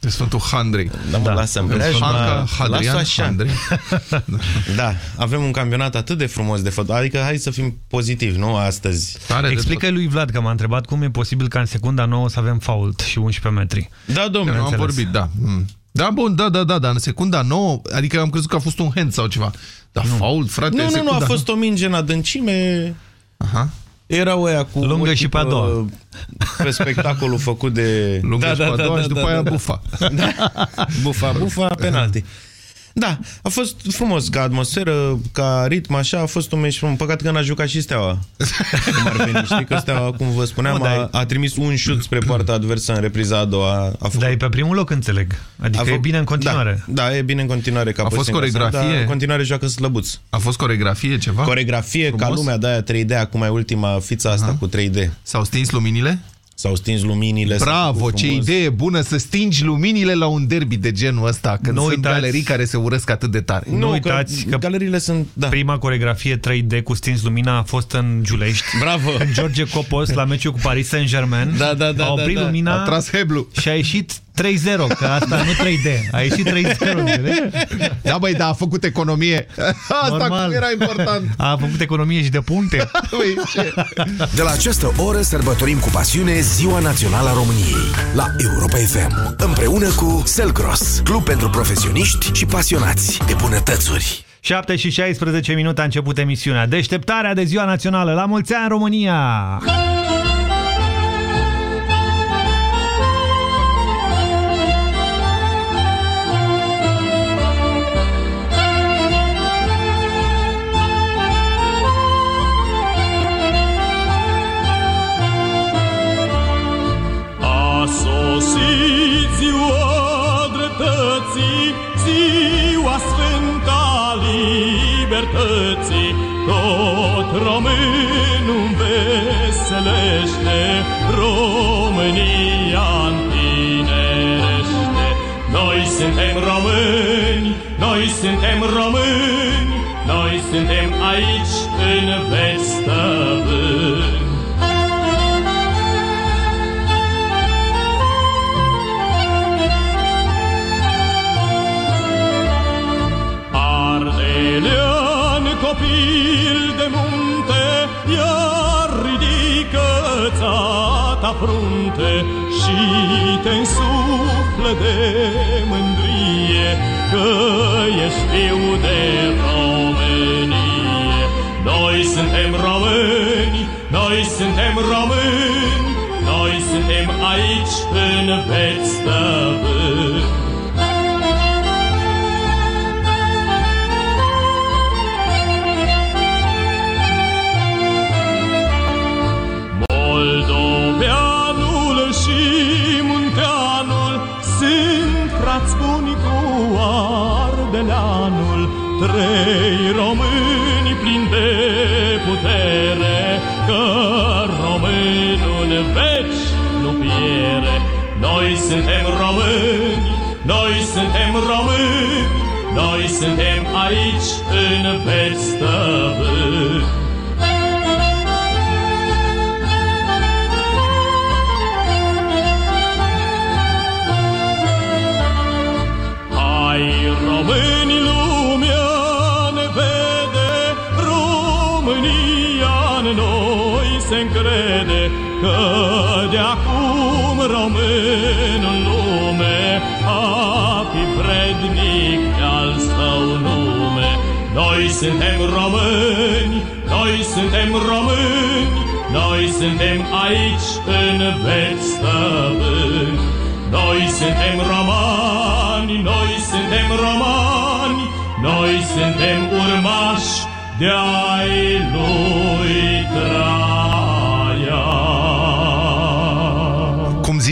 De Sfântul Handrei. Da, mă, Da. lasă-mi. Hanca, Hadrian, Lasă așa. Handrei. Da, avem un campionat atât de frumos de fotbal. Adică hai să fim pozitivi, nu? Astăzi. Tare de Explică lui Vlad că m-a întrebat cum e posibil ca în secunda 9 să avem fault și 11 metri. Da, tot. domnule. Am înțeles. vorbit, da. Mm. Da, bun, da, da, da, da, în secunda 9, adică am crezut că a fost un hand sau ceva. Dar fault, frate, Nu, în nu, nu, a secunda fost o minge în adâncime. Aha. Erau ăia cu... Lungă o și pe a echipă doua. Pe spectacolul făcut de... Lungă și pe a doua și după aia bufa. Bufa, bufa, penalti. Da, a fost frumos ca atmosferă, ca ritm, așa, a fost un meci frumos. Păcat că n-a jucat și Steaua. Cum ar veni, știi că Steaua, cum vă spuneam, Nu, dar a, a trimis un șut spre poarta adversă în repriza a doua. A făcut, Dar e pe primul loc, înțeleg. Adică a e făcut- bine în continuare. Da, da, e bine în continuare. Ca A fost poziție în clasament, coregrafie? Dar în continuare joacă slăbuț. A fost coregrafie ceva? Coregrafie Frumos? ca lumea de aia 3D, acum e ultima fița asta cu 3D. S-au stins luminile? S-au stins luminile. s-a Bravo, făcut ce frumos. idee bună să stingi luminile la un derby de genul ăsta, când Nu sunt uitați- galerii care se urăsc atât de tare. Nu uitați că galeriile sunt... Da. Prima coregrafie 3D cu stins lumina a fost în Giulești. Bravo! Când George Copos, la meciul cu Paris Saint-Germain, Da, da, da, a oprit da, da. lumina A tras heblu. și a ieșit 3-0, că asta nu 3D, a ieșit 3-0. înțelegi? Da, băi, dar a făcut economie. Asta Normal. cum era important. A făcut economie și de puncte. Ui, ce? De la această oră sărbătorim cu pasiune Ziua Națională a României la Europa FM. Împreună cu Selgros, club pentru profesioniști și pasionați de bunătățuri. 7 și 16 minute a început emisiunea. Deșteptarea de Ziua Națională. La mulți ani, România! A sosit ziua dreptății, ziua sfântă a libertății, tot românul veselește, România întinerește. Noi suntem români, noi suntem români, noi suntem aici în veți frunte și te însuflă de mândrie că ești fiu de Românie. Noi suntem români, noi suntem români, noi suntem aici în veți stăpâni. Trei români plini de putere, că românul în veci nu piere. Noi suntem români, noi suntem români, noi suntem aici în veci stăpâni. Că de acum român în lume a fi vrednic de al său nume. Noi suntem români, noi suntem români, noi suntem aici în veți stăpâni. Noi suntem romani, noi suntem romani, noi suntem urmași de ai lui Traian.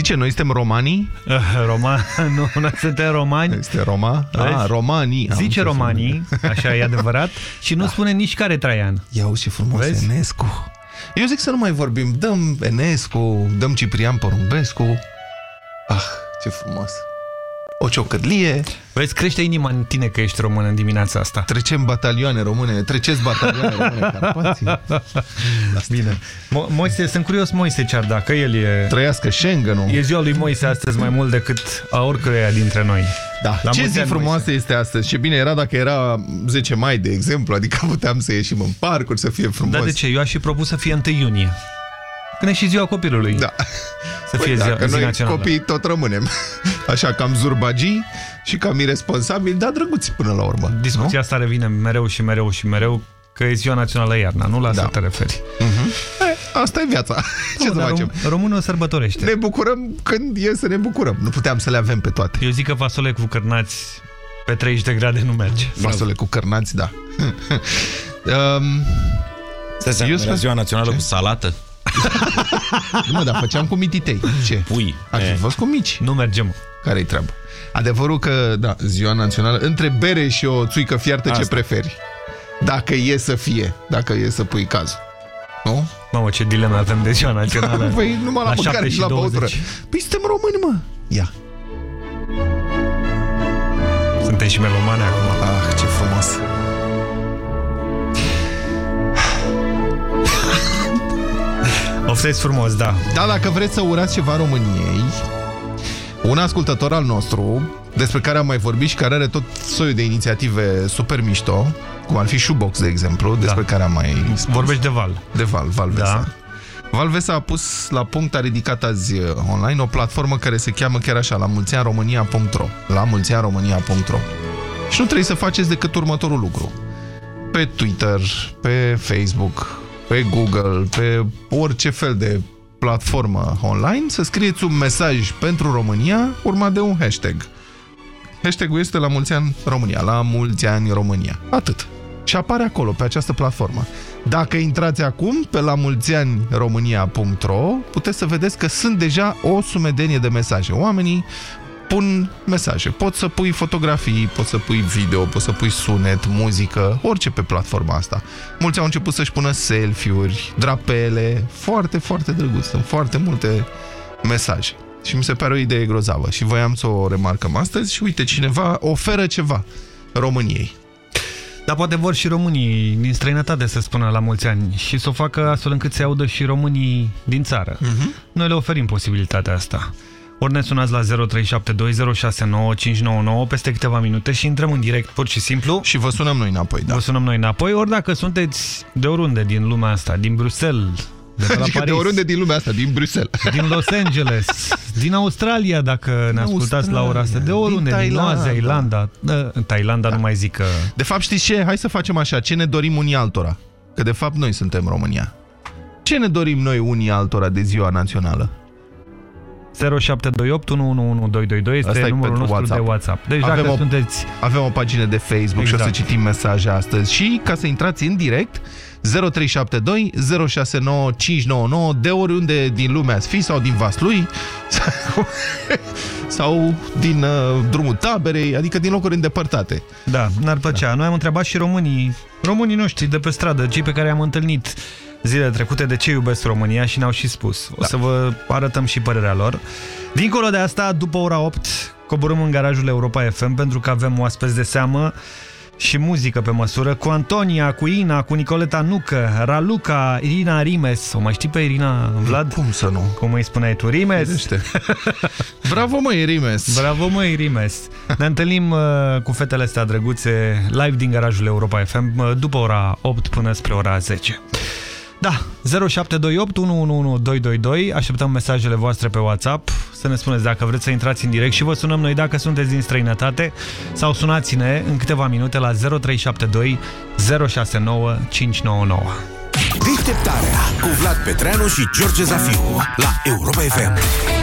Zice, noi suntem romanii? Eh, Roma, nu, noi suntem romani. Este Roma? Vezi? Ah, romanii. Am Zice înțeles. romanii, așa e adevărat, și nu spune nici care Traian. Ia uzi ce frumos Vezi? Enescu. Eu zic să nu mai vorbim. Dăm Enescu, dăm Ciprian Porumbescu. Ah, ce frumos. O ciocârlie, Vezi, crește inima în tine că ești român în dimineața asta. trecem batalioane române, treceți batalioane române Carpații. Bine. Mo Moise, sunt curios Moise ce ar da, că el e... Trăiască Schengen-ul. E ziua lui Moise astăzi mai mult decât a oricăruia dintre noi. Da. La Ce mulți zi ani, frumoasă Moise. este astăzi. Ce bine era dacă era 10 mai, de exemplu, adică puteam să ieșim în parcuri, să fie frumos. Dar de ce? Eu aș fi propus să fie 1 iunie. Când e și ziua copilului. Da. Să fie Păi, zi, dacă zi noi națională. copiii tot rămânem. Așa cam zurbagii și cam irresponsabili, dar drăguți până la urmă. Discuția asta revine mereu și mereu și mereu că e ziua națională iarna, nu la Da. asta te referi. Nu? E, asta e viața. Ce Nu, să dar facem? rom- Românul o sărbătorește. Ne bucurăm când e să ne bucurăm. Nu puteam să le avem pe toate. Eu zic că fasole cu cârnați pe 30 de grade nu merge. Fasole cu cărnați, da. um, Stai seama, Eu era sper- ziua națională Ce? cu salată. nu, mă, dar făceam cu mititei. Ce? Pui. Ar fi E. fost cu mici. Nu mergem. Care-i treaba? Adevărul că, da, ziua națională, între bere și o țuică fiartă, ce Asta. preferi? Dacă e să fie, dacă e să pui cazul. Nu? Mamă, ce dileme avem de ziua națională. Păi numai la, La mâncare 7 și și la 20. băutură. Păi suntem români, mă. Ia. Suntem și melomane acum. Ah, ce frumos. Oftezi frumos, da. Da, dacă vreți să urați ceva României, un ascultător al nostru, despre care am mai vorbit și care are tot soiul de inițiative super mișto, cum ar fi Shoebox, de exemplu, despre Da. care am mai spus. Vorbești de val. De Val, Valvesa. Da. Valvesa a pus la punct, a ridicat azi uh, online o platformă care se cheamă chiar așa, la mulțianromânia.ro la mulțianromânia.ro Și nu trebuie să faceți decât următorul lucru. Pe Twitter, pe Facebook, pe Google, pe orice fel de platformă online, să scrieți un mesaj pentru România urmat de un hashtag. Hashtagul este la mulți ani România, la mulți ani România. Atât. Și apare acolo, pe această platformă. Dacă intrați acum pe la mulți ani românia.ro, puteți să vedeți că sunt deja o sumedenie de mesaje. Oamenii pun mesaje. Poți să pui fotografii, poți să pui video, poți să pui sunet, muzică, orice pe platforma asta. Mulți au început să-și pună selfie-uri, drapele, foarte, foarte drăguț. Sunt foarte multe mesaje. Și mi se pare o idee grozavă și voiam să o remarcăm astăzi și uite, cineva oferă ceva României. Dar poate vor și românii din străinătate să spună la mulți ani și să o facă astfel încât să audă și românii din țară. Mhm. Noi le oferim posibilitatea asta. Ori ne sunați la 0372069599 peste câteva minute și intrăm în direct pur și simplu. Și vă sunăm noi înapoi, da. Vă sunăm noi înapoi, ori dacă sunteți de oriunde din lumea asta, din Bruxelles, de pe la Adică Paris, de oriunde din lumea asta, din Bruxelles. din Los Angeles, din Australia, dacă ne ascultați la ora asta, de oriunde, din, din Noua Thailanda. Zeelandă, da, Thailanda nu mai zic că... De fapt, știți ce? Hai să facem așa. Ce ne dorim unii altora? Că de fapt noi suntem România. Ce ne dorim noi unii altora de ziua națională? 0728 111222 este Asta e numărul pentru nostru WhatsApp. de WhatsApp. Deci Avem dacă o- sunteți... Avem o pagină de Facebook și o să Exact. citim mesaje astăzi. Și ca să intrați în direct, 0372 069 599 de oriunde din lume ați fi sau din Vaslui sau, sau din uh, drumul taberei, adică din locuri îndepărtate. Da, n-ar plăcea. Da. Noi am întrebat și românii, românii noștri de pe stradă, cei pe care i-am întâlnit zilele trecute de ce iubesc România și ne-au și spus. O Da. să vă arătăm și părerea lor. Dincolo de asta, după ora 8, coborâm în garajul Europa FM pentru că avem oaspeți de seamă și muzică pe măsură cu Antonia, cu Ina, cu Nicoleta Nucă, Raluca, Irina Rimes. O mai știi pe Irina Vlad? Cum să nu? Cum îi spuneai tu? Rimes? Gândește. Bravo, măi, Rimes! Bravo, măi, Rimes! Ne întâlnim uh, cu fetele astea drăguțe live din garajul Europa FM uh, după ora 8 până spre ora 10. Da, 0728 111222, așteptăm mesajele voastre pe WhatsApp, să ne spuneți dacă vreți să intrați în direct și vă sunăm noi dacă sunteți din străinătate sau sunați-ne în câteva minute la 0372 069 599. Deșteptarea cu Vlad Petreanu și George Zafiu la Europa FM.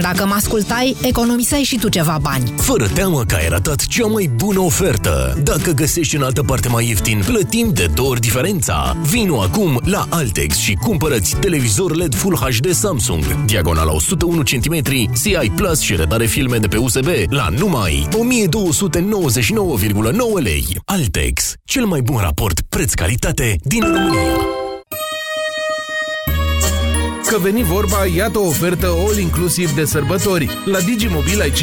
Dacă mă ascultai, economiseai și tu ceva bani. Fără teamă că ai ratat cea mai bună ofertă. Dacă găsești în altă parte mai ieftin, plătim de două ori diferența. Vino acum la Altex și cumpărăți televizor LED Full HD Samsung, diagonala 101 cm, CI Plus și redare filme de pe USB la numai 1299,9 lei. Altex, cel mai bun raport preț-calitate din România. Că veni vorba, iată o ofertă all-inclusiv de sărbători. La Digimobil ai 50%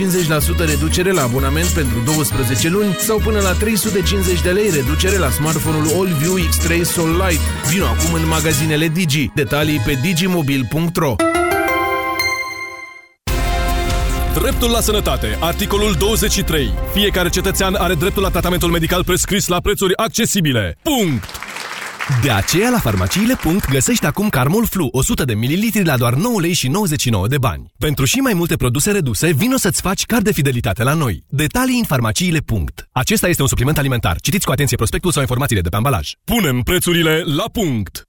reducere la abonament pentru 12 luni sau până la 350 de lei reducere la smartphone-ul AllView X3 Sol Lite. Vino acum în magazinele Digi. Detalii pe digimobil.ro Dreptul la sănătate. Articolul 23. Fiecare cetățean are dreptul la tratamentul medical prescris la prețuri accesibile. Punct! De aceea, la farmaciile. găsești acum Carmol Flu 100 de ml la doar 9 lei și 99 de bani. Pentru și mai multe produse reduse, vino să-ți faci card de fidelitate la noi. Detalii în farmaciile. Acesta este un supliment alimentar. Citiți cu atenție prospectul sau informațiile de pe ambalaj. Punem prețurile la punct!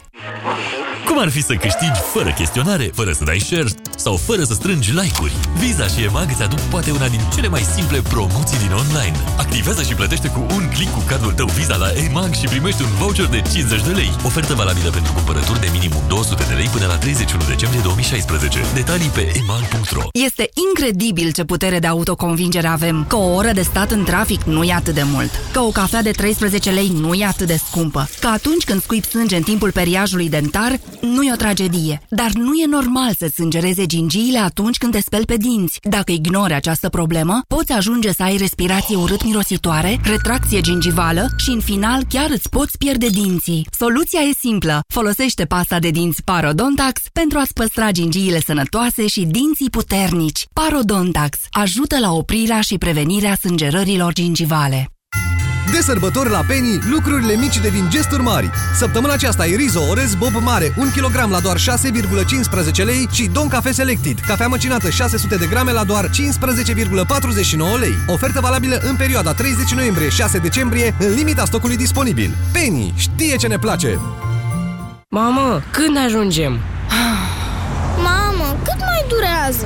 Uhum. Cum ar fi să câștigi fără chestionare, fără să dai share sau fără să strângi like-uri? Visa și EMAG îți aduc poate una din cele mai simple promoții din online. Activează și plătește cu un click cu cardul tău Visa la EMAG și primești un voucher de 50 de lei. Ofertă valabilă pentru cumpărături de minimum 200 de lei până la 31 decembrie 2016. Detalii pe emag.ro Este incredibil ce putere de autoconvingere avem. Că o oră de stat în trafic nu e atât de mult. Că o cafea de 13 lei nu e atât de scumpă. Că atunci când scuip sânge în timpul periajului dentar, nu e o tragedie, dar nu e normal să sângereze gingiile atunci când te speli pe dinți. Dacă ignori această problemă, poți ajunge să ai respirație urât-mirositoare, retracție gingivală și, în final, chiar îți poți pierde dinții. Soluția e simplă. Folosește pasta de dinți Parodontax pentru a-ți păstra gingiile sănătoase și dinții puternici. Parodontax ajută la oprirea și prevenirea sângerărilor gingivale. De sărbători la Penny, lucrurile mici devin gesturi mari. Săptămâna aceasta e Rizo Orez Bob Mare, 1 kg la doar 6,15 lei și Don Cafe Selected, cafea măcinată 600 de grame la doar 15,49 lei. Ofertă valabilă în perioada 30 noiembrie-6 decembrie, în limita stocului disponibil. Penny știe ce ne place! Mamă, când ajungem? Mamă, cât mai durează?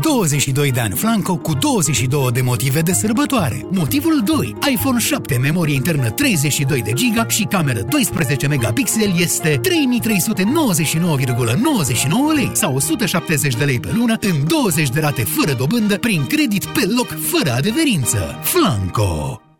22 de ani Flanco cu 22 de motive de sărbătoare. Motivul 2. iPhone 7, memorie internă 32 de giga și cameră 12 megapixel este 3399,99 lei sau 170 de lei pe lună în 20 de rate fără dobândă prin credit pe loc fără adeverință. Flanco!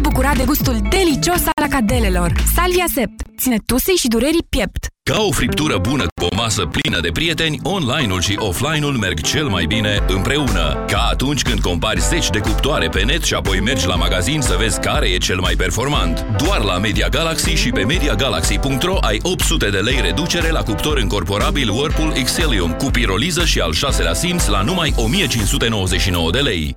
bucura de gustul delicios al acadelelor. Salvia Sept ține tusei și durerii piept. Ca o friptură bună cu o masă plină de prieteni, online-ul și offline-ul merg cel mai bine împreună. Ca atunci când compari 10 de cuptoare pe net și apoi mergi la magazin să vezi care e cel mai performant. Doar la Media Galaxy și pe MediaGalaxy.ro ai 800 de lei reducere la cuptor încorporabil Whirlpool Xelium cu piroliză și al șaselea simț la numai 1599 de lei.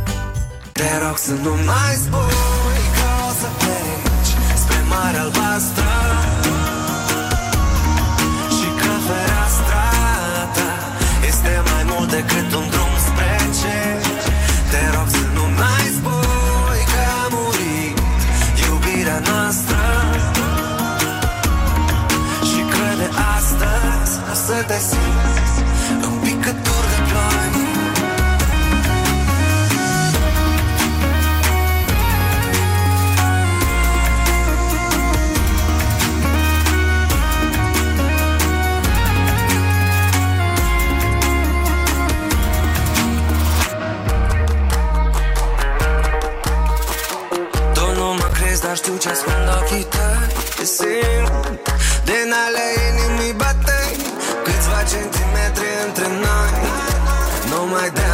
Te rog să nu mai spui că o să pleci Spre Marea Albastră Și că fereastra ta Este mai mult decât un drum spre cer. Te rog să nu mai spui că a murit Iubirea noastră Și că de astăzi o să te simți Un picătur de dar știu ce ascund ochii tăi Simt. Din ale inimii batei Câțiva centimetri între noi. Nu mai dăm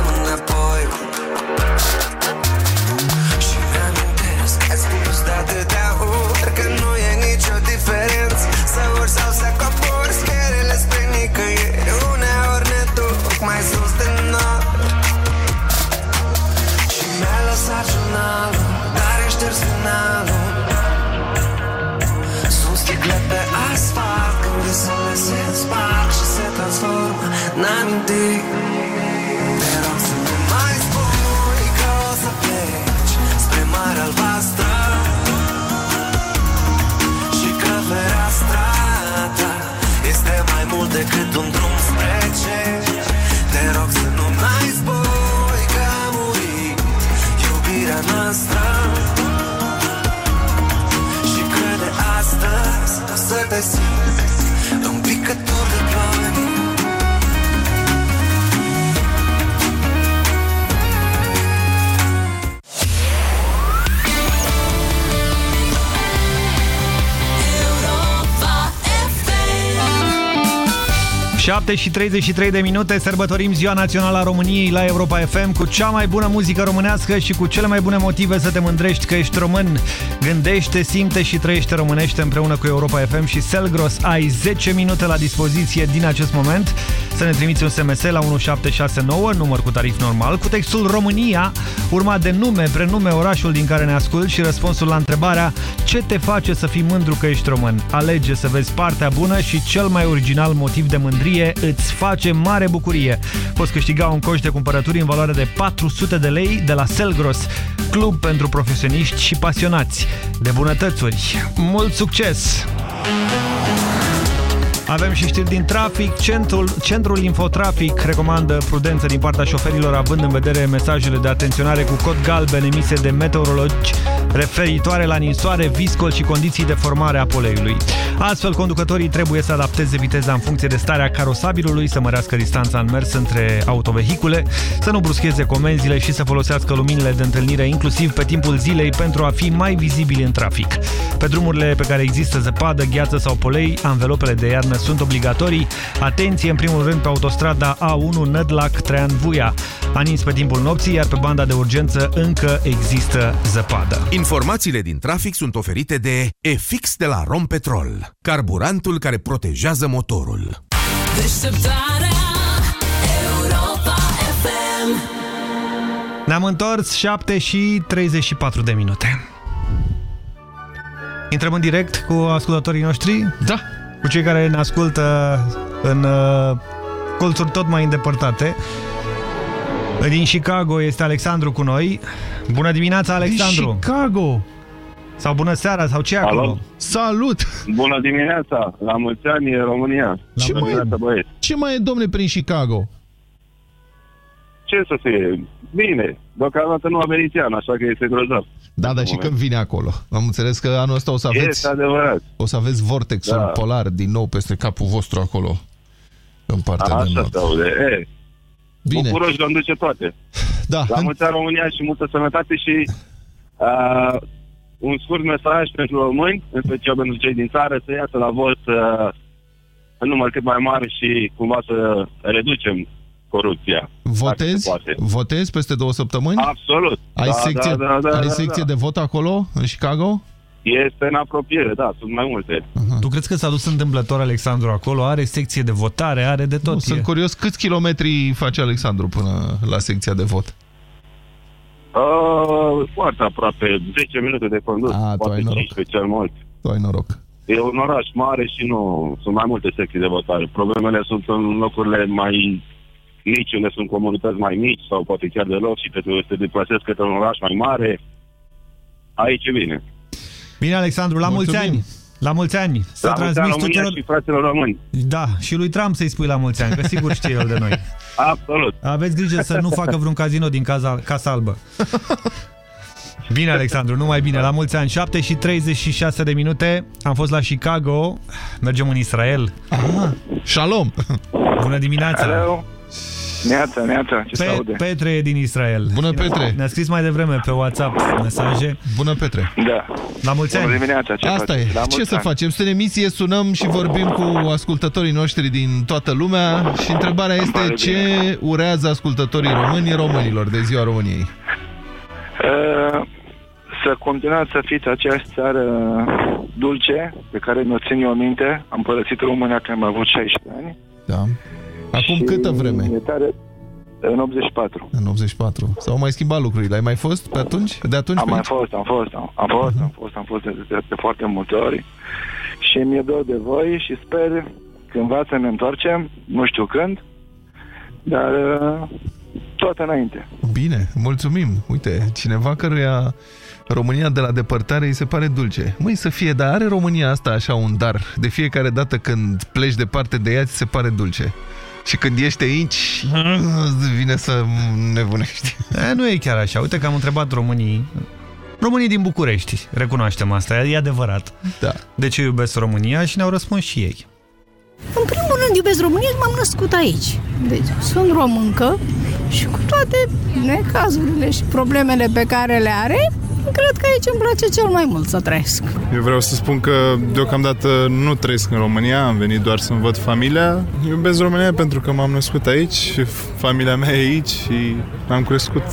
o să 7 și 33 de minute, sărbătorim Ziua Națională a României la Europa FM cu cea mai bună muzică românească și cu cele mai bune motive să te mândrești că ești român. Gândește, simte și trăiește românește împreună cu Europa FM și Selgros. Ai 10 minute la dispoziție din acest moment să ne trimiți un SMS la 1769, număr cu tarif normal, cu textul România, urmat de nume, prenume, orașul din care ne ascult și răspunsul la întrebarea ce te face să fii mândru că ești român. Alege să vezi partea bună și cel mai original motiv de mândrie îți face mare bucurie. Poți câștiga un coș de cumpărături în valoare de 400 de lei de la Selgros, club pentru profesioniști și pasionați de bunătățuri. Mult succes! Avem și știri din trafic. Centrul, Centrul Infotrafic recomandă prudență din partea șoferilor având în vedere mesajele de atenționare cu cod galben emise de meteorologi referitoare la ninsoare, viscol și condiții de formare a poleiului. Astfel, conducătorii trebuie să adapteze viteza în funcție de starea carosabilului, să mărească distanța în mers între autovehicule, să nu bruscheze comenzile și să folosească luminile de întâlnire inclusiv pe timpul zilei pentru a fi mai vizibili în trafic. Pe drumurile pe care există zăpadă, gheață sau polei, anvelopele de iarnă sunt obligatorii. Atenție, în primul rând, pe autostrada A1 Nădlac-Trean-Vuia. Anins pe timpul nopții, iar pe banda de urgență încă există zăpadă. Informațiile din trafic sunt oferite de EFIX de la Rompetrol, carburantul care protejează motorul. Deșteptarea Europa FM Ne-am întors 7 și 34 de minute. Intrăm în direct cu ascultătorii noștri? Da. Cu cei care ne ascultă în uh, colțuri tot mai îndepărtate. Din Chicago este Alexandru cu noi. Bună dimineața, Alexandru! Din Chicago! Sau bună seara, sau ce e acolo? Alo. Salut! Bună dimineața! La mulți ani e România! Ce La mai, dimineața, băieți! ce mai e, domne, prin Chicago? Ce să fie? Bine! Deocamdată nu a venit iarna, așa că este grozav. Da, dar și când vine acolo. Am înțeles că anul ăsta o să aveți... Este adevărat. O să aveți vortexul Da. polar din nou peste capul vostru acolo. În partea de Așa nord. se aude. E, Bine. Bucuroși vom duce toate. Da. La mulți ani România și multă sănătate și uh, un scurt mesaj pentru români, în special pentru cei din țară, să iasă la vot uh, în număr cât mai mare și cumva să reducem corupția. Votezi? Dacă se poate. Votezi peste două săptămâni? Absolut. Ai Da, secție, da, da, da, ai da, secție da. de vot acolo, în Chicago? Este în apropiere, da, sunt mai multe. Tu crezi că s-a dus întâmplător Alexandru acolo? Are secție de votare, are de tot. Nu, sunt e. curios câți kilometri face Alexandru până la secția de vot. Uh, foarte aproape, 10 minute de condus, A, tu poate ai noroc. 15 cel mult. Tu ai noroc. E un oraș mare și nu sunt mai multe secții de votare. Problemele sunt în locurile mai mici, unde sunt comunități mai mici sau poate chiar deloc și trebuie să te deplasezi către un oraș mai mare. Aici e bine. Bine, Alexandru, la mulți Mulțumim. ani! La mulți ani! Să La mulți ani transmiți România tuturor... și fraților români. Da, și lui Trump să-i spui la mulți ani, că sigur știe el de noi. Absolut. Aveți grijă să nu facă vreun casino din casa, Casa Albă. Bine, Alexandru, numai bine. La mulți ani, 7 și 36 de minute. Am fost la Chicago. Mergem în Israel. Aha, shalom! Bună dimineața! Hello. Neața, neața, ce se Pe, aude? Petre e din Israel. Bună, Petre! Ne-a scris mai devreme pe WhatsApp mesaje. Bună, Petre! Da. La mulți Bună ani! dimineața, ce Asta faci? e. La Ce mulți să ani. facem? Suntem în emisie, sunăm și vorbim cu ascultătorii noștri din toată lumea și întrebarea este pare ce urează ascultătorii români românilor de ziua României? Uh, să continuați să fiți aceeași țară dulce pe care mi-o țin eu minte. Am părăsit România când am avut 16 ani. Da. Acum și câtă vreme? E tare, în 84. În 84. S-au mai schimbat lucrurile. Ai mai fost pe atunci? De atunci? Am pe mai aici? fost, am fost, am, am fost, am fost, am fost de, de, de foarte multe ori. Și mi-e dor de voi și sper cândva să ne întoarcem, nu știu când, dar uh, toate înainte. Bine, mulțumim. Uite, cineva căruia România de la depărtare îi se pare dulce. Măi, să fie, dar are România asta așa un dar. De fiecare dată când pleci departe de ea, ți se pare dulce. Și când ești aici, îți vine să nebunești. E, nu e chiar așa. Uite că am întrebat românii. Românii din București, recunoaștem asta, e adevărat. Da. De ce iubesc România și ne-au răspuns și ei. În primul rând iubesc România, m-am născut aici. Deci sunt româncă și cu toate necazurile și problemele pe care le are, cred că aici îmi place cel mai mult să trăiesc. Eu vreau să spun că deocamdată nu trăiesc în România, am venit doar să-mi văd familia. Iubesc România pentru că m-am născut aici și familia mea e aici și am crescut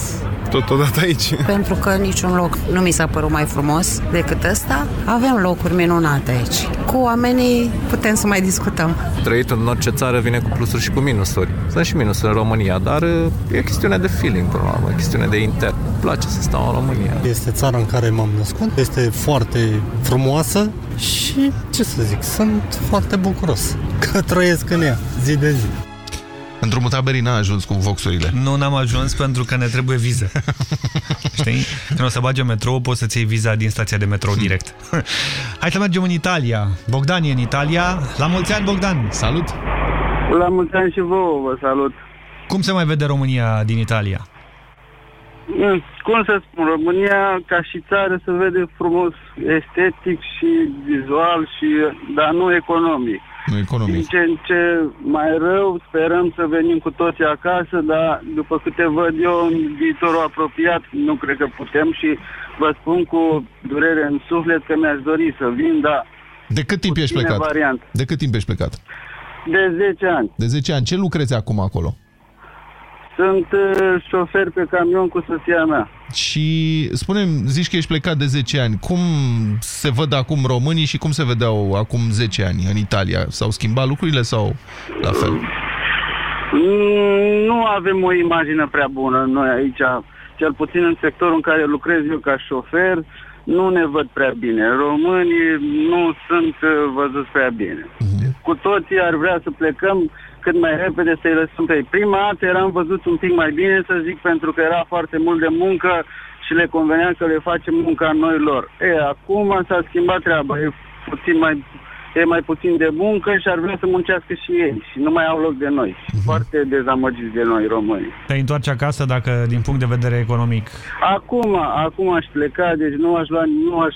totodată aici. Pentru că niciun loc nu mi s-a părut mai frumos decât ăsta. Avem locuri minunate aici. Cu oamenii putem să mai discutăm. Trăit în orice țară vine cu plusuri și cu minusuri. Sunt și minusuri în România, dar e chestiune de feeling până la urmă, e chestiune de intern. Îmi place să stau în România. Este țara în care m-am născut, este foarte frumoasă și, ce să zic, sunt foarte bucuros că trăiesc în ea, zi de zi. În drumul taberii n-a ajuns cu voxurile. Nu n-am ajuns pentru că ne trebuie viză. Știi? Când o să bagi în metrou, poți să-ți iei viza din stația de metrou direct. Hai să mergem în Italia. Bogdan e în Italia. La mulți ani, Bogdan! Salut! La mulți ani și vouă, vă salut. Cum se mai vede România din Italia? Mm, cum să spun, România ca și țară se vede frumos estetic și vizual, și, dar nu economic. Nu economic. Din ce în ce mai rău, sperăm să venim cu toții acasă, dar după câte văd eu în viitorul apropiat, nu cred că putem și vă spun cu durere în suflet că mi-aș dori să vin, dar De cât timp ești puține plecat? variante. De cât timp ești plecat? De 10 ani. De 10 ani. Ce lucrezi acum acolo? Sunt uh, șofer pe camion cu soția mea. Și spunem, zici că ești plecat de 10 ani. Cum se văd acum românii și cum se vedeau acum 10 ani în Italia? S-au schimbat lucrurile sau la fel? Mm, Nu avem o imagine prea bună noi aici, cel puțin în sectorul în care lucrez eu ca șofer, nu ne văd prea bine. Românii nu sunt uh, văzuți prea bine. Cu toții ar vrea să plecăm cât mai repede să-i lăsăm pe ei. Prima dată eram văzut un pic mai bine, să zic, pentru că era foarte mult de muncă și le convenea că le facem munca noi lor. E, acum s-a schimbat treaba, e puțin mai e mai puțin de muncă și ar vrea să muncească și ei și nu mai au loc de noi. Foarte dezamăgiți de noi români. Te întoarce acasă dacă, din punct de vedere economic, Acum, acum aș pleca, deci nu aș lua, nu aș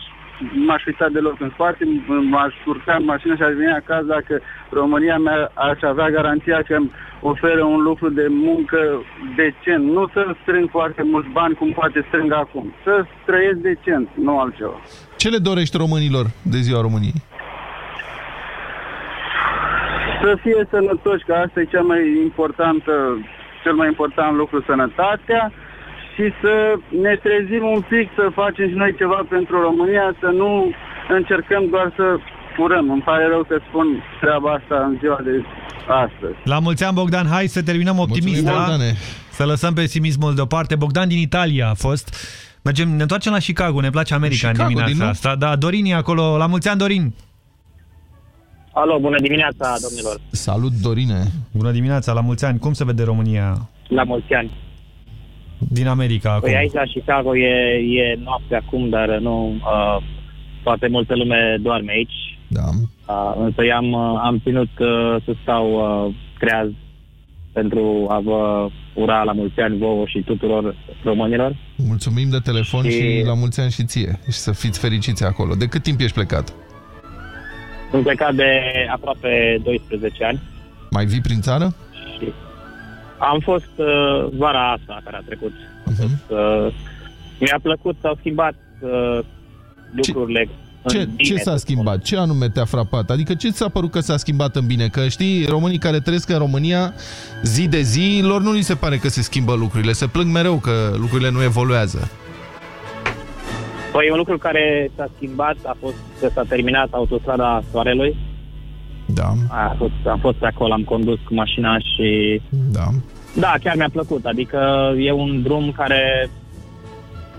m-aș uita deloc în spate, m-aș urca în mașină și aș veni acasă dacă România mea aș avea garanția că îmi oferă un lucru de muncă decent. Nu să strâng foarte mulți bani cum poate strâng acum. Să trăiesc decent, nu altceva. Ce le dorești românilor de ziua României? Să fie sănătoși, că asta e cea mai importantă, cel mai important lucru, sănătatea și să ne trezim un pic, să facem și noi ceva pentru România, să nu încercăm doar să furăm. Îmi pare rău că spun treaba asta în ziua de astăzi. La mulți ani, Bogdan, hai să terminăm optimist, Mulțumim, da? Bogdane. Să lăsăm pesimismul deoparte. Bogdan din Italia a fost. Mergem, ne întoarcem la Chicago, ne place America în Chicago, dimineața din nou? asta. Da, Dorin e acolo. La mulți ani, Dorin! Alo, bună dimineața, domnilor. Salut, Dorine! Bună dimineața, la mulți ani. Cum se vede România La mulți ani. Din America acum? Păi aici la Chicago e, e noapte acum, dar nu uh, foarte multă lume doarme aici. Da. Uh, însă i-am, uh, am ținut uh, să stau uh, treaz pentru a vă ura la mulți ani vouă și tuturor românilor. Mulțumim de telefon și... Și- și la mulți ani și ție. Și să fiți fericiți acolo. De cât timp ești plecat? Sunt plecat de aproape 12 ani Mai vii prin țară? și am fost uh, vara asta care a trecut. Am fost, uh, mi-a plăcut, s-au schimbat uh, lucrurile în Ce, bine, ce s-a să schimbat? Ce anume te-a frapat? Adică ce ți-a părut că s-a schimbat în bine? Că știi, românii care trăiesc în România zi de zi, lor nu li se pare că se schimbă lucrurile. Se plâng mereu că lucrurile nu evoluează. Păi un lucru care s-a schimbat a fost că s-a terminat autostrada Soarelui. Da. A fost, am fost pe acolo, am condus cu mașina și... Da. Da, chiar mi-a plăcut. Adică e un drum care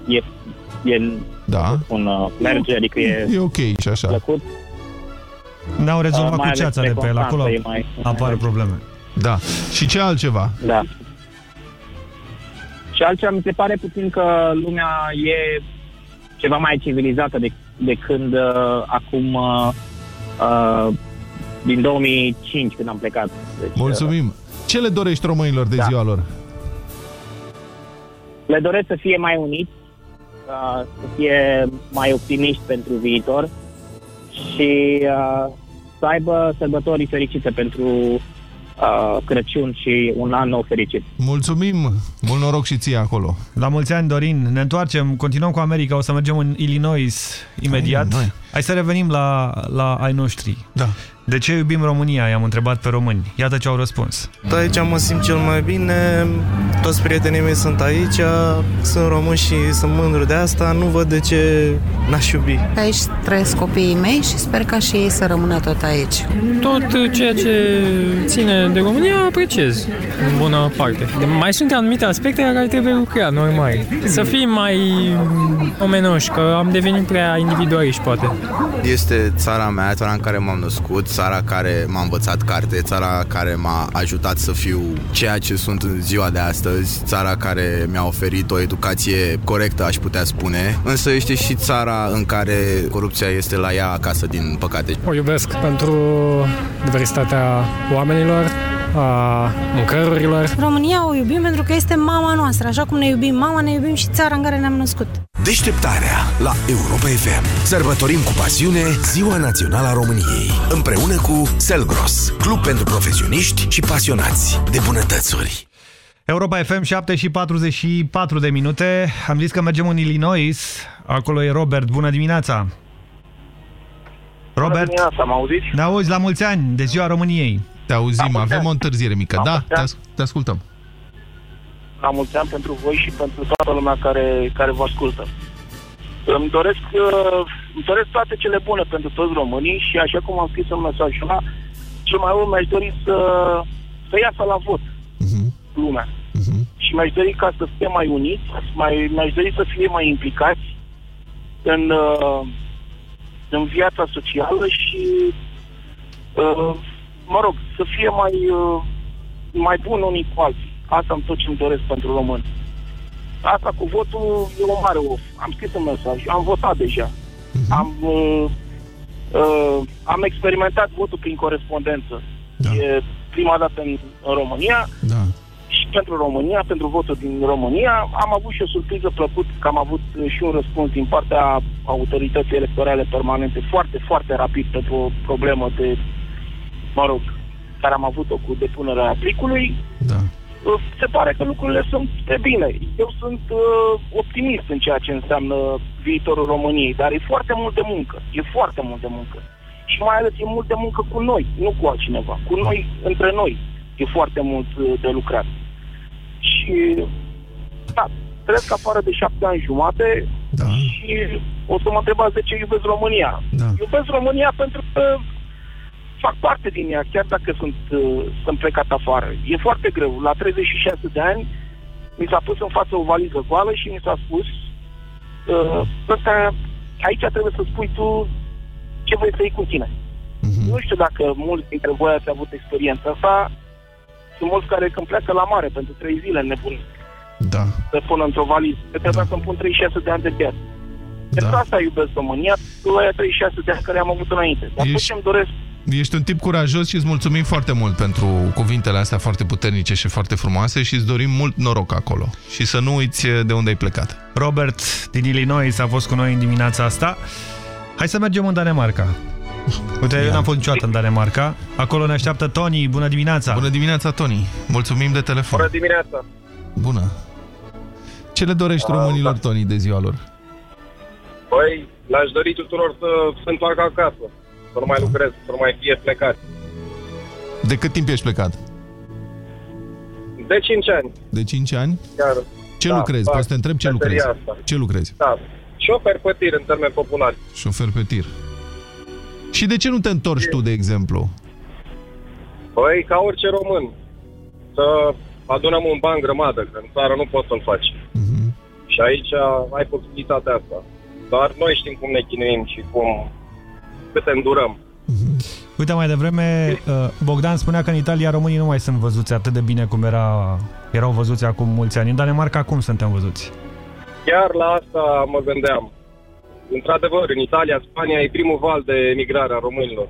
e, e Da. un, uh, merge, adică e, E ok și așa. plăcut. N-au rezolvat Uh, mai cu ales ceața de pe el. pe Acolo Constanța e mai- apar probleme. Da. Și ce altceva? Da. Și altceva mi se pare puțin că lumea e ceva mai civilizată de, de când uh, acum uh, uh, din 2005 când am plecat. Deci, Mulțumim. Ce le dorești românilor de Da. ziua lor? Le doresc să fie mai uniți, uh, să fie mai optimiști pentru viitor și uh, să aibă sărbători fericite pentru uh, Crăciun și un an nou fericit. Mulțumim. Mult noroc și ție acolo. La mulți ani, Dorin. Ne întoarcem, continuăm cu America, o să mergem în Illinois imediat. Illinois. Hai să revenim la, la ai noștri. Da. De ce iubim România? I-am întrebat pe români. Iată ce au răspuns. Aici mă simt cel mai bine, toți prietenii mei sunt aici, sunt români și sunt mândru de asta, nu văd de ce n-aș iubi. Aici trăiesc copiii mei și sper ca și ei să rămână tot aici. Tot ceea ce ține de România apreciez în bună parte. Mai sunt anumite aspecte la care trebuie lucrat, normal. Să fim mai omenoși, că am devenit prea individualiști, poate. Este țara mea, țara în care m-am născut, țara care m-a învățat carte, țara care m-a ajutat să fiu ceea ce sunt în ziua de astăzi, țara care mi-a oferit o educație corectă, aș putea spune, însă este și țara în care corupția este la ea acasă, din păcate. O iubesc pentru diversitatea oamenilor, a mâncărurilor. România o iubim pentru că este mama noastră. Așa cum ne iubim mama, ne iubim și țara în care ne-am născut. Deșteptarea la Europa FM. Sărbătorim cu pasiune Ziua Națională a României. Împreună cu Selgros, club pentru profesioniști și pasionați de bunătățuri. Europa FM 7 și 44 de minute. Am zis că mergem în Illinois. Acolo e Robert. Bună dimineața! Robert? Bună dimineața, mă auziți? Ne auzi la mulți ani de Ziua României. Te auzim, avem o întârziere mică. Da, te, as te ascultăm. La mulți ani pentru voi și pentru toată lumea care, care vă ascultă. Îmi doresc, uh, îmi doresc toate cele bune pentru toți românii și așa cum am scris în mesajul ăla, cel mai mult mi-aș dori să, să iasă la vot uh-huh. lumea. Uh-huh. Și mi-aș dori ca să fie mai uniți, mai, mi-aș dori să fie mai implicați în, uh, în viața socială și, uh, mă rog, să fie mai, uh, mai bun unii cu alții. Asta am tot ce îmi doresc pentru români. Asta cu votul e o mare of. Am scris un mesaj, am votat deja. Uh-huh. Am, uh, uh, am experimentat votul prin corespondență. Da. E prima dată în, în România. Da. Și pentru România, pentru votul din România, am avut și o surpriză plăcută că am avut și un răspuns din partea autorității electorale permanente foarte, foarte rapid pentru o problemă de, mă rog, care am avut-o cu depunerea aplicului. Da se pare că lucrurile sunt de bine. Eu sunt uh, optimist în ceea ce înseamnă viitorul României, dar e foarte mult de muncă. E foarte mult de muncă. Și mai ales e mult de muncă cu noi, nu cu altcineva. Cu noi, între noi, e foarte mult uh, de lucrat. Și, da, trăiesc afară de șapte ani jumate da. și o să mă întrebați de ce iubesc România. Da. Iubesc România pentru că fac parte din ea, chiar dacă sunt, uh, sunt plecat afară. E foarte greu. La 36 de ani mi s-a pus în față o valiză goală și mi s-a spus uh, ăsta, aici trebuie să spui tu ce vrei să iei cu tine. Mhm. Nu știu dacă mulți dintre voi ați avut experiența asta. Sunt mulți care când pleacă la mare pentru trei zile nebun da. să pună într-o valiză. Că trebuia Da. să-mi pun 36 de ani de viață. Pentru asta iubesc România, cu aia 36 de ani care am avut înainte. Dar tot Ești- ce-mi doresc Ești un tip curajos și îți mulțumim foarte mult pentru cuvintele astea foarte puternice și foarte frumoase și îți dorim mult noroc acolo. Și să nu uiți de unde ai plecat. Robert din Illinois a fost cu noi în dimineața asta. Hai să mergem în Danemarca. Uite, eu n-am fost niciodată în Danemarca. Acolo ne așteaptă Tony. Bună dimineața! Bună dimineața, Tony! Mulțumim de telefon. Bună dimineața! Bună! Ce le dorești Ah, românilor, da. Tony, de ziua lor? Păi, le-aș dori tuturor să se întoarcă acasă, să nu mai lucrez, să nu mai fie plecați. De cât timp ești plecat? De 5 ani, De 5 ani? chiar. Ce Da, lucrezi? fac Poți să te întreb ce lucrezi? meseria asta. Ce lucrezi? Da. Șofer pe tir, în termeni populari. Șofer pe tir. Și de ce nu te întorci tu, de exemplu? Păi, ca orice român, să adunăm un ban grămadă, că în țară nu poți să-l faci. Mhm. Și aici ai posibilitatea asta. Dar noi știm cum ne chinuim și cum cât îndurăm. Uite, mai devreme, uh, Bogdan spunea că în Italia românii nu mai sunt văzuți atât de bine cum era, erau văzuți acum mulți ani. În Danemarca cum suntem văzuți? Chiar la asta mă gândeam. Într-adevăr, în Italia, Spania e primul val de emigrare a românilor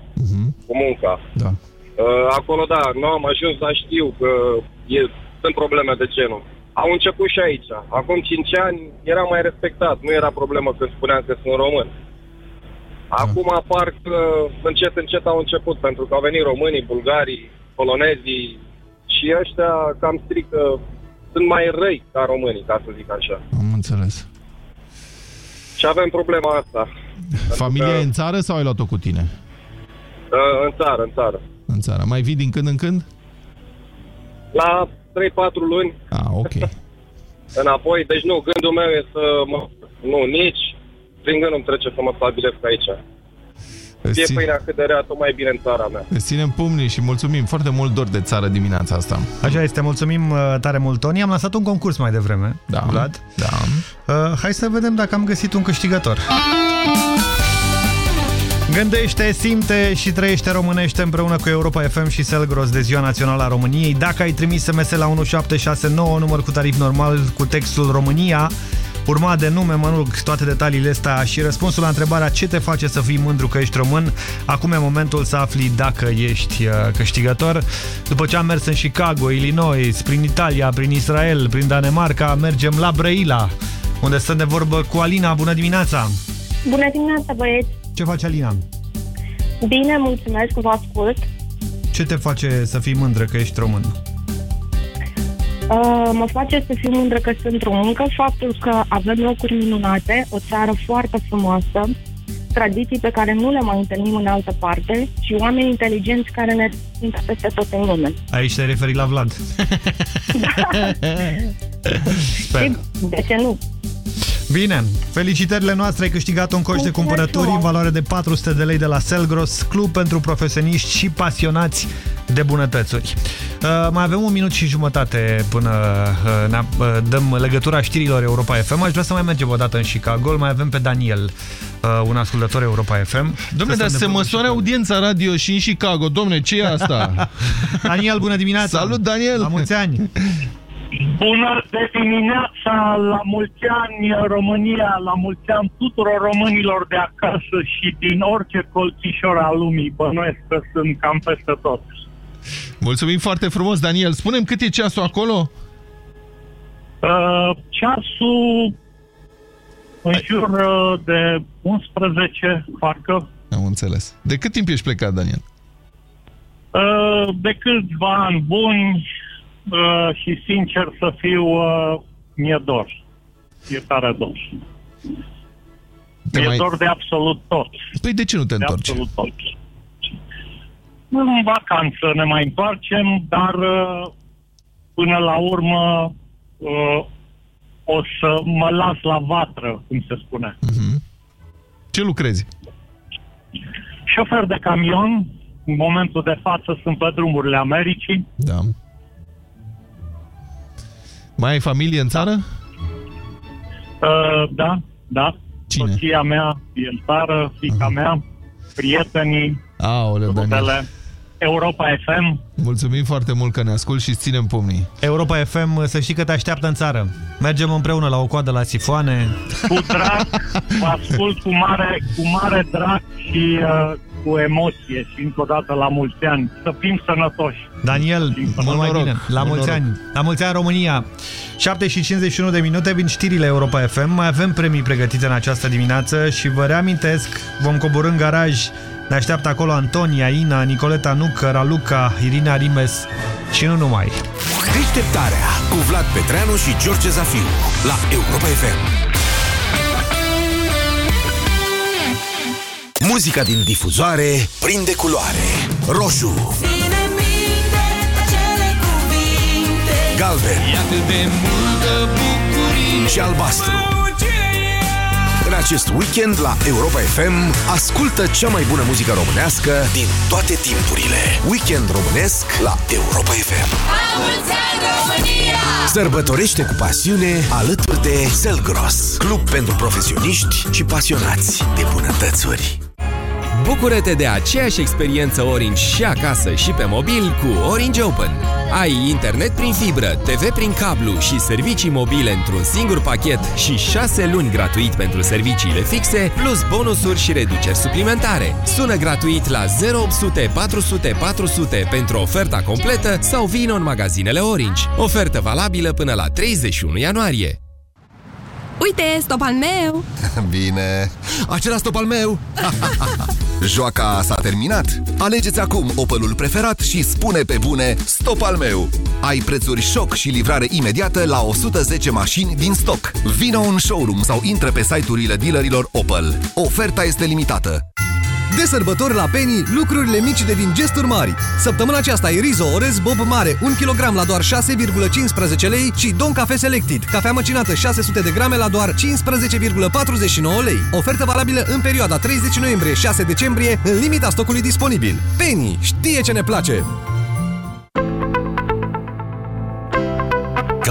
cu munca. Da. Uh, acolo, da, nu am ajuns, dar știu că e, sunt probleme de genul. Au început și aici. Acum 5 ani era mai respectat. Nu era problemă când spuneam că sunt român. Acum apar că încet, încet au început, pentru că au venit românii, bulgarii, polonezii și ăștia cam strică, sunt mai răi ca românii, ca să zic așa. Am înțeles. Și avem problema asta. Familia e în țară sau ai luat-o cu tine? Uh, în țară, în țară. În țară. Mai vii din când în când? La 3-4 luni Ah, ok. înapoi, deci nu, gândul meu e să mă, nu, nici prin gând îmi trece să mă stabilesc aici. Îți Fie țin- pâinea cât de rea, tot mai bine în țara mea. Îți ținem pumnii și mulțumim. Foarte mult dor de țară dimineața asta. Așa este, mulțumim uh, tare mult, Tony. Am lansat un concurs mai devreme, da. Vlad. Da. Uh, hai să vedem dacă am găsit un câștigător. Gândește, simte și trăiește românește împreună cu Europa FM și Selgros de Ziua Națională a României. Dacă ai trimis SMS la 1769, număr cu tarif normal cu textul România, urma de nume, mă rog, toate detaliile astea și răspunsul la întrebarea ce te face să fii mândru că ești român. Acum e momentul să afli dacă ești uh, câștigător. După ce am mers în Chicago, Illinois, prin Italia, prin Israel, prin Danemarca, mergem la Brăila, unde stăm de vorbă cu Alina. Bună dimineața! Bună dimineața, băieți! Ce face Alina? Bine, mulțumesc, vă ascult. Ce te face să fii mândră că ești român? Uh, mă face să fiu mândră că sunt româncă, faptul că avem locuri minunate, o țară foarte frumoasă, tradiții pe care nu le mai întâlnim în altă parte și oameni inteligenți care ne sunt peste tot în lume. Aici te referi la Vlad. Sper. De ce nu? Bine, felicitările noastre, ai câștigat un coș de cumpărături în valoare de 400 de lei de la Selgros, club pentru profesioniști și pasionați de bunătățuri. Uh, mai avem un minut și jumătate până uh, ne uh, dăm legătura știrilor Europa FM. Aș vrea să mai mergem o dată în Chicago. Mai avem pe Daniel, uh, un ascultător Europa FM. Domne, dar se măsoare audiența radio și în Chicago. Domne, ce e asta? Daniel, bună dimineața! Salut, Daniel! La mulți ani! Bună de dimineața, la mulți ani România, la mulți ani tuturor românilor de acasă și din orice colțișor al lumii. Bănuiesc că sunt cam peste tot. Mulțumim foarte frumos, Daniel. Spunem cât e ceasul acolo? Uh, ceasul în jur uh, de 11, parcă. Am înțeles. De cât timp ești plecat, Daniel? Uh, de câțiva ani buni uh, și sincer să fiu, uh, mi-e dor. E tare dor. Te mi-e mai- dor de absolut tot. Păi de ce nu te de întorci? absolut tot. În vacanță ne mai întoarcem, dar uh, până la urmă uh, o să mă las la vatră, cum se spune. Ce lucrezi? Șofer de camion, în momentul de față sunt pe drumurile Americii. Da. Mai ai familie în țară? Uh, da, da. Cine? Soția mea e în țară, fica mea, prietenii, Aoleu, Daniel. Rudele, Europa FM. Mulțumim foarte mult că ne asculti și îți ținem pumnii. Europa FM, să știi că te așteaptă în țară. Mergem împreună la o coadă la sifoane. Cu drag, vă ascult cu mare, cu mare drag și uh, cu emoție și încă o dată la mulți ani. Să fim sănătoși. Daniel, mult mai noroc, bine. La mult mulți noroc. ani. La mulți ani România. 7 și 51 de minute vin știrile Europa FM. Mai avem premii pregătite în această dimineață și vă reamintesc, vom coborâ în garaj. Ne așteaptă acolo Antonia, Ina, Nicoleta Nucă, Raluca, Irina Rimes și nu numai. Deșteptarea cu Vlad Petreanu și George Zafiu la Europa FM. Muzica din difuzoare prinde culoare. Roșu, galben și albastru. În acest weekend la Europa FM, ascultă cea mai bună muzică românească din toate timpurile. Weekend românesc la Europa FM. Sărbătorește cu pasiune alături de Selgros, club pentru profesioniști și pasionați de bunătățuri. Bucură-te de aceeași experiență Orange și acasă și pe mobil cu Orange Open. Ai internet prin fibră, TV prin cablu și servicii mobile într-un singur pachet și 6 luni gratuit pentru serviciile fixe, plus bonusuri și reduceri suplimentare. Sună gratuit la 0800 400 400 pentru oferta completă sau vină în magazinele Orange. Ofertă valabilă până la 31 ianuarie. Uite, stop al meu! Bine, acela stop al meu! Joaca s-a terminat? Alegeți acum Opelul preferat și spune pe bune stop al meu! Ai prețuri șoc și livrare imediată la 110 mașini din stoc. Vino în showroom sau intră pe site-urile dealerilor Opel. Oferta este limitată. De sărbători la Penny, lucrurile mici devin gesturi mari. Săptămâna aceasta e Rizo Orez Bob Mare, 1 kg la doar 6,15 lei și Don Cafe Selected, cafea măcinată 600 de grame la doar 15,49 lei. Ofertă valabilă în perioada 30 noiembrie-6 decembrie, în limita stocului disponibil. Penny știe ce ne place!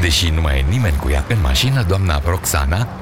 Deși nu mai e nimeni cu ea în mașină, doamna Roxana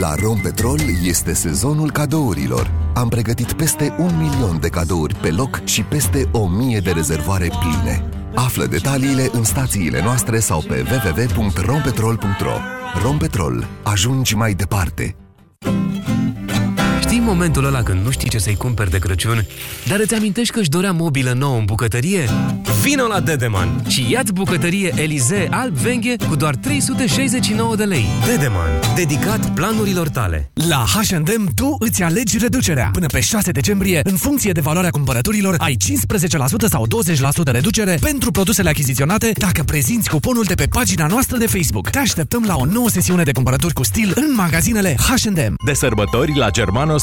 La Rompetrol este sezonul cadourilor. Am pregătit peste un milion de cadouri pe loc și peste o mie de rezervoare pline. Află detaliile în stațiile noastre sau pe www.rompetrol.ro Rompetrol. Ajungi mai departe. Știi momentul ăla când nu știi ce să-i cumperi de Crăciun, dar îți amintești că își dorea mobilă nouă în bucătărie? Vino la Dedeman și ia-ți bucătărie Elize alb venghe cu doar 369 de lei. Dedeman, dedicat planurilor tale. La H&M tu îți alegi reducerea. Până pe 6 decembrie, în funcție de valoarea cumpărăturilor, ai 15% sau 20% reducere pentru produsele achiziționate dacă prezinți cuponul de pe pagina noastră de Facebook. Te așteptăm la o nouă sesiune de cumpărături cu stil în magazinele H&M. De sărbători, la Germanos,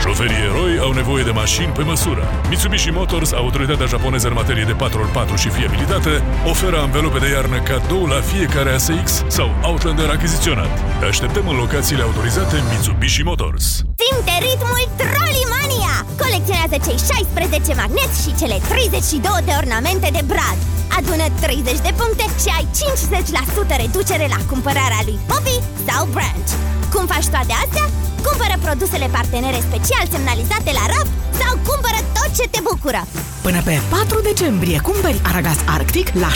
Șoferii eroi au nevoie de mașini pe măsură. Mitsubishi Motors, autoritatea japoneză în materie de 4x4 și fiabilitate, oferă anvelope de iarnă cadou la fiecare ASX sau Outlander achiziționat. Te așteptăm în locațiile autorizate Mitsubishi Motors. Simte ritmul Trollimania! Colecționează cei 16 magneți și cele 32 de ornamente de brad. Adună 30 de puncte și ai 50% reducere la cumpărarea lui Bobby sau Branch. Cum faci toate astea? Cumpără produsele partenere special semnalizate la raft sau cumpără tot ce te bucură! Până pe 4 decembrie cumperi Aragaz Arctic la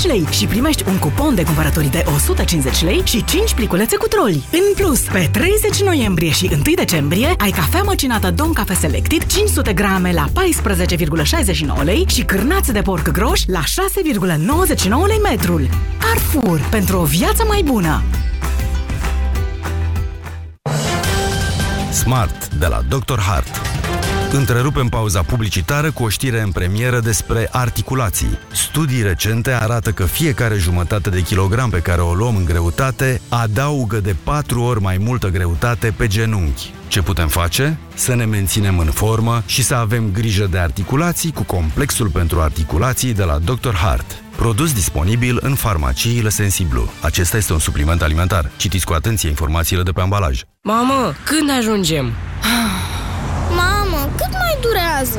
749,90 lei și primești un cupon de cumpărături de 150 lei și 5 pliculețe cu troli. În plus, pe 30 noiembrie și 1 decembrie ai cafea măcinată Don Cafe Selected 500 grame la 14,69 lei și cârnați de porc groș la 6,99 lei metrul. Carrefour, pentru o viață mai bună! Smart de la Dr. Hart. Întrerupem pauza publicitară cu o știre în premieră despre articulații. Studii recente arată că fiecare jumătate de kilogram pe care o luăm în greutate adaugă de 4 ori mai multă greutate pe genunchi. Ce putem face? Să ne menținem în formă și să avem grijă de articulații cu complexul pentru articulații de la Dr. Hart. Produs disponibil în farmaciile Sensiblu. Acesta este un supliment alimentar. Citiți cu atenție informațiile de pe ambalaj. Mamă, când ajungem? Mamă, cât mai durează?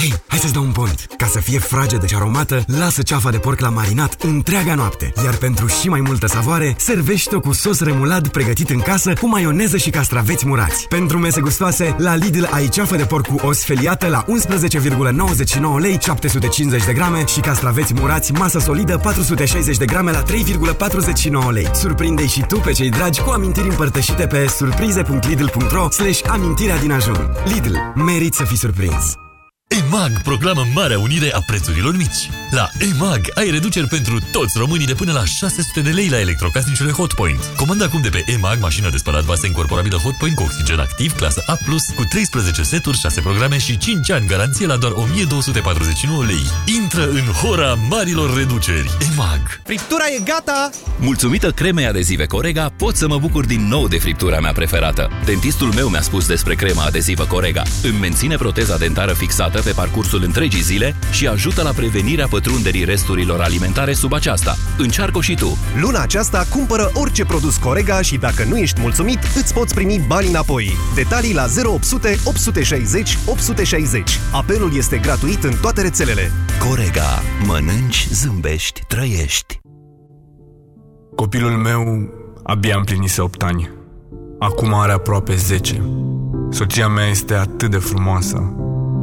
Hei, hai să-ți dau un point. Ca să fie fragedă și aromată, lasă ceafa de porc la marinat întreaga noapte. Iar pentru și mai multă savoare, servește-o cu sos remulad pregătit în casă cu maioneză și castraveți murați. Pentru mese gustoase, la Lidl ai ceafă de porc cu os feliată la 11,99 lei 750 de grame și castraveți murați masă solidă 460 de grame la 3,49 lei. Surprinde-i și tu pe cei dragi cu amintiri împărtășite pe surprize.lidl.ro slash amintirea din ajun. Lidl. Merit să fii surprins! EMAG proclamă Marea Unire a prețurilor mici. La EMAG ai reduceri pentru toți românii de până la 600 de lei la electrocasnicele Hotpoint. Comanda acum de pe EMAG mașină de spălat vase incorporabilă Hotpoint cu oxigen activ, clasă A+, cu 13 seturi, 6 programe și 5 ani garanție la doar 1249 lei. Intră în hora marilor reduceri. EMAG. Friptura e gata! Mulțumită cremei adezive Corega, pot să mă bucur din nou de friptura mea preferată. Dentistul meu mi-a spus despre crema adezivă Corega. Îmi menține proteza dentară fixată pe parcursul întregii zile și ajută la prevenirea pătrunderii resturilor alimentare sub aceasta. Încearcă și tu! Luna aceasta cumpără orice produs Corega și dacă nu ești mulțumit, îți poți primi bani înapoi. Detalii la 0800 860 860. Apelul este gratuit în toate rețelele. Corega. Mănânci, zâmbești, trăiești. Copilul meu abia împlinise 8 ani. Acum are aproape 10. Soția mea este atât de frumoasă.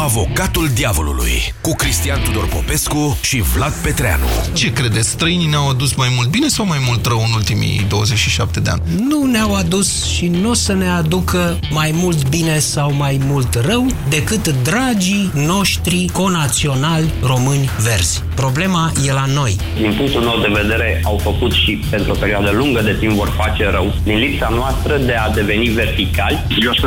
Avocatul diavolului cu Cristian Tudor Popescu și Vlad Petreanu. Ce credeți? Străinii ne-au adus mai mult bine sau mai mult rău în ultimii 27 de ani? Nu ne-au adus și nu o să ne aducă mai mult bine sau mai mult rău decât dragii noștri conaționali români verzi. Problema e la noi. Din punctul meu de vedere, au făcut și pentru o perioadă lungă de timp vor face rău, din lipsa noastră de a deveni verticali. Eu aș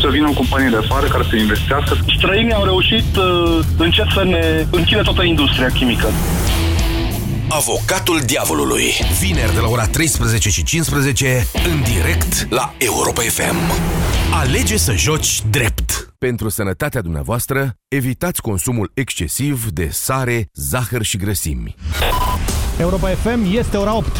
să vină o companie de afară care să investească. Străinii au reușit uh, încet să ne închide toată industria chimică. Avocatul diavolului. Vineri de la ora 13 și 15 în direct la Europa FM. Alege să joci drept. Pentru sănătatea dumneavoastră, evitați consumul excesiv de sare, zahăr și grăsimi. Europa FM este ora 8.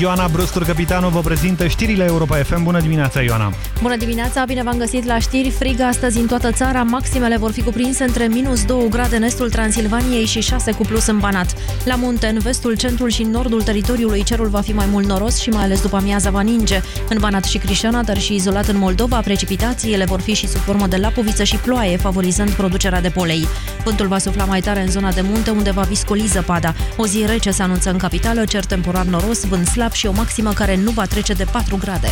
Ioana Brustur, capitanul, vă prezintă știrile Europa FM. Bună dimineața, Ioana! Bună dimineața, bine v-am găsit la știri. Frig astăzi în toată țara. Maximele vor fi cuprinse între minus 2 grade în estul Transilvaniei și 6 cu plus în Banat. La munte, în vestul, centrul și nordul teritoriului, cerul va fi mai mult noros și mai ales după amiaza va ninge. În Banat și Crișana, dar și izolat în Moldova, precipitațiile vor fi și sub formă de lapoviță și ploaie, favorizând producerea de polei. Vântul va sufla mai tare în zona de munte, unde va viscoli zăpada. O zi rece se anunță în capitală, cer temporar noros, vânt slab și o maximă care nu va trece de 4 grade.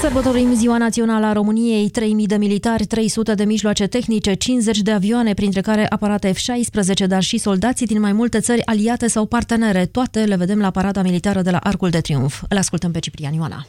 Sărbătorim Ziua Națională a României, 3.000 de militari, 300 de mijloace tehnice, 50 de avioane, printre care aparate F-16, dar și soldații din mai multe țări aliate sau partenere. Toate le vedem la parada militară de la Arcul de Triunf. Îl ascultăm pe Ciprian Ioana.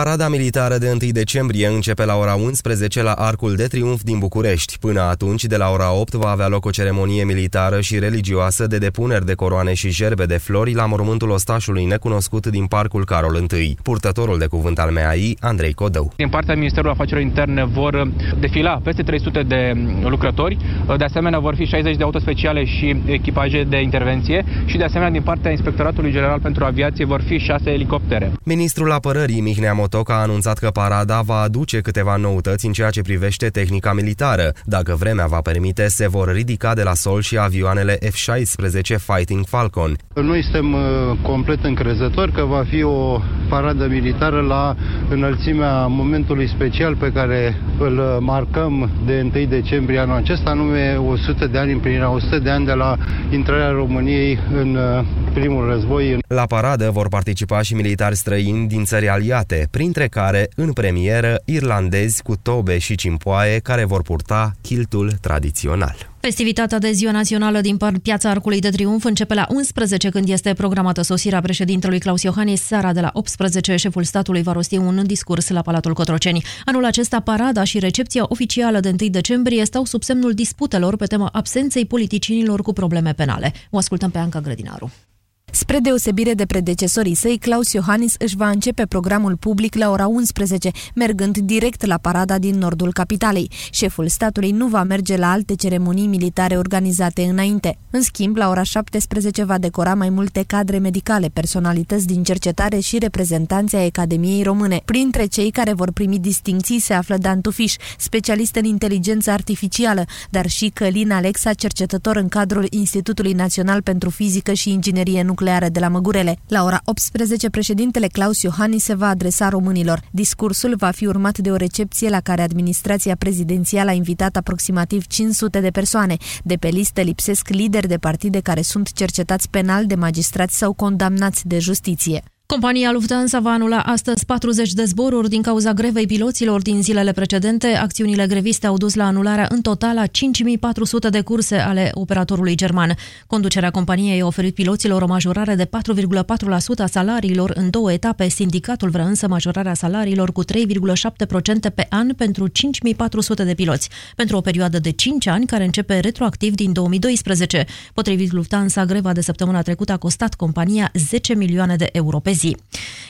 Parada militară de 1 decembrie începe la ora 11 la Arcul de Triunf din București. Până atunci, de la ora 8, va avea loc o ceremonie militară și religioasă de depuneri de coroane și gerbe de flori la mormântul ostașului necunoscut din Parcul Carol I. Purtătorul de cuvânt al MEAI, Andrei Codău. Din partea Ministerului Afacerilor Interne vor defila peste 300 de lucrători. De asemenea, vor fi 60 de autospeciale și echipaje de intervenție și, de asemenea, din partea Inspectoratului General pentru Aviație vor fi 6 elicoptere. Ministrul Apărării, Mihnea Motoc a anunțat că parada va aduce câteva noutăți în ceea ce privește tehnica militară. Dacă vremea va permite, se vor ridica de la sol și avioanele F-16 Fighting Falcon. Noi suntem uh, complet încrezători că va fi o paradă militară la înălțimea momentului special pe care îl uh, marcăm de 1 decembrie anul acesta, anume 100 de ani, împlinirea 100 de ani de la intrarea României în uh, primul război. La paradă vor participa și militari străini din țări aliate, printre care, în premieră, irlandezi cu tobe și cimpoaie care vor purta kiltul tradițional. Festivitatea de Ziua Națională din Piața Arcului de Triunf începe la 11 când este programată sosirea președintelui Claus Iohannis. Seara de la 18, șeful statului va rosti un discurs la Palatul Cotroceni. Anul acesta, parada și recepția oficială de 1 decembrie stau sub semnul disputelor pe tema absenței politicienilor cu probleme penale. O ascultăm pe Anca Grădinaru. Spre deosebire de predecesorii săi, Claus Iohannis își va începe programul public la ora 11, mergând direct la parada din nordul capitalei. Șeful statului nu va merge la alte ceremonii militare organizate înainte. În schimb, la ora 17 va decora mai multe cadre medicale, personalități din cercetare și reprezentanții ai Academiei Române. Printre cei care vor primi distincții se află Dan Tufiș, specialist în inteligență artificială, dar și Călin Alexa, cercetător în cadrul Institutului Național pentru Fizică și Inginerie Nucleară de la Măgurele. La ora 18, președintele Claus Iohannis se va adresa românilor. Discursul va fi urmat de o recepție la care administrația prezidențială a invitat aproximativ 500 de persoane. De pe listă lipsesc lideri de partide care sunt cercetați penal de magistrați sau condamnați de justiție. Compania Lufthansa va anula astăzi 40 de zboruri din cauza grevei piloților din zilele precedente. Acțiunile greviste au dus la anularea în total a 5400 de curse ale operatorului german. Conducerea companiei a oferit piloților o majorare de 4,4% a salariilor în două etape. Sindicatul vrea însă majorarea salariilor cu 3,7% pe an pentru 5400 de piloți, pentru o perioadă de 5 ani care începe retroactiv din 2012. Potrivit Lufthansa, greva de săptămâna trecută a costat compania 10 milioane de euro pe zi.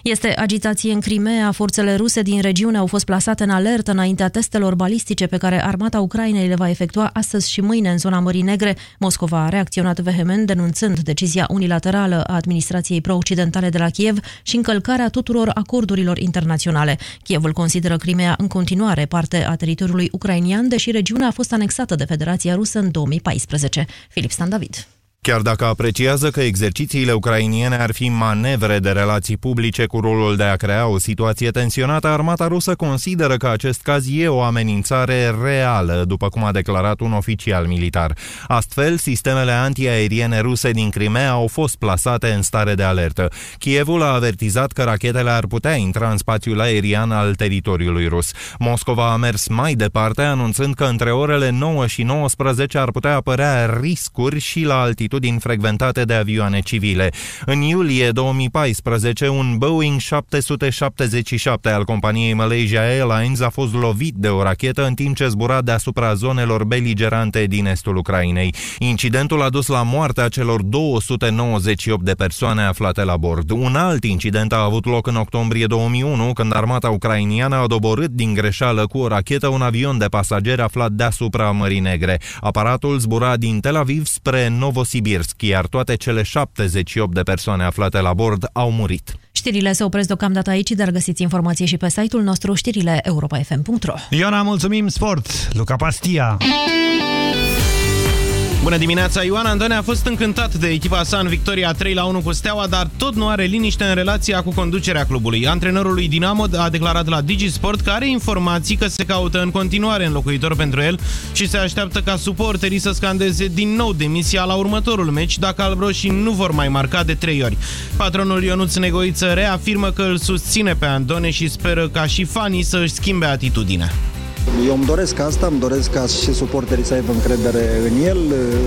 Este agitație în Crimea. Forțele ruse din regiune au fost plasate în alertă înaintea testelor balistice pe care armata Ucrainei le va efectua astăzi și mâine în zona Mării Negre. Moscova a reacționat vehement denunțând decizia unilaterală a administrației pro-occidentale de la Kiev și încălcarea tuturor acordurilor internaționale. Kievul consideră Crimea în continuare parte a teritoriului ucrainian, deși regiunea a fost anexată de Federația Rusă în 2014. Filip Stan David. Chiar dacă apreciază că exercițiile ucrainiene ar fi manevre de relații publice cu rolul de a crea o situație tensionată, armata rusă consideră că acest caz e o amenințare reală, după cum a declarat un oficial militar. Astfel, sistemele antiaeriene ruse din Crimea au fost plasate în stare de alertă. Kievul a avertizat că rachetele ar putea intra în spațiul aerian al teritoriului rus. Moscova a mers mai departe, anunțând că între orele 9 și 19 ar putea apărea riscuri și la altitudine altitudini frecventate de avioane civile. În iulie 2014, un Boeing 777 al companiei Malaysia Airlines a fost lovit de o rachetă în timp ce zbura deasupra zonelor beligerante din estul Ucrainei. Incidentul a dus la moartea celor 298 de persoane aflate la bord. Un alt incident a avut loc în octombrie 2001, când armata ucrainiană a doborât din greșeală cu o rachetă un avion de pasageri aflat deasupra Mării Negre. Aparatul zbura din Tel Aviv spre Novosibirsk Novosibirsk, iar toate cele 78 de persoane aflate la bord au murit. Știrile se opresc deocamdată aici, dar găsiți informații și pe site-ul nostru știrile europa.fm.ro Iona, mulțumim, sport! Luca Pastia! Bună dimineața! Ioan Andone a fost încântat de echipa sa în victoria 3 la 1 cu Steaua, dar tot nu are liniște în relația cu conducerea clubului. Antrenorul lui Dinamo a declarat la Digisport că are informații că se caută în continuare înlocuitor pentru el și se așteaptă ca suporterii să scandeze din nou demisia la următorul meci dacă albroșii nu vor mai marca de 3 ori. Patronul Ionuț Negoiță reafirmă că îl susține pe Andone și speră ca și fanii să își schimbe atitudinea. Eu îmi doresc asta, îmi doresc ca și suporterii să aibă încredere în el,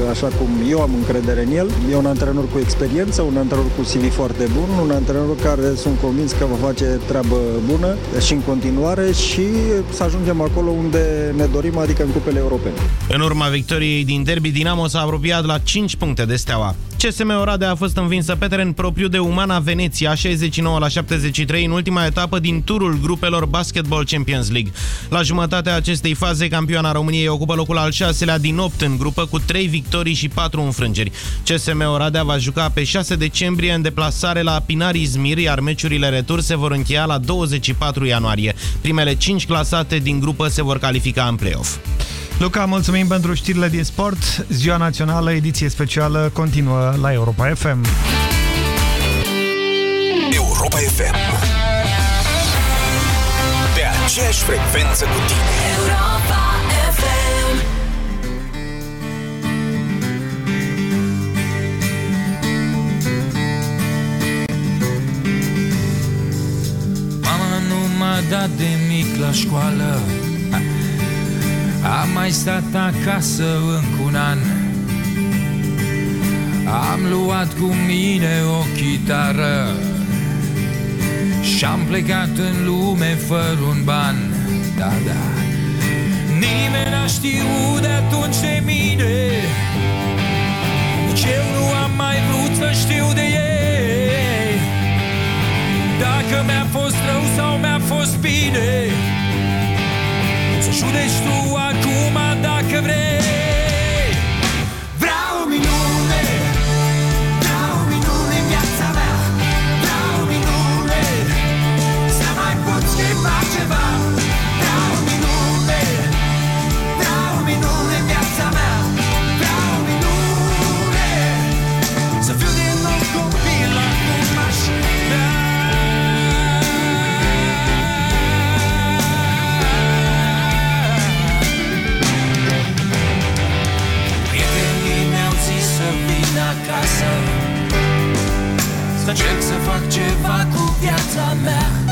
așa cum eu am încredere în el. E un antrenor cu experiență, un antrenor cu CV foarte bun, un antrenor care sunt convins că va face treabă bună și în continuare și să ajungem acolo unde ne dorim, adică în cupele europene. În urma victoriei din derby, Dinamo s-a apropiat la 5 puncte de steaua. CSM Oradea a fost învinsă pe teren propriu de Umana Veneția 69 la 73 în ultima etapă din turul grupelor Basketball Champions League. La jumătatea acestei faze, campioana României ocupă locul al șaselea din 8 în grupă cu 3 victorii și 4 înfrângeri. CSM Oradea va juca pe 6 decembrie în deplasare la Pinar Izmir, iar meciurile retur se vor încheia la 24 ianuarie. Primele 5 clasate din grupă se vor califica în play-off. Luca, mulțumim pentru știrile din sport. Ziua Națională, ediție specială, continuă la Europa FM. Europa FM. Pe aceeași frecvență cu tine. Europa FM. Mama nu m-a dat de mic la școală am mai stat acasă încă un an. Am luat cu mine o chitară Și-am plecat în lume fără un ban. Da, da. Nimeni n-a știut de atunci de mine. Nici eu nu am mai vrut să știu de ei. Mi-a fost rău sau mi-a fost bine Să judeci tu acum dacă vrei încerc să fac ceva cu viața mea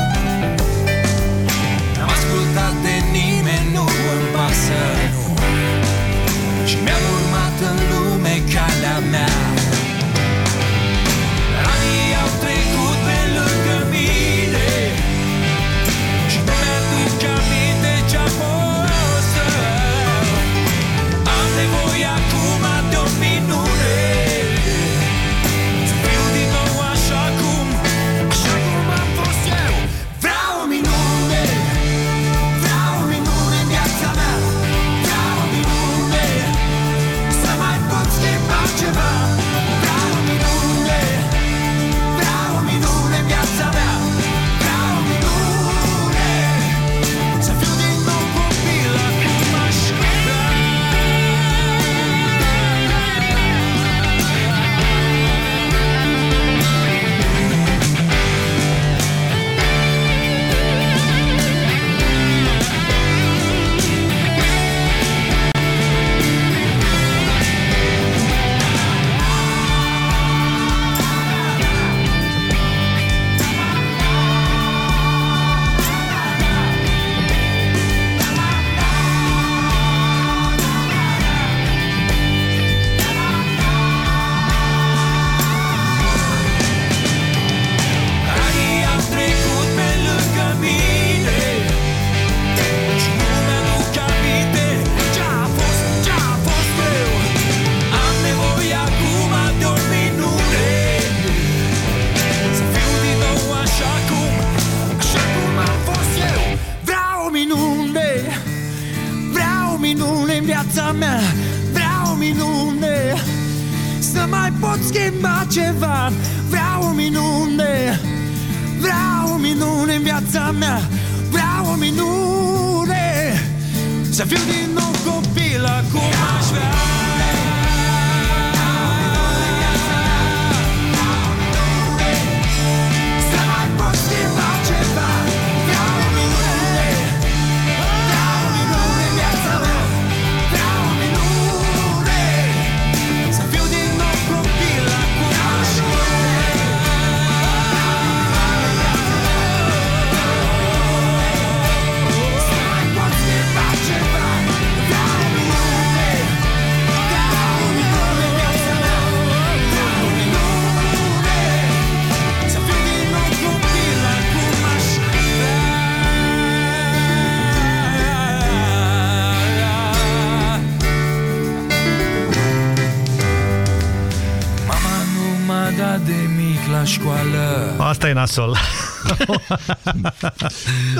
Asta e nasol.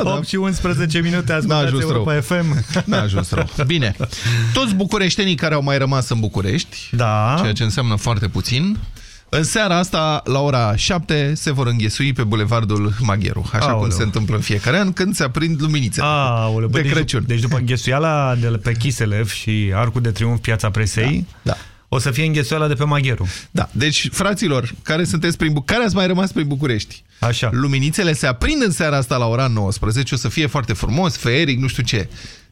8 și 11 minute, ascultați ajuns rău. Europa FM. N-a ajuns rău. Bine. Toți bucureștenii care au mai rămas în București, da. ceea ce înseamnă foarte puțin, în seara asta, la ora 7, se vor înghesui pe Bulevardul Magheru, așa Aoleu. cum se întâmplă în fiecare an, când se aprind luminițele Aoleu, bă, de deci, Crăciun. Deci după înghesuiala de pe Chiselev și Arcul de Triunf, Piața Presei, da. O să fie înghesuiala de pe Magheru. Da, deci, fraților, care sunteți prin Bu- care ați mai rămas prin București? Așa. Luminițele se aprind în seara asta la ora 19, o să fie foarte frumos, feeric, nu știu ce.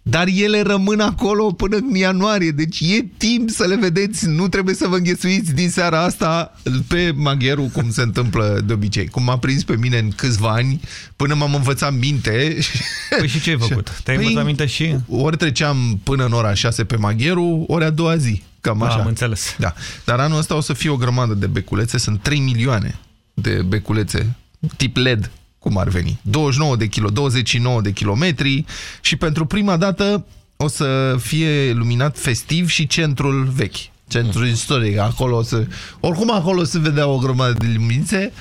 Dar ele rămân acolo până în ianuarie, deci e timp să le vedeți, nu trebuie să vă înghesuiți din seara asta pe Magheru, cum se întâmplă de obicei. Cum m-a prins pe mine în câțiva ani, până m-am învățat minte. Păi și ce ai făcut? Te-ai Păi, învățat minte și... Ori treceam până în ora 6 pe Magheru, ori a doua zi. Cam Da, așa. am înțeles. Da. Dar anul ăsta o să fie o grămadă de beculețe, sunt 3 milioane de beculețe tip LED, cum ar veni. 29 de kilo, 29 de kilometri și pentru prima dată o să fie luminat festiv și centrul vechi. Centrul istoric, acolo o să... Oricum acolo se vedea o grămadă de luminițe,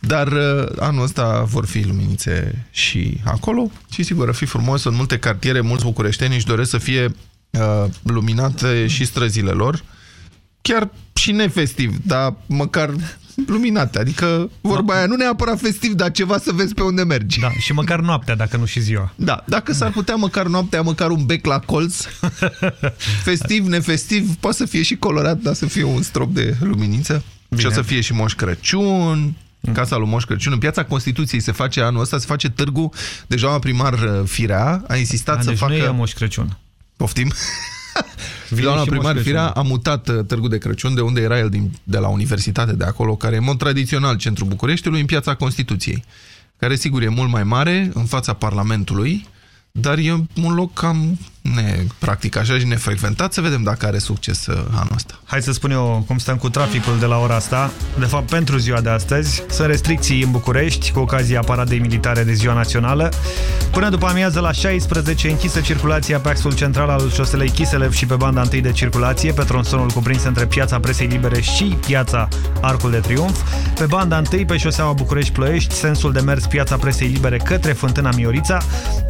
Dar uh, anul ăsta vor fi luminițe și acolo și sigur, ar fi frumos în multe cartiere, mulți bucureșteni își doresc să fie uh, luminate și străzile lor, chiar și nefestiv, dar măcar luminate, adică vorba aia, nu neapărat festiv, dar ceva să vezi pe unde mergi. Da, și măcar noaptea, dacă nu și ziua. Da, dacă s-ar putea măcar noaptea, măcar un bec la colț, festiv, nefestiv, poate să fie și colorat, dar să fie un strop de luminiță. Bine. Și o să fie și Moș Crăciun, în casa lui Moș Crăciun. În piața Constituției se face anul ăsta, se face târgu. Deja primar uh, Firea a insistat Da, să deci facă... nu e Moș Crăciun. Poftim? Vine Doamna și Moș primar Crăciun. Firea a mutat uh, Târgu de Crăciun de unde era el din, de la universitate de acolo, care e în mod tradițional centrul Bucureștiului, în piața Constituției, care sigur e mult mai mare în fața Parlamentului, dar e un loc cam ne, practic așa și nefrecventat. Să vedem dacă are succes uh, anul ăsta. Hai să spun eu cum stăm cu traficul de la ora asta. De fapt, pentru ziua de astăzi, sunt restricții în București cu ocazia paradei militare de ziua națională. Până după amiază la 16, închisă circulația pe axul central al șoselei Chiselev și pe banda întâi de circulație, pe tronsonul cuprins între Piața Presei Libere și Piața Arcul de Triunf. Pe banda întâi, pe șoseaua București-Ploiești, sensul de mers Piața Presei Libere către Fântâna Miorița,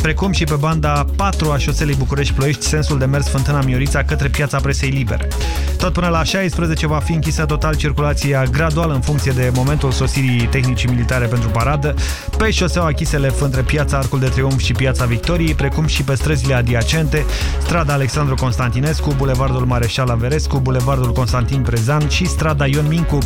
precum și pe banda 4 a șoselei București-Ploiești, sensul de mers Fântâna Miorița către Piața Presei Libere. Tot până la 16 va fi închisă total circulația gradual în funcție de momentul sosirii tehnicii militare pentru paradă, pe șoseaua Chiselev între Piața Arcul de Triunf și Piața Victoriei, precum și pe străzile adiacente, strada Alexandru Constantinescu, Bulevardul Mareșal Averescu, Bulevardul Constantin Prezan și strada Ion Mincu.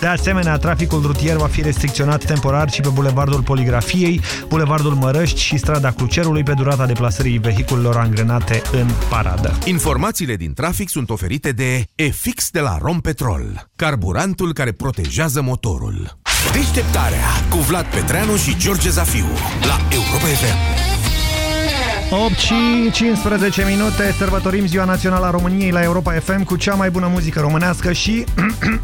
De asemenea, traficul rutier va fi restricționat temporar și pe Bulevardul Poligrafiei, Bulevardul Mărăști și strada Crucerului pe durata deplasării vehiculelor angrenate în paradă. Informațiile din trafic sunt oferite de EFIX de la Rompetrol, carburantul care protejează motorul. Deșteptarea cu Vlad Petreanu și George Zafiu la Europa FM. 8 și 15 minute, sărbătorim Ziua Națională a României la Europa FM cu cea mai bună muzică românească și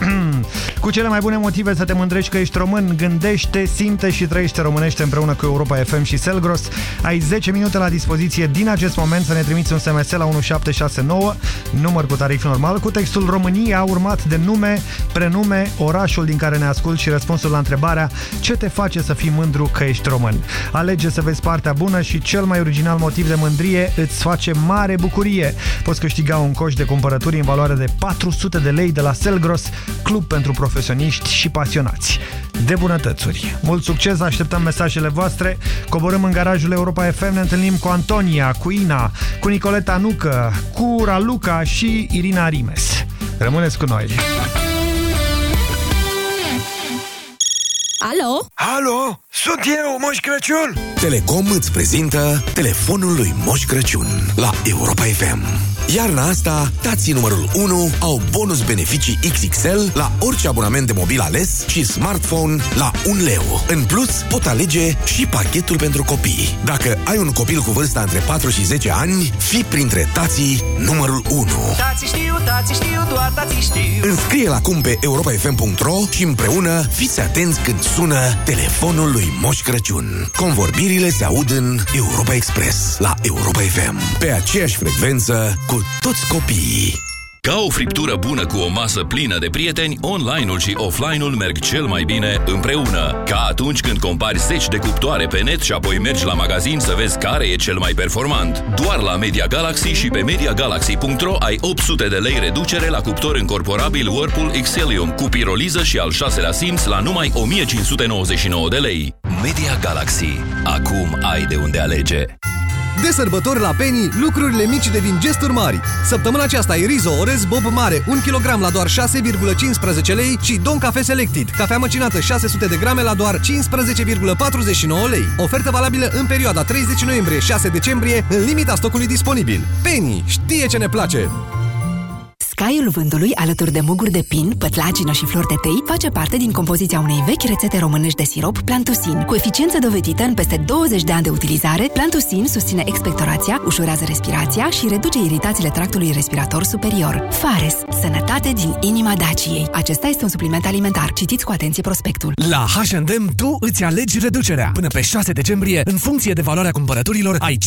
cu cele mai bune motive să te mândrești că ești român. Gândește, simte și trăiește românește împreună cu Europa FM și Selgros. Ai 10 minute la dispoziție din acest moment să ne trimiți un SMS la 1769, număr cu tarif normal, cu textul România urmat de nume, prenume, orașul din care ne ascult și răspunsul la întrebarea ce te face să fii mândru că ești român. Alege să vezi partea bună și cel mai original motiv de mândrie îți face mare bucurie. Poți câștiga un coș de cumpărături în valoare de 400 de lei de la Selgros, club pentru profesioniști și pasionați de bunătățuri. Mult succes, așteptăm mesajele voastre. Coborâm în garajul Europa FM, ne întâlnim cu Antonia, cu Ina, cu Nicoleta Nucă, cu Raluca și Irina Rimes. Rămâneți cu noi! Alo? Alo, sunt eu, Moș Crăciun! Telecom îți prezintă telefonul lui Moș Crăciun la Europa FM. Iarna asta, tații numărul 1 au bonus beneficii XXL la orice abonament de mobil ales și smartphone la 1 leu. În plus, pot alege și pachetul pentru copii. Dacă ai un copil cu vârsta între 4 și 10 ani, fi printre tații numărul 1. Tații știu, tații știu, doar tații știu Înscrie-l acum pe europafm.ro și împreună fiți atenți când sună telefonul lui Moș Crăciun. Convorbirile se aud în Europa Express la Europa FM. Pe aceeași frecvență cu toți copiii. Ca o friptură bună cu o masă plină de prieteni, online-ul și offline-ul merg cel mai bine împreună. Ca atunci când compari 10 de cuptoare pe net și apoi mergi la magazin să vezi care e cel mai performant. Doar la Media Galaxy și pe MediaGalaxy.ro ai 800 de lei reducere la cuptor încorporabil Whirlpool Xelium cu piroliză și al șaselea simț la numai 1599 de lei. Media Galaxy. Acum ai de unde alege. De sărbători la Penny, lucrurile mici devin gesturi mari. Săptămâna aceasta e Rizo Orez Bob Mare, 1 kg la doar 6,15 lei și Don Cafe Selected, cafea măcinată 600 de grame la doar 15,49 lei. Ofertă valabilă în perioada 30 noiembrie-6 decembrie, în limita stocului disponibil. Penny știe ce ne place! Scaiul vântului, alături de muguri de pin, pătlagină și flori de tei, face parte din compoziția unei vechi rețete românești de sirop Plantusin. Cu eficiență dovedită în peste 20 de ani de utilizare, Plantusin susține expectorația, ușurează respirația și reduce iritațiile tractului respirator superior. Fares. Sănătate din inima Daciei. Acesta este un supliment alimentar. Citiți cu atenție prospectul. La H&M tu îți alegi reducerea. Până pe 6 decembrie, în funcție de valoarea cumpărăturilor, ai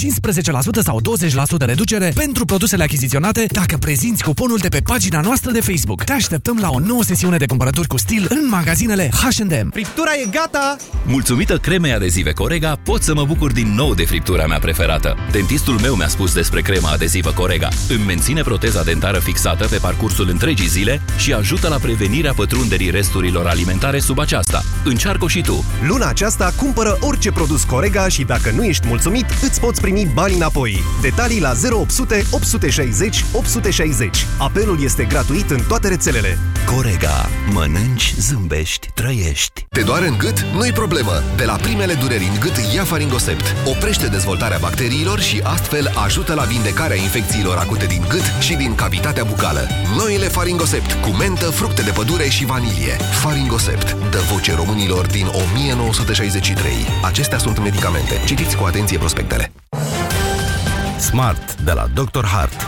15% sau 20% reducere pentru produsele achiziționate dacă prezinți cuponul de pe pe pagina noastră de Facebook. Te așteptăm la o nouă sesiune de cumpărături cu stil în magazinele H&M. Friptura e gata! Mulțumită cremei adezive Corega, pot să mă bucur din nou de friptura mea preferată. Dentistul meu mi-a spus despre crema adezivă Corega. Îmi menține proteza dentară fixată pe parcursul întregii zile și ajută la prevenirea pătrunderii resturilor alimentare sub aceasta. Încearcă și tu! Luna aceasta cumpără orice produs Corega și dacă nu ești mulțumit, îți poți primi bani înapoi. Detalii la 0800 860 860. Apelul este gratuit în toate rețelele. Corega. Mănânci, zâmbești, trăiești. Te doare în gât? Nu-i problemă. De la primele dureri în gât, ia Faringosept. Oprește dezvoltarea bacteriilor și astfel ajută la vindecarea infecțiilor acute din gât și din cavitatea bucală. Noile Faringosept cu mentă, fructe de pădure și vanilie. Faringosept dă voce românilor din 1963. Acestea sunt medicamente. Citiți cu atenție prospectele. Smart de la Dr. Hart.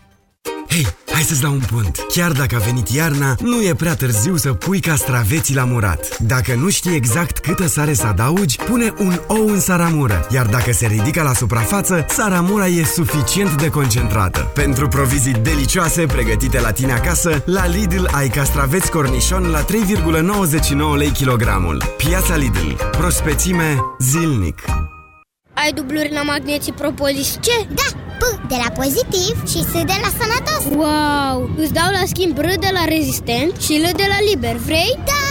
Hei, hai să-ți dau un pont. Chiar dacă a venit iarna, nu e prea târziu să pui castraveții la murat. Dacă nu știi exact câtă sare să adaugi, pune un ou în saramură. Iar dacă se ridică la suprafață, saramura e suficient de concentrată. Pentru provizii delicioase pregătite la tine acasă, la Lidl ai castraveți cornișon la 3,99 lei kilogramul. Piața Lidl. Prospețime zilnic. Ai dubluri la magneții propolis ce? Da, P de la pozitiv și S de la sănătos Wow! Îți dau la schimb R de la rezistent și L de la liber, vrei? Da!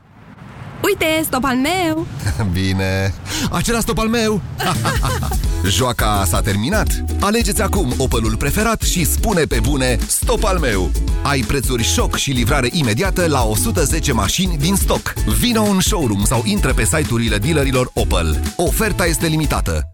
Uite, stop al meu! Bine, acela stop al meu! Joaca s-a terminat? Alegeți acum Opelul preferat și spune pe bune stop al meu! Ai prețuri șoc și livrare imediată la 110 mașini din stoc. Vino în showroom sau intră pe site-urile dealerilor Opel. Oferta este limitată.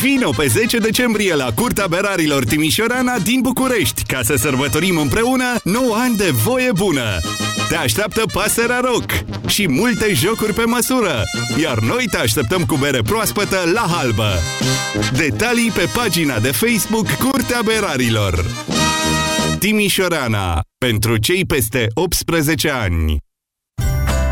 Vino pe 10 decembrie la Curtea Berarilor Timișorana din București ca să sărbătorim împreună 9 ani de voie bună. Te așteaptă pasărea rock și multe jocuri pe măsură, iar noi te așteptăm cu bere proaspătă la halbă. Detalii pe pagina de Facebook Curtea Berarilor. Timișorana. Pentru cei peste 18 ani.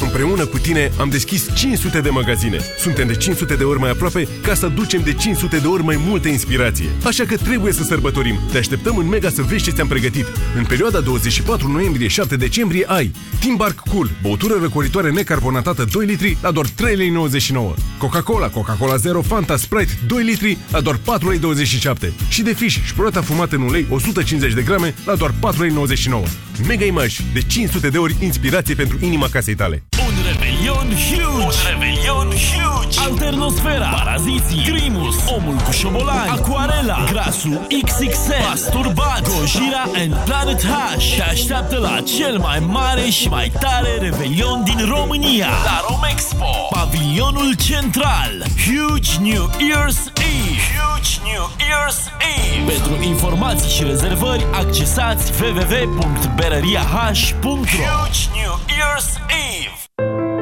Împreună cu tine am deschis 500 de magazine. Suntem de 500 de ori mai aproape ca să ducem de 500 de ori mai multă inspirație. Așa că trebuie să sărbătorim. Te așteptăm în Mega să vezi ce ți-am pregătit. În perioada 24 noiembrie-7 decembrie ai Timbark Cool, băutură răcoritoare necarbonatată 2 litri la doar 3,99 lei. Coca-Cola, Coca-Cola Zero, Fanta Sprite 2 litri la doar 4,27 lei. Și de fiș, șproata fumată în ulei 150 de grame la doar 4,99 lei. Mega Image, de 500 de ori inspirație pentru inima casei tale. Un revelion huge! Un revelion huge! Alternosfera, Paraziții, Grimus, Omul cu șobolani, Aquarela, Grasul XXL, Masturbat, Gojira and Planet H. Și așteaptă la cel mai mare și mai tare revelion din România, la Romexpo, pavilionul central, Huge New Year's Eve, Huge New Year's Eve. Pentru informații și rezervări, accesați www.berăriah.ro Huge New Year's Eve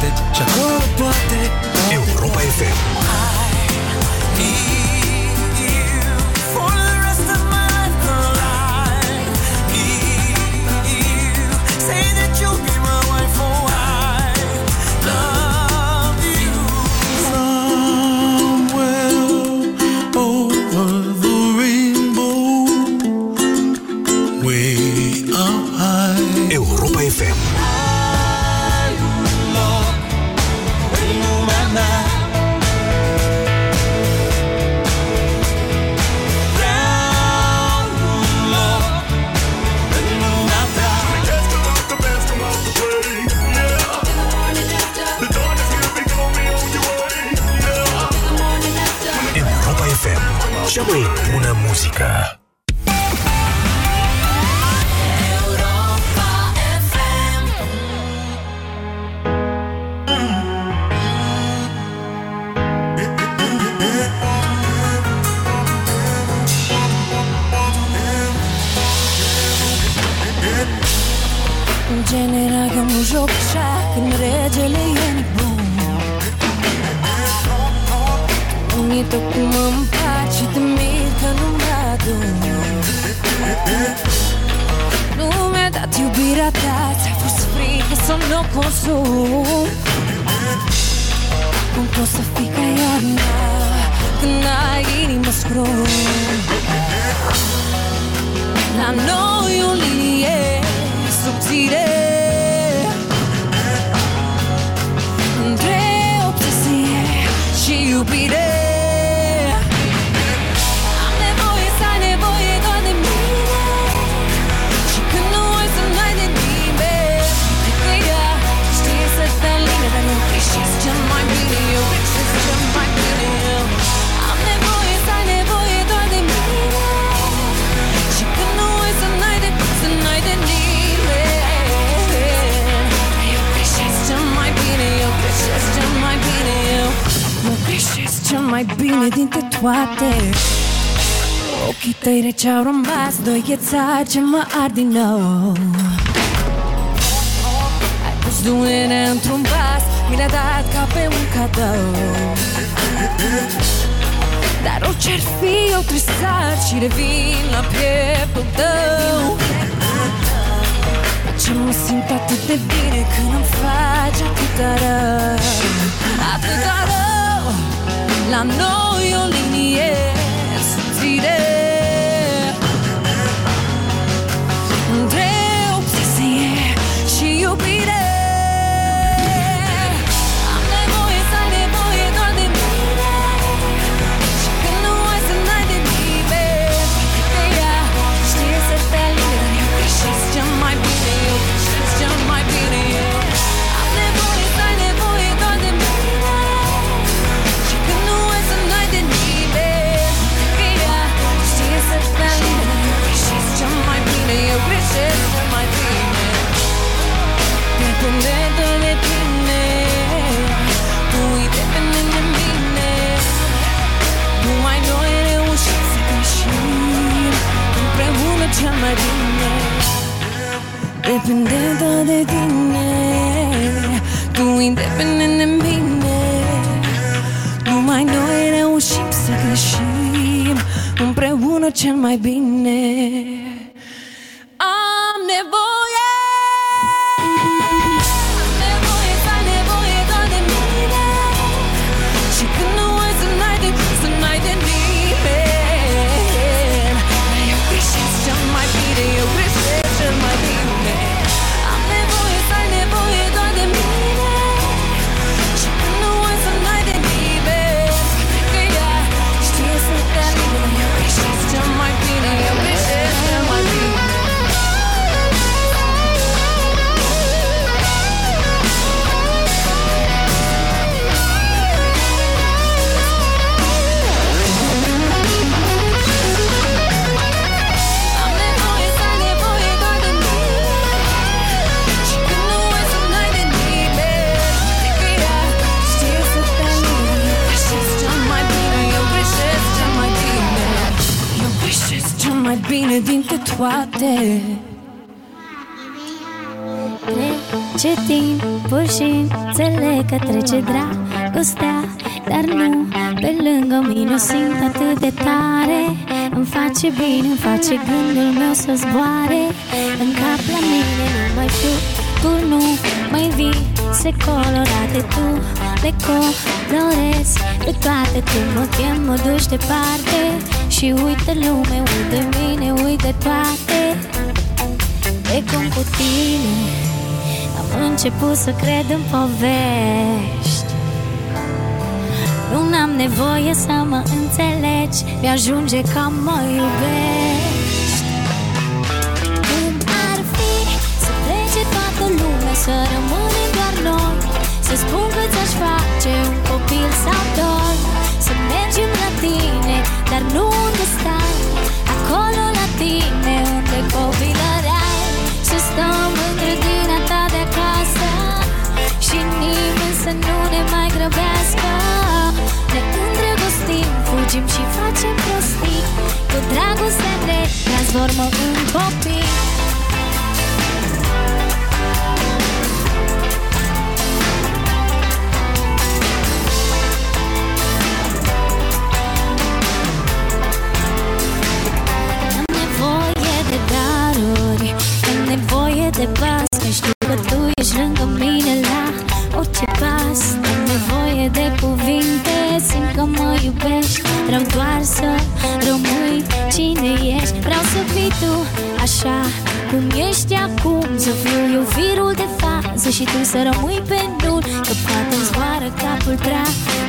Pe Marte Și acolo poate. Europa FM Cea bună muzică Ochii tăi reci au rămas Doi ghețari ce mă ard din nou. Ai pus durere într-un vas Mi le-a dat ca pe un cadou. Dar orice-ar fi eu tristar Și revin la pieptul tău. Dar ce mă simt atât de bine Când îmi faci atâta rău. Atâta rău. La noi o linie subțire Dependentă de tine. Tu e dependent de mine Numai noi reușim să greșim. Împreună cel mai bine. Dependentă de tine. Tu independent de mine Numai noi reușim să greșim. Împreună cel mai bine bine, îmi face gândul meu să zboare În cap la mine nu mai fiu Tu nu mai vii se colorate Tu. Le colorezi pe toate Tu mă chem, mă duci departe. Și uite lume, uite mine, uite toate. E cum cu tine am început să cred în povești. Nu am nevoie să mă înțelegi Mi-ajunge că mă iubești Să rămânem doar noi. Să spun că ți-aș face un copil sau doi. Să mergem la tine, dar nu unde stai. Acolo la tine unde copilărai Să stăm în grădina ta de acasă. Și nimeni să nu ne mai grăbească. Ne îndrăgostim, fugim și facem prostii. Cu dragoste ne transformă în copii de pas Că știu că tu ești lângă mine la orice pas. Am nevoie de cuvinte Simt că mă iubești. Vreau doar să rămâi cine ești. Vreau să fii tu așa cum ești acum. Să fiu eu firul de fază Și tu să rămâi pe nul Că poate îmi zboară capul prea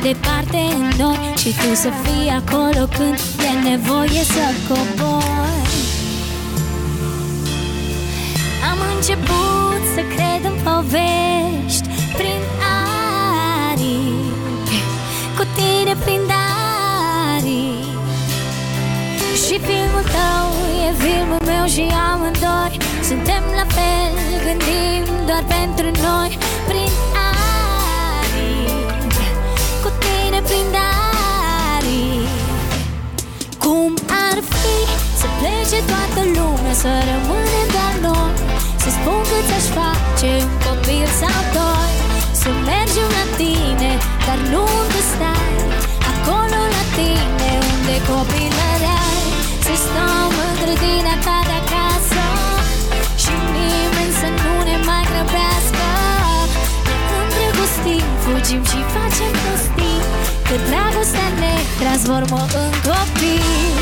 departe în noi Și tu să fii acolo când e nevoie să cobori început să cred în povești Prin aripi Cu tine prin aripi și filmul tău e filmul meu și amândoi. Suntem la fel, gândim doar pentru noi. Prin aripi, cu tine prin aripi Cum ar fi să plece toată lumea Să rămânem doar noi Să spun că ți-aș face un copil sau doi. Să mergem la tine, dar nu unde stai. Acolo la tine unde copilăreai Să stăm în grădina ta de acasă. Și nimeni să nu ne mai grăbească. Ne îndrăgostim, fugim și facem prostii. Că dragostea ne transformă în copii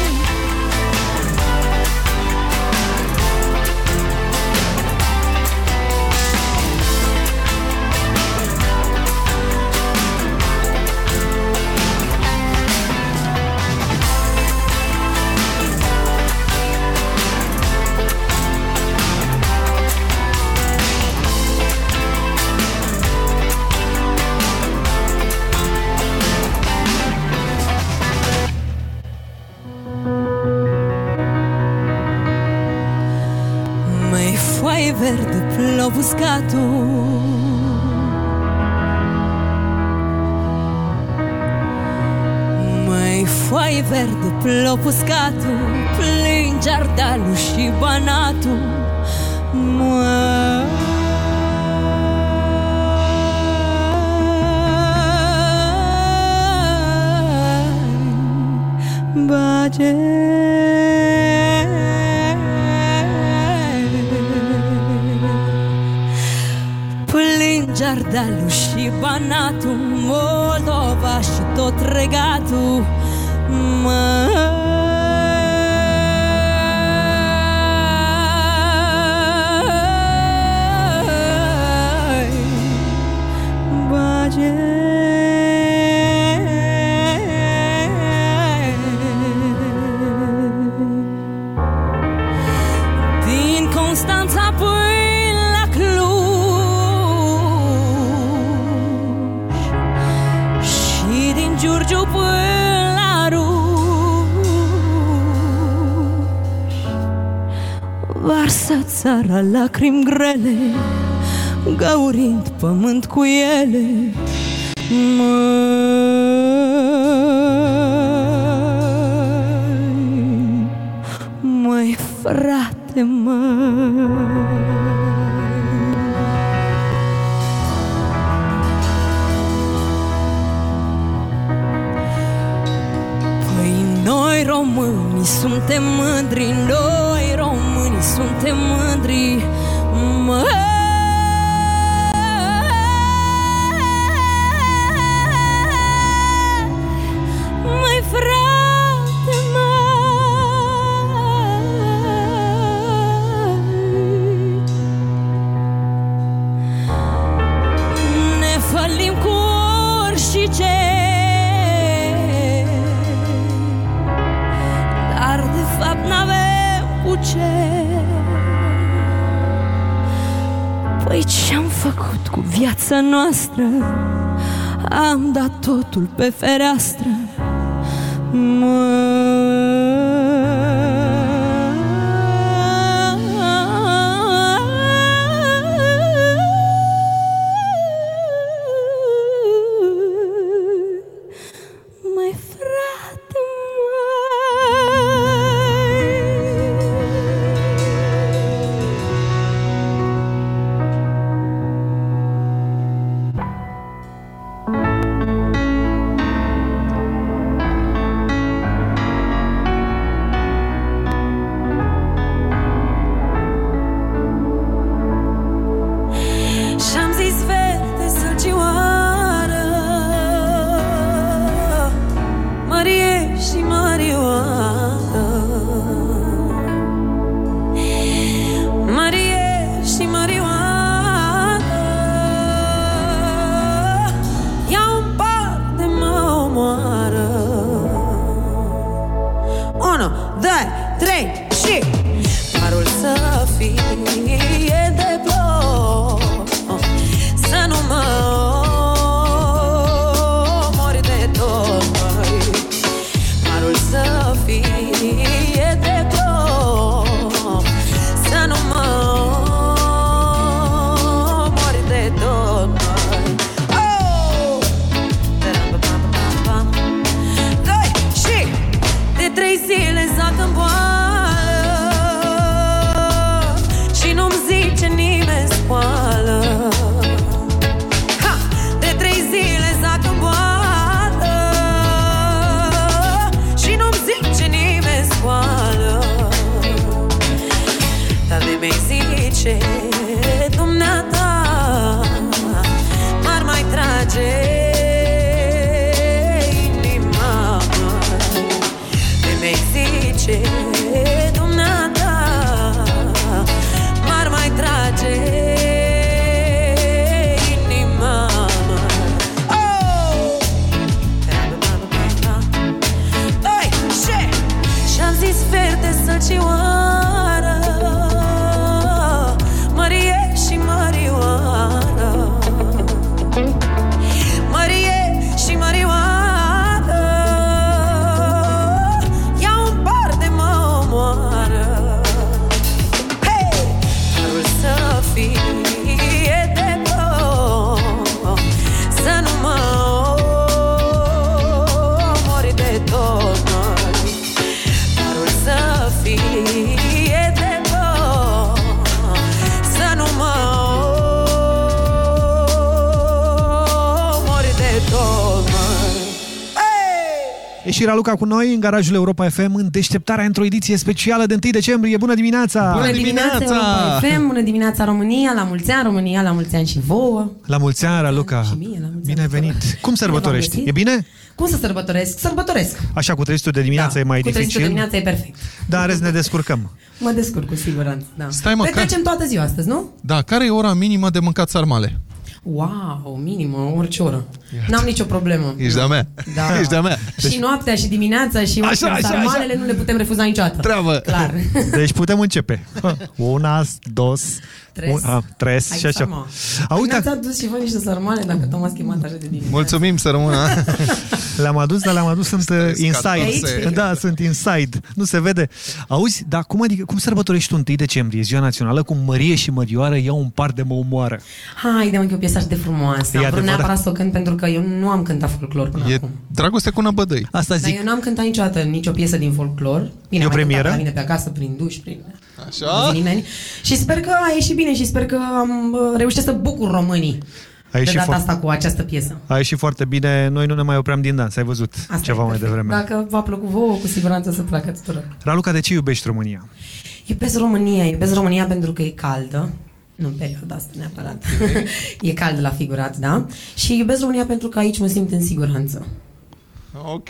pescato. Mai foaie verde, plopuscatul Plin giardalul și banatul Mai budget. Plânge Ardealul și Banatul Moldova și tot regatul. Măi țara lacrimi grele Găurind pământ cu ele. Măi Măi, de măr Păi noi românii suntem mândri noastră Am dat totul pe fereastră și Raluca cu noi în garajul Europa FM în deșteptarea într-o ediție specială de 1 decembrie. Bună dimineața! Bună dimineața, Europa FM, bună dimineața România, la mulți ani România, la mulți ani și vouă. La mulți ani, Raluca! Bine ai venit! Cum sărbătorești? găsit. E bine? Cum să sărbătoresc? Sărbătoresc. Așa, cu trezitul de dimineață e mai Cu trezitul dificil. de dimineața e perfect. Dar în rest ne descurcăm. Mă descurc cu siguranță, da. Stai, mă, Petrecem toată ziua astăzi, nu? Da, care e ora minimă de mâncat sarmale? Wow, minimă, orice oră. N-am nicio problemă. Ești de-a mea. Da. Ești de-a mea. Și noaptea și dimineața și Așa, orice așa, sarmalele nu le putem refuza niciodată. Treabă. Clar. Deci putem începe. Una, dos, Tres. un, a, tres Hai, și așa. sarma. Auzi, N-ați adus și voi niște sarmale dacă tot m-ați chemat așa de dimineață. Mulțumim să rămână. Le-am adus, dar le-am adus, sunt uh, inside. Aici? Da, sunt inside. Nu se vede. Auzi, dar cum, adică, cum sărbătorești tu 1 decembrie, ziua națională, cu Mărie și Mărioară iau un par de mă omoară? Hai, de mă, că e o piesă așa de frumoasă. E Am vrut adevărat. neapărat să o cânt pentru că eu nu am cântat folclor până E acum. dragoste cu năbădăi. Asta Dar eu nu am cântat niciodată nicio piesă din folclor. Bine, E o am mai cântat premieră? La mine pe acasă, prin duș, prin... Așa? Nimeni. Și sper că a ieșit bine și sper că am uh, reușit să bucur românii. A ieșit de data foarte- asta cu această piesă. A ieșit foarte bine, noi nu ne mai opream din dans, ai văzut Asta ceva e mai perfect. devreme. Dacă v-a plăcut vouă, cu siguranță să placă tuturor. Raluca, de ce iubești România? Iubesc România, iubesc România pentru că e caldă. Nu în perioada asta neapărat. e cald la figurat, da? Și iubesc România pentru că aici mă simt în siguranță. Ok.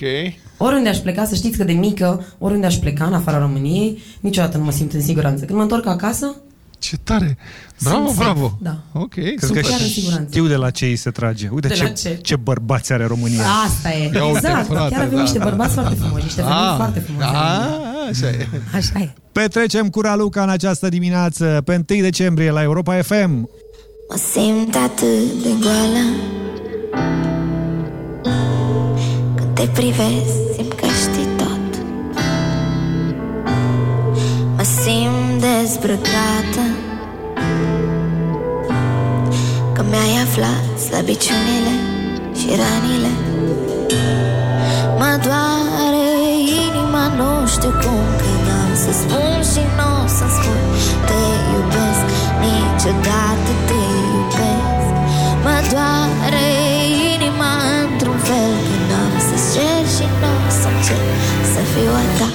Oriunde aș pleca, să știți că de mică, oriunde aș pleca, în afara României, niciodată nu mă simt în siguranță. Când mă întorc acasă, Ce tare! Bravo, Sunt bravo! safe, da. Ok, Cred super. că chiar în siguranță. știu de la ce îi se trage. Uite De la ce, ce? ce bărbați are România. asta e. Ia uite, exact, frate, chiar avem da. niște bărbați foarte frumoși, niște femei Ah, foarte frumoase. da, așa e. Așa e. Petrecem cu Raluca în această dimineață, pe 1 decembrie, la Europa FM. Mă simt atât de goală Când te privesc, simt că știi tot. Mă simt dezbrăcată. Că mi-ai aflat slăbiciunile și ranile. Mă doare inima, nu știu cum Când am să spun și nu o să spun. Te iubesc, niciodată te iubesc. Mă doare cer și nu o să cer Să fiu a ta,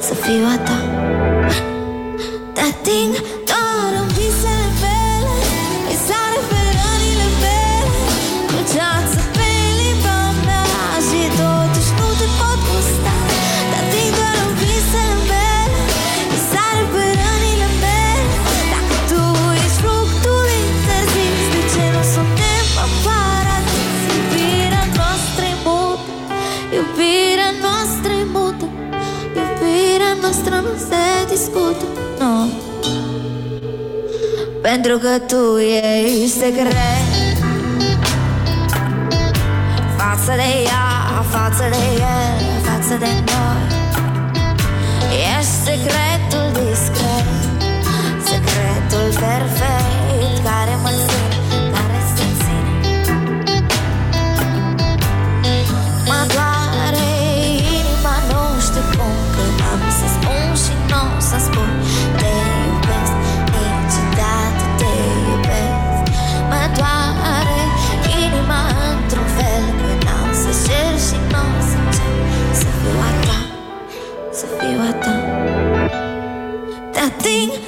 să fiu a ta Te ating noastră nu se discută Nu. Pentru că tu ești secret. Față de ea, față de el, față de noi Te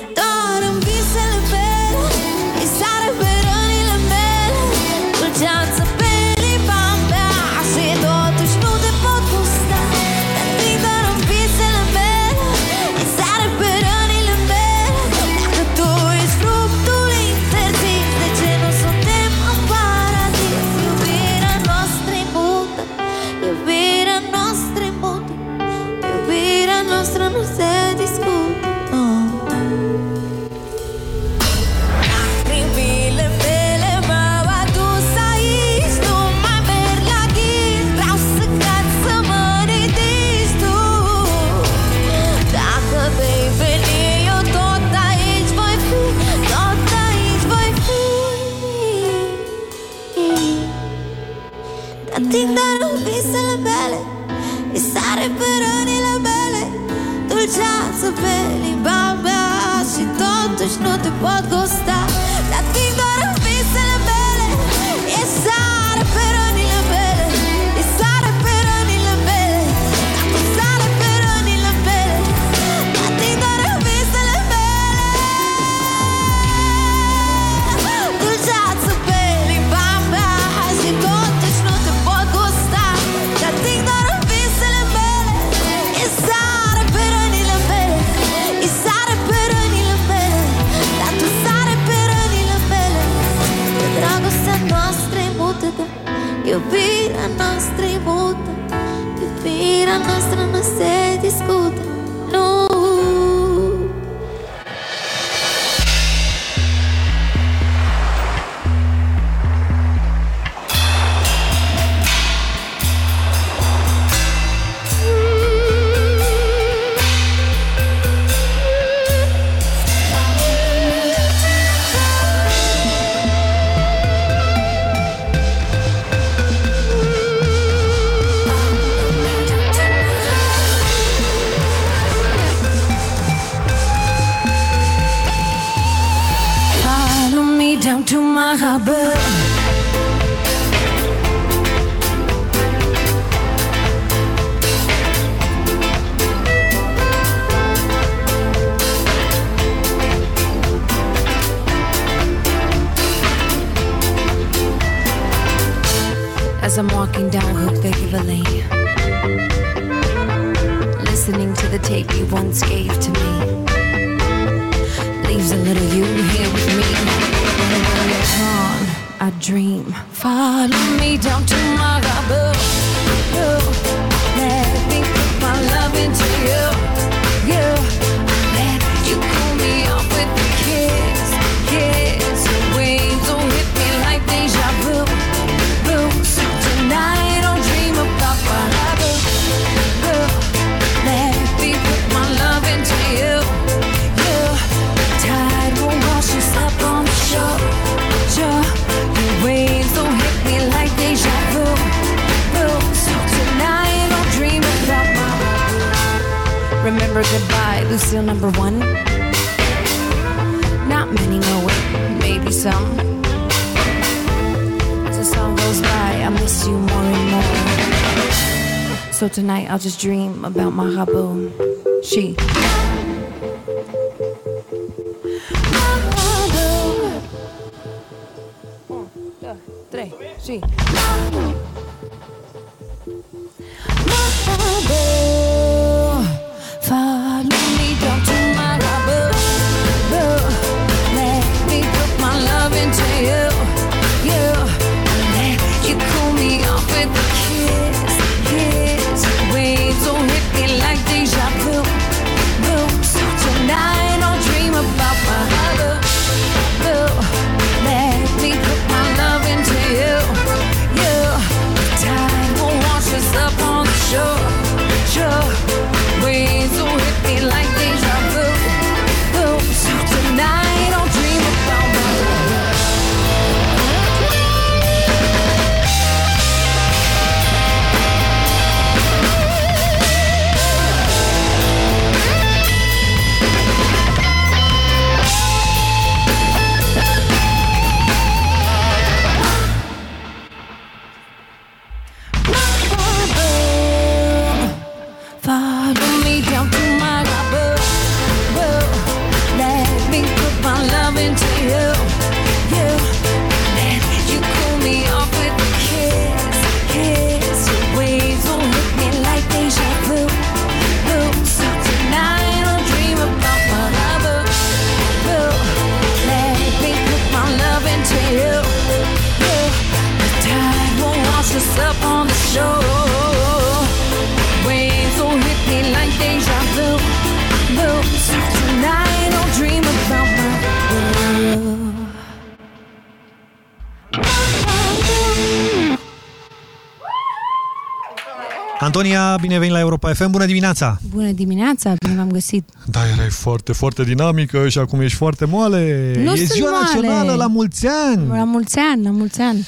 Antonia, bine veni la Europa FM, bună dimineața! Bună dimineața, bine v-am găsit. Da, erai foarte, foarte dinamică și acum ești foarte moale. Nu e sunt ziua moale. națională, la mulți ani! La mulți ani, la mulți ani.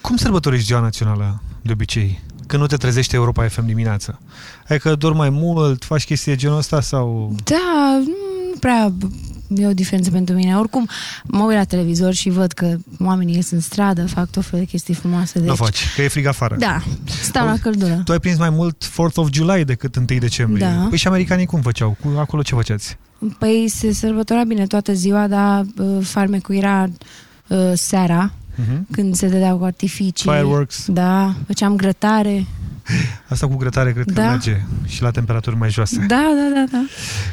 Cum sărbătorești ziua națională, de obicei? Când nu te trezește Europa FM dimineața? Adică dormi mai mult, faci chestii de genul ăsta sau... Da, nu prea e o diferență pentru mine. Oricum, mă uit la televizor și văd că oamenii ies în stradă, fac tot felul de chestii frumoase. Deci, Nu faci, că e frig afară. Da, stau la căldură. Tu ai prins mai mult 4th of July decât 1 decembrie. Da. Păi și americanii cum făceau? Cu acolo ce făceați? Păi se sărbătora bine toată ziua, dar uh, farmecul era uh, seara, Mhm. când se dădeau cu artificii. Fireworks. Da, făceam grătare. Asta cu grătare cred că Da. merge și la temperaturi mai joase. Da, da, da, da.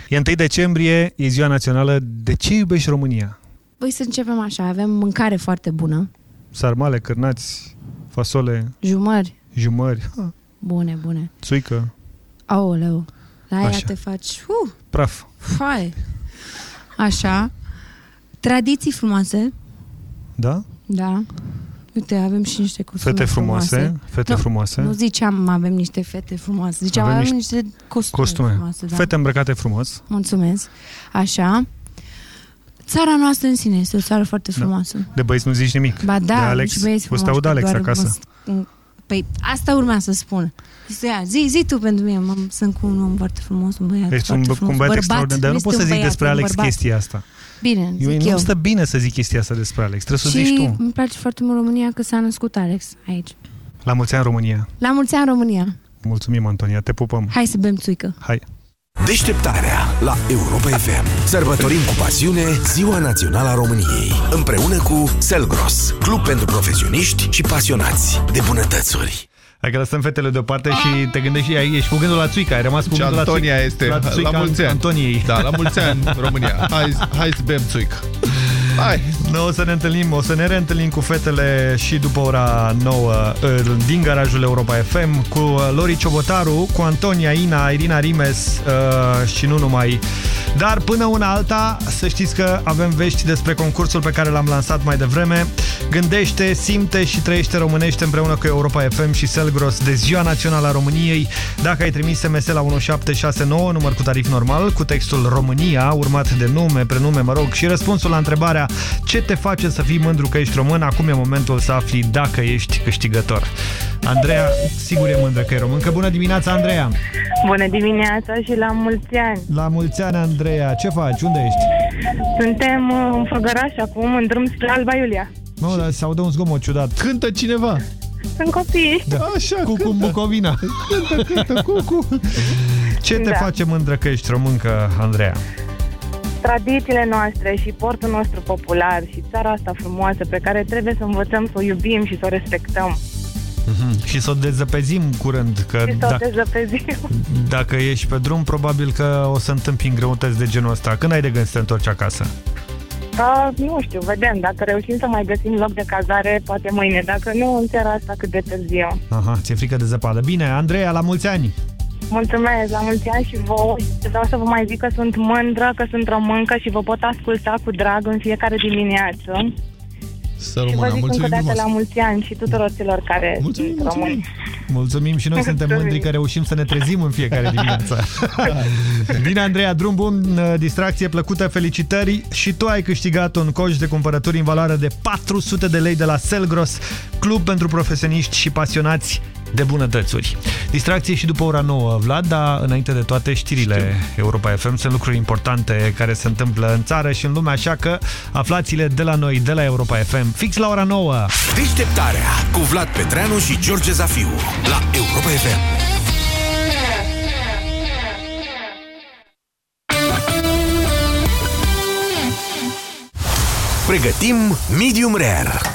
E 1 decembrie, e ziua națională. De ce iubești România? Păi să începem așa, avem mâncare foarte bună, Sarmale, cârnați, fasole, jumări jumări, ha, bune, bune. țuică, Aoleu, la aia Așa. te faci, uh, praf. foaie. Așa. Tradiții frumoase, Da? da. Uite, avem și niște costume Fete frumoase, fete nu, frumoase. Nu ziceam avem niște fete frumoase, ziceam avem, Avem niște, costume, Costume. frumoase. Da. Fete îmbrăcate frumos. Mulțumesc. Așa. Țara noastră în sine este o țară foarte frumoasă. De băieți nu zici nimic. Ba da, de Alex. și băieți O să te aud frumoși, Alex doar acasă. mă- Păi asta urma să spun. Zi, zi, zi tu pentru mine, mă, sunt cu un om foarte frumos, un băiat Ești un, foarte bă- frumos. un băiat bărbat, extraordinar, dar nu este poți să un zic băiat, despre e un Alex bărbat. chestia asta. Bine, Eu, zic nu eu. stă bine să zic chestia asta despre Alex. Trebuie să o și zici tu. îmi place foarte mult România că s-a născut Alex aici. La mulți ani România. La mulți ani România. Mulțumim, Antonia. Te pupăm. Hai să bem țuică. Hai. Deșteptarea la Europa FM. Sărbătorim cu pasiune Ziua Națională a României. Împreună cu Selgros, club pentru profesioniști și pasionați de bunătățuri. Dacă lăsăm fetele deoparte și te gândești, ai- ești cu gândul la țuica, ai rămas cu Și gândul Antonia la țuica, este la, țuica la mulți ani. Antoniei. Da, la mulți ani România. Hai, hai să bem țuică. Hai. Noi o să ne întâlnim, o să ne reîntâlnim cu fetele și după ora 9 uh, din garajul Europa FM cu uh, Lori Ciobotaru, cu Antonia Ina, Irina Rimes uh, și nu numai. Dar până una alta, să știți că avem vești despre concursul pe care l-am lansat mai devreme. Gândește, simte și trăiește românește împreună cu Europa FM și Selgros de Ziua Națională a României. Dacă ai trimis SMS la 1769, număr cu tarif normal, cu textul România, urmat de nume, prenume, mă rog, și răspunsul la întrebarea ce te face să fii mândru că ești român, acum e momentul să afli dacă ești câștigător. Andreea, sigur e mândră că e româncă. Bună dimineața, Andreea! Bună dimineața și la mulți ani! La mulți ani, Andreea! Ce faci? Unde ești? Suntem uh, în Făgăraș acum, în drum spre Alba Iulia. Mă, dar se aude un zgomot ciudat. Cântă cineva! Sunt copii. Da. Așa, Cucu în cântă. Bucovina. Cântă, cântă, cucu. Ce te Da. face mândră că ești româncă, Andreea? Tradițiile noastre și portul nostru popular și țara asta frumoasă pe care trebuie să învățăm să o iubim și să o respectăm. Mhm. Și să o dezăpezim curând, că Și să o dacă, dezăpezim. dacă ești pe drum, probabil că o să întâmpini greutăți de genul ăsta. Când ai de gând să te întorci acasă? Da, nu știu, vedem. Dacă reușim să mai găsim loc de cazare, poate mâine. Dacă nu, în seara asta cât de târziu. Aha, ți-e frică de zăpadă. Bine, Andreea, la mulți ani! Mulțumesc, la mulți ani și vouă. Vreau să vă mai zic că sunt mândră, că sunt româncă și vă pot asculta cu drag în fiecare dimineață. Să și vă rămână, zic încă o mulțumim dată frumos. la mulți ani și tuturor celor care Mulțumim, sunt români. Mulțumim și noi suntem Mulțumim. mândri că reușim să ne trezim în fiecare dimineață. Bine, Andreea, drum bun, distracție plăcută, felicitări și tu ai câștigat un coș de cumpărături în valoare de 400 de lei de la Selgros, club pentru profesioniști și pasionați de bunătățuri. Distracție și după ora 9, Vlad, dar înainte de toate știrile Știu. Europa FM sunt lucruri importante care se întâmplă în țară și în lume, așa că aflați-le de la noi, de la Europa FM, fix la ora 9. Deșteptarea cu Vlad Petreanu și George Zafiu la Europa FM. Pregătim Medium Rare.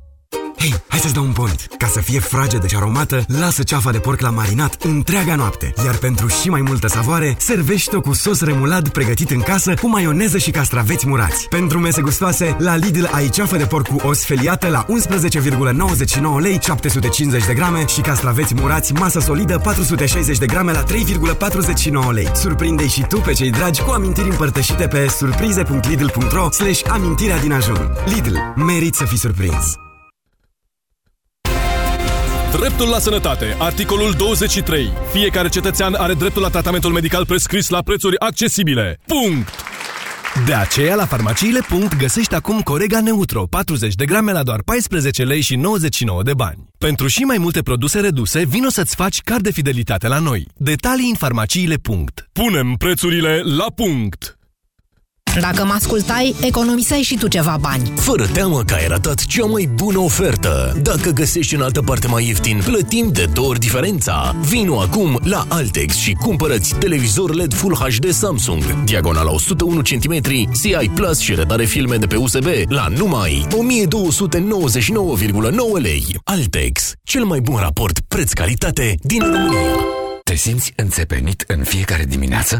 Hei, hai să-ți dau un pont. Ca să fie fragedă și aromată, lasă ceafa de porc la marinat întreaga noapte. Iar pentru și mai multă savoare, servește-o cu sos remulad pregătit în casă cu maioneză și castraveți murați. Pentru mese gustoase, la Lidl ai ceafă de porc cu os feliată la 11,99 lei 750 de grame și castraveți murați masă solidă 460 de grame la 3,49 lei. Surprinde-i și tu pe cei dragi cu amintiri împărtășite pe surprize.lidl.ro slash amintirea din ajun. Lidl. Merit să fii surprins. Dreptul la sănătate. Articolul 23. Fiecare cetățean are dreptul la tratamentul medical prescris la prețuri accesibile. Punct! De aceea, la farmaciile. Punct, găsești acum Corega Neutro, 40 de grame la doar 14 lei și 99 de bani. Pentru și mai multe produse reduse, vino să-ți faci card de fidelitate la noi. Detalii în farmaciile. Punct. Punem prețurile la punct! Dacă mă ascultai, economiseai și tu ceva bani. Fără teamă că ai ratat cea mai bună ofertă. Dacă găsești în altă parte mai ieftin, plătim de două ori diferența. Vino acum la Altex și cumpărăți televizor LED Full HD Samsung, diagonala 101 cm, CI Plus și redare filme de pe USB la numai 1299,9 lei. Altex, cel mai bun raport preț-calitate din România. Te simți înțepenit în fiecare dimineață?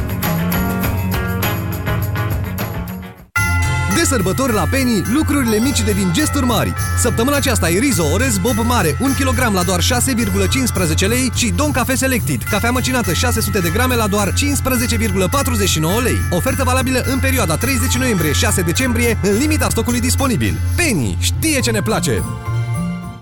Sărbători la Penny, lucrurile mici devin gesturi mari. Săptămâna aceasta e Rizo Orez Bob Mare, 1 kg la doar 6,15 lei și Don Cafe Selected, cafea măcinată 600 de grame la doar 15,49 lei. Ofertă valabilă în perioada 30 noiembrie-6 decembrie, în limita stocului disponibil. Penny știe ce ne place!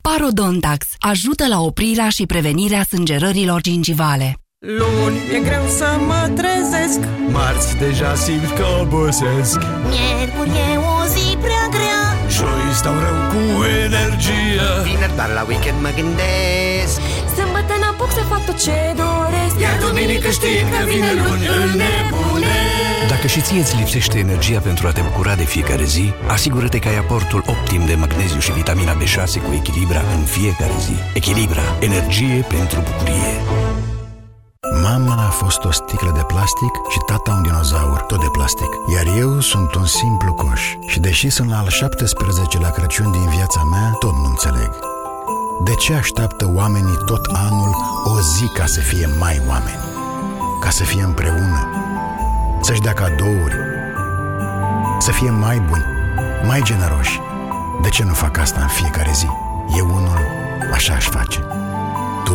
Parodontax ajută la oprirea și prevenirea sângerărilor gingivale. Luni e greu să mă trezesc. Marți deja simt că obosesc. Miercuri e o zi prea grea. Joi stau rău cu energie. Vineri doar la weekend mă gândesc. Sâmbătă n-apuc să fac tot ce doresc Iar duminică știi că vine luni în nebune Dacă și ție îți lipsește energia pentru a te bucura de fiecare zi, asigură-te că ai aportul optim de magneziu și vitamina B6 cu Echilibra în fiecare zi. Echilibra. Energie pentru bucurie. Mama a fost o sticlă de plastic și tata un dinozaur, tot de plastic. Iar eu sunt un simplu coș. Și deși sunt la al 17-lea Crăciun din viața mea, tot nu înțeleg. De ce așteaptă oamenii tot anul o zi ca să fie mai oameni? Ca să fie împreună? Să-și dea cadouri? Să fie mai buni, mai generoși? De ce nu fac asta în fiecare zi? Eu unul așa aș face. Tu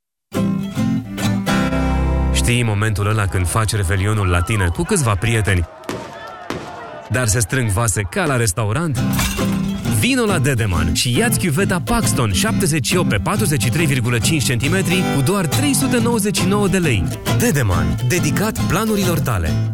Știi momentul ăla când faci revelionul la tine cu câțiva prieteni, dar se strâng vase ca la restaurant? Vino la Dedeman și ia-ți chiuveta Paxton 78 pe 43,5 cm cu doar 399 de lei. Dedeman, dedicat planurilor tale.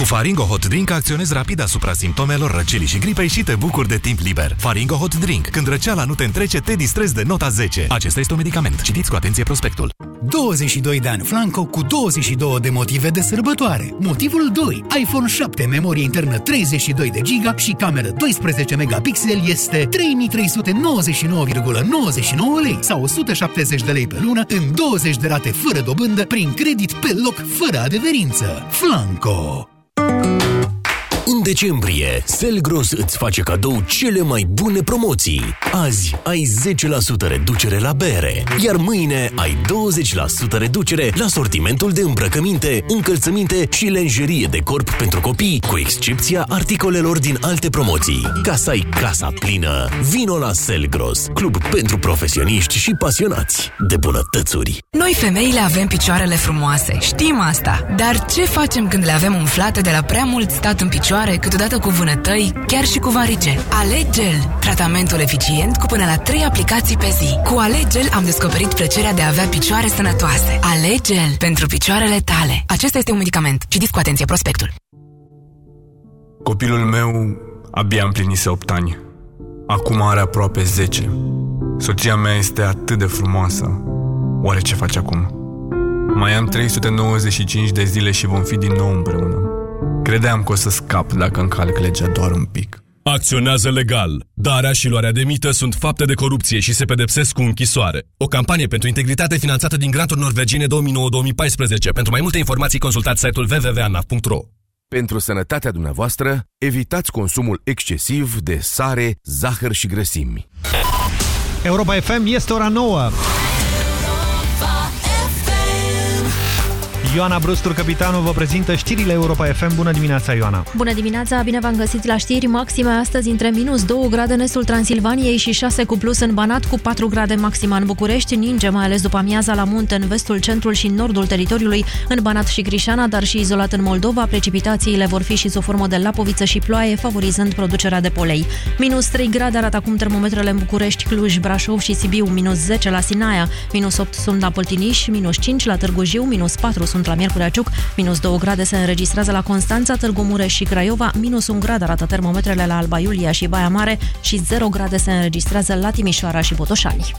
Cu Faringo Hot Drink acționezi rapid asupra simptomelor răcelii și gripei și te bucuri de timp liber. Faringo Hot Drink. Când răceala nu te întrece, te distrezi de nota 10. Acesta este un medicament. Citiți cu atenție prospectul. 22 de ani Flanco cu 22 de motive de sărbătoare. Motivul 2. iPhone 7, memorie internă 32 de giga și cameră 12 megapixel este 3399,99 lei sau 170 de lei pe lună în 20 de rate fără dobândă prin credit pe loc fără adeverință. Flanco. În decembrie, Selgros îți face cadou cele mai bune promoții. Azi ai 10% reducere la bere, iar mâine ai 20% reducere la sortimentul de îmbrăcăminte, încălțăminte și lenjerie de corp pentru copii, cu excepția articolelor din alte promoții. Ca să ai casa plină, vino la Selgros, club pentru profesioniști și pasionați de bunătățuri. Noi femeile avem picioarele frumoase, știm asta. Dar ce facem când le avem umflate de la prea mult stat în picioare picioare, câteodată cu vânătăi, chiar și cu varice. Alegel, tratamentul eficient cu până la 3 aplicații pe zi. Cu Alegel am descoperit plăcerea de a avea picioare sănătoase. Alegel pentru picioarele tale. Acesta este un medicament. Citiți cu atenție prospectul. Copilul meu abia împlinise 8 ani. Acum are aproape 10. Soția mea este atât de frumoasă. Oare ce face acum? Mai am 395 de zile și vom fi din nou împreună. Credeam că o să scap dacă încalc legea doar un pic. Acționează legal. Darea și luarea de mită sunt fapte de corupție și se pedepsesc cu închisoare. O campanie pentru integritate finanțată din granturi norvegiene 2009-2014. Pentru mai multe informații consultați site-ul www.anaf.ro Pentru sănătatea dumneavoastră, evitați consumul excesiv de sare, zahăr și grăsimi. Europa FM este ora 9. Ioana Brustur, capitanul, vă prezintă știrile Europa FM. Bună dimineața, Ioana! Bună dimineața, bine v-am găsit la știri. Maxime astăzi între minus 2 grade în estul Transilvaniei și 6 cu plus în Banat, cu 4 grade maxima în București. Ninge, mai ales după amiaza la munte, în vestul, centrul și nordul teritoriului, în Banat și Crișana, dar și izolat în Moldova. Precipitațiile vor fi și sub formă de lapoviță și ploaie, favorizând producerea de polei. Minus 3 grade arată acum termometrele în București, Cluj, Brașov și Sibiu, minus 10 la Sinaia, minus 8 sunt la Păltiniș, minus 5 la Târgu Jiu, minus 4 sunt la Miercurea Ciuc, minus 2 grade se înregistrează la Constanța, Târgu Mureș și Craiova, minus 1 grad arată termometrele la Alba Iulia și Baia Mare și 0 grade se înregistrează la Timișoara și Botoșani.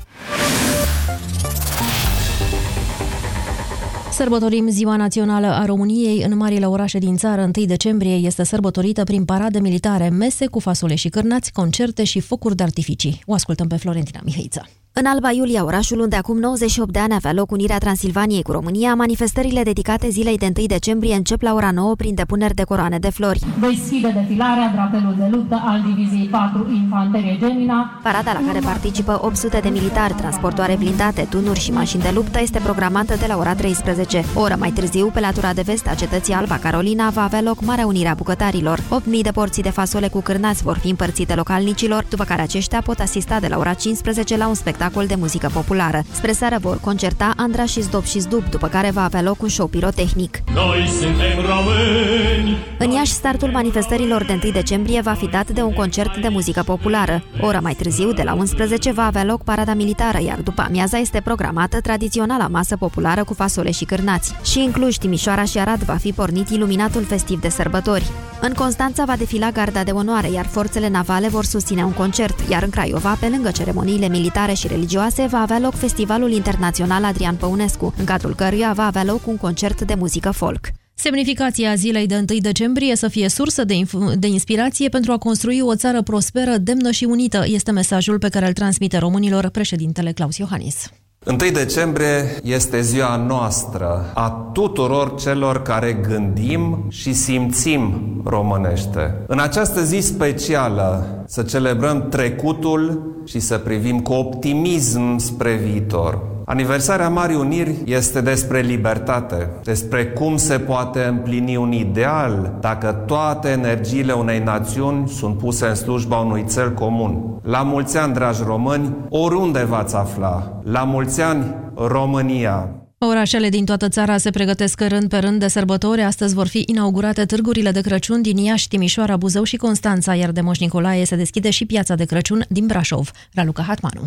Sărbătorim Ziua Națională a României în marile orașe din țară. 1 decembrie este sărbătorită prin parade militare, mese cu fasole și cârnați, concerte și focuri de artificii. O ascultăm pe Florentina Mihăiță. În Alba Iulia, orașul unde acum 98 de ani avea loc unirea Transilvaniei cu România, manifestările dedicate zilei de 1 decembrie încep la ora 9 prin depuneri de coroane de flori. Deschide defilarea drapelul de luptă al Diviziei 4 Infanterie Gemina. Parada la care participă 800 de militari, transportoare blindate, tunuri și mașini de luptă este programată de la ora 13. O oră mai târziu, pe latura de vest a cetății Alba Carolina, va avea loc Marea Unirea Bucătarilor. 8.000 de porții de fasole cu cârnați vor fi împărțite localnicilor, după care aceștia pot asista de la ora 15 la un spectacol spectacol de muzică populară. Spre seară vor concerta Andra și Zdop și Zdub, după care va avea loc un show pirotehnic. Noi suntem români! În Iași, startul manifestărilor de 1 decembrie va fi dat de un concert de muzică populară. O oră mai târziu, de la 11, va avea loc parada militară, iar după amiaza este programată tradiționala masă populară cu fasole și cârnați. Și în Cluj, Timișoara și Arad va fi pornit iluminatul festiv de sărbători. În Constanța va defila garda de onoare, iar forțele navale vor susține un concert, iar în Craiova, pe lângă ceremoniile militare și religioase, va avea loc Festivalul Internațional Adrian Păunescu, în cadrul căruia va avea loc un concert de muzică folk. Semnificația zilei de 1 decembrie să fie sursă de, de inspirație pentru a construi o țară prosperă, demnă și unită, este mesajul pe care îl transmite românilor președintele Claus Iohannis. 1 decembrie este ziua noastră, a tuturor celor care gândim și simțim românește. În această zi specială să celebrăm trecutul și să privim cu optimism spre viitor. Aniversarea Marii Uniri este despre libertate, despre cum se poate împlini un ideal dacă toate energiile unei națiuni sunt puse în slujba unui cel comun. La mulți ani, dragi români, oriunde v-ați afla, la mulți ani, România! Orașele din toată țara se pregătesc rând pe rând de sărbători. Astăzi vor fi inaugurate târgurile de Crăciun din Iași, Timișoara, Buzău și Constanța, iar de Moș Nicolae se deschide și piața de Crăciun din Brașov. Raluca Hatmanu.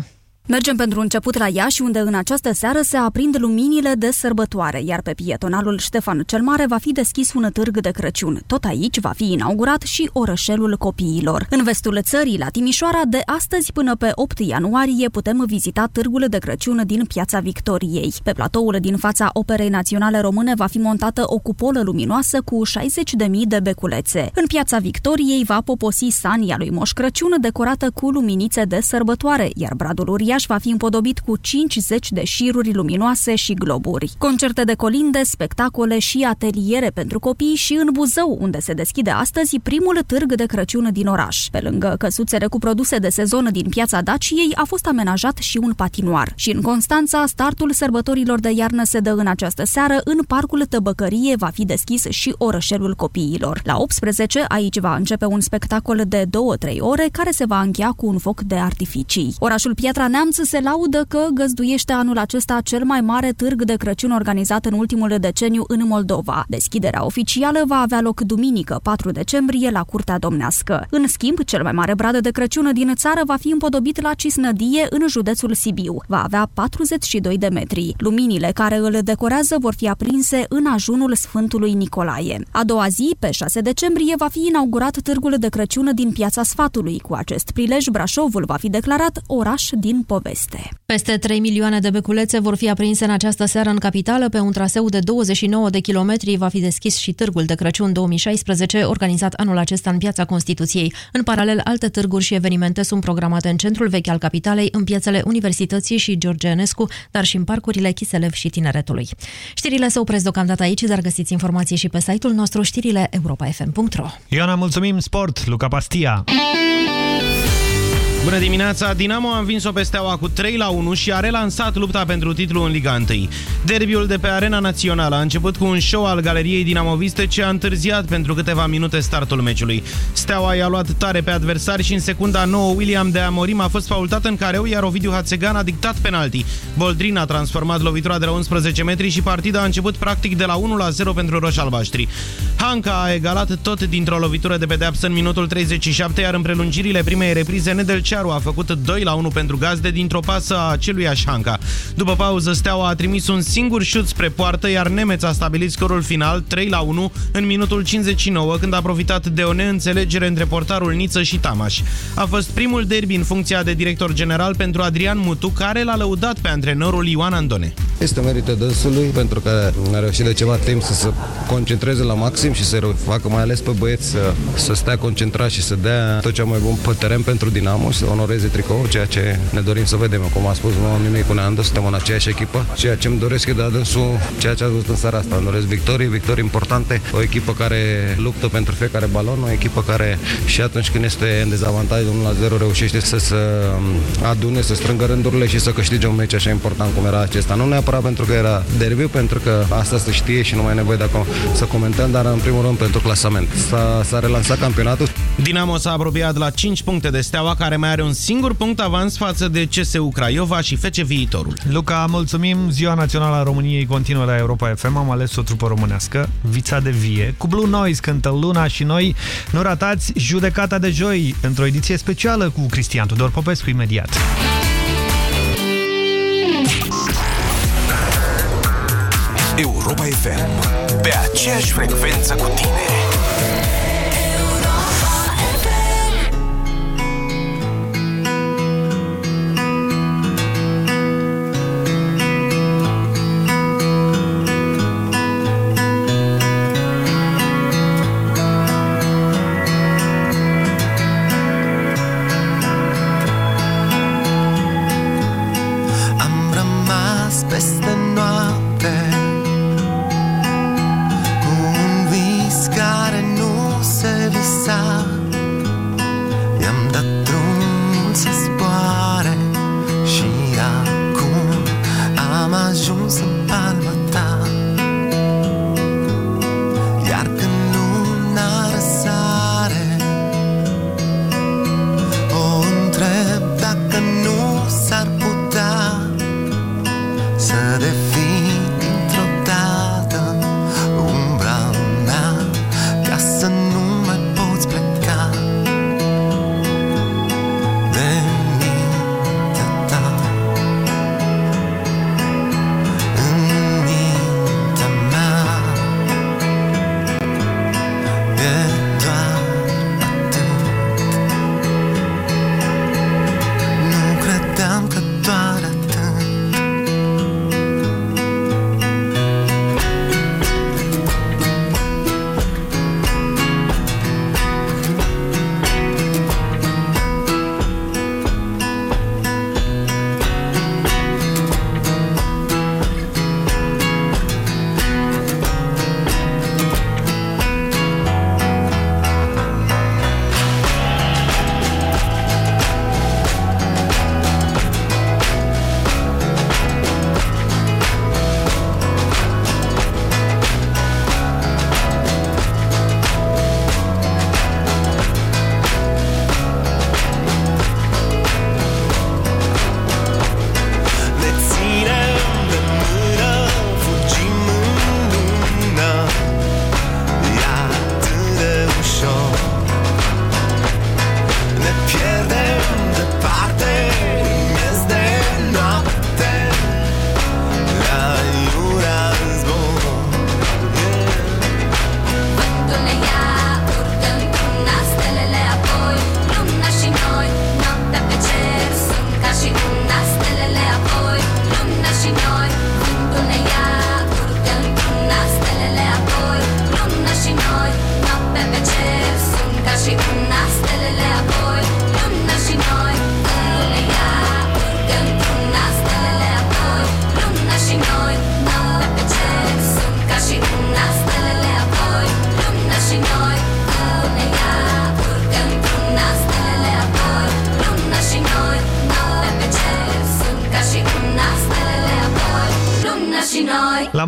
Mergem pentru început la Iași, unde în această seară se aprind luminile de sărbătoare, iar pe pietonalul Ștefan cel Mare va fi deschis un târg de Crăciun. Tot aici va fi inaugurat și orășelul copiilor. În vestul țării, la Timișoara, de astăzi până pe 8 ianuarie putem vizita târgul de Crăciun din Piața Victoriei. Pe platoul din fața Operei Naționale Române va fi montată o cupolă luminoasă cu 60.000 de beculețe. În Piața Victoriei va poposi sania lui Moș Crăciun decorată cu luminițe de sărbătoare, iar bradul uriaș Iași va fi împodobit cu 50 de șiruri luminoase și globuri. Concerte de colinde, spectacole și ateliere pentru copii și în Buzău, unde se deschide astăzi primul târg de Crăciun din oraș. Pe lângă căsuțele cu produse de sezon din piața Daciei, a fost amenajat și un patinoar. Și în Constanța, startul sărbătorilor de iarnă se dă în această seară, în parcul Tăbăcărie va fi deschis și orășelul copiilor. La 18, aici va începe un spectacol de 2-3 ore, care se va încheia cu un foc de artificii. Orașul Piatra Neamț Neamț se laudă că găzduiește anul acesta cel mai mare târg de Crăciun organizat în ultimul deceniu în Moldova. Deschiderea oficială va avea loc duminică, 4 decembrie, la Curtea Domnească. În schimb, cel mai mare brad de Crăciun din țară va fi împodobit la Cisnădie, în județul Sibiu. Va avea 42 de metri. Luminile care îl decorează vor fi aprinse în ajunul Sfântului Nicolae. A doua zi, pe 6 decembrie, va fi inaugurat târgul de Crăciun din Piața Sfatului. Cu acest prilej, Brașovul va fi declarat oraș din poveste. Peste 3 milioane de beculețe vor fi aprinse în această seară în capitală. Pe un traseu de 29 de kilometri va fi deschis și târgul de Crăciun 2016, organizat anul acesta în Piața Constituției. În paralel, alte târguri și evenimente sunt programate în centrul vechi al capitalei, în piețele Universității și George Enescu, dar și în parcurile Chiselev și Tineretului. Știrile se opresc deocamdată aici, dar găsiți informații și pe site-ul nostru știrile europa.fm.ro Ioana, mulțumim! Sport, Luca Pastia! Bună dimineața! Dinamo a învins-o pe Steaua cu 3 la 1 și a relansat lupta pentru titlul în Liga 1. Derbiul de pe Arena Națională a început cu un show al galeriei dinamoviste ce a întârziat pentru câteva minute startul meciului. Steaua i-a luat tare pe adversari și în secunda 9 William de Amorim a fost faultat în careu, iar Ovidiu Hațegan a dictat penalti. Boldrin a transformat lovitura de la 11 metri și partida a început practic de la 1 la 0 pentru roșalbaștri. Hanca a egalat tot dintr-o lovitură de pedeapsă în minutul 37, iar în prelungirile primei reprize Nedelcea Tănăcearu a făcut 2 la 1 pentru gazde dintr-o pasă a celui Hanca. După pauză, Steaua a trimis un singur șut spre poartă, iar Nemeț a stabilit scorul final 3 la 1 în minutul 59, când a profitat de o neînțelegere între portarul Niță și Tamaș. A fost primul derby în funcția de director general pentru Adrian Mutu, care l-a lăudat pe antrenorul Ioan Andone. Este merită dânsului pentru că a reușit de ceva timp să se concentreze la maxim și să facă mai ales pe băieți să, să stea concentrat și să dea tot ce mai bun pe teren pentru Dinamo să onoreze tricou, ceea ce ne dorim să vedem. Cum a spus mine cu Neandu, suntem în aceeași echipă. Ceea ce îmi doresc e de adânsul ceea ce a văzut în seara asta. Îmi doresc victorii, victorii importante, o echipă care luptă pentru fiecare balon, o echipă care și atunci când este în dezavantaj de 1 la 0 reușește să se adune, să strângă rândurile și să câștige un meci așa important cum era acesta. Nu neapărat pentru că era derby, pentru că asta se știe și nu mai e nevoie de să comentăm, dar în primul rând pentru clasament. S-a relansat campionatul. Dinamo s-a apropiat la 5 puncte de Steaua, care mai are un singur punct avans față de CSU Craiova și fece viitorul. Luca, mulțumim! Ziua Națională a României continuă la Europa FM. Am ales o trupă românească, Vița de Vie. Cu Blue Noise cântă Luna și noi. Nu ratați judecata de joi într-o ediție specială cu Cristian Tudor Popescu imediat. Europa FM. Pe aceeași frecvență cu tine.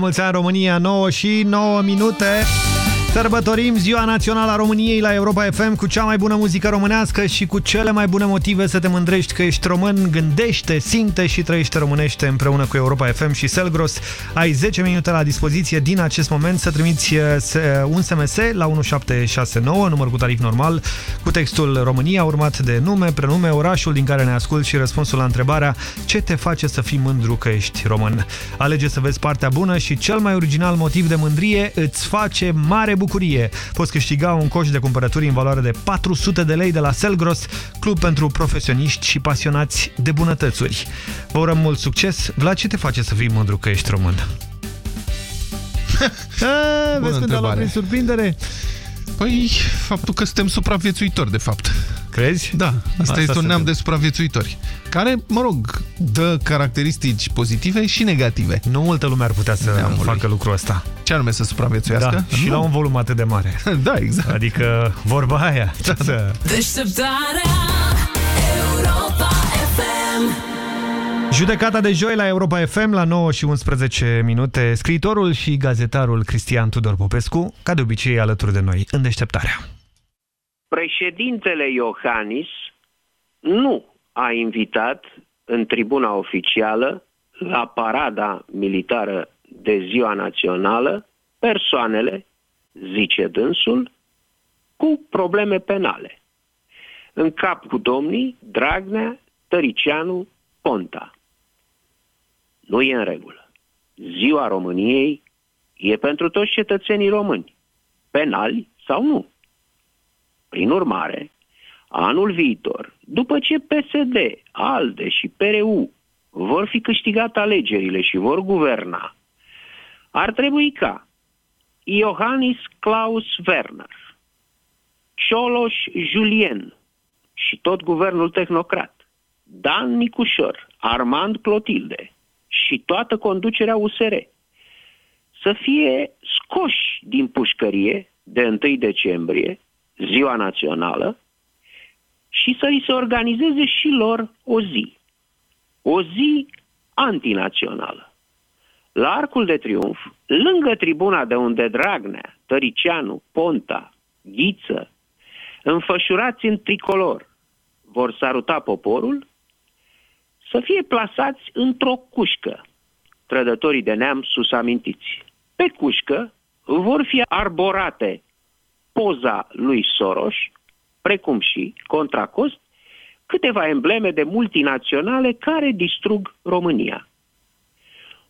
Mulți ani România, 9 și 9 minute. Sărbătorim Ziua Națională a României la Europa FM cu cea mai bună muzică românească și cu cele mai bune motive să te mândrești că ești român, gândește, simte și trăiește românește împreună cu Europa FM și Selgros. Ai 10 minute la dispoziție din acest moment să trimiți uh, un SMS la 1769, număr cu tarif normal, cu textul România, urmat de nume, prenume, orașul din care ne asculti și răspunsul la întrebarea ce te face să fii mândru că ești român. Alege să vezi partea bună și cel mai original motiv de mândrie îți face mare bucurie. Poți câștiga un coș de cumpărături în valoare de 400 de lei de la Selgros, club pentru profesioniști și pasionați de bunătățuri. Vă urăm mult succes! Vlad, ce te face să fii mândru că ești român? A, vezi când a prin surprindere? Păi, faptul că suntem supraviețuitori, de fapt. Crezi? Da, asta, asta este un neam de supraviețuitori, care, mă rog, dă caracteristici pozitive și negative. Nu multă lume ar putea să Neamului. facă lucrul ăsta. Ce anume să supraviețuiască? Da, și nu. la un volum atât de mare. da, exact. Adică vorba aia. Da, da. Deșteptarea Europa FM Judecata de joi la Europa FM la 9 și 11 minute. Scriitorul și gazetarul Cristian Tudor Popescu, ca de obicei alături de noi, în deșteptarea. Președintele Iohannis nu a invitat în tribuna oficială la parada militară de ziua națională persoanele, zice dânsul, cu probleme penale. În cap cu domnii Dragnea, Tăricianu, Ponta nu e în regulă. Ziua României e pentru toți cetățenii români, penali sau nu. Prin urmare, anul viitor, după ce PSD, ALDE și PRU vor fi câștigat alegerile și vor guverna, ar trebui ca Iohannis Klaus Werner, Cioloș Julien și tot guvernul tehnocrat, Dan Micușor, Armand Clotilde, și toată conducerea USR să fie scoși din pușcărie de 1 decembrie, ziua națională, și să îi se organizeze și lor o zi. O zi antinațională. La Arcul de Triunf, lângă tribuna de unde Dragnea, Tăricianu, Ponta, Ghiță, înfășurați în tricolor, vor saruta poporul, să fie plasați într-o cușcă, trădătorii de neam sus amintiți. Pe cușcă vor fi arborate poza lui Soros, precum și, contra cost, câteva embleme de multinaționale care distrug România.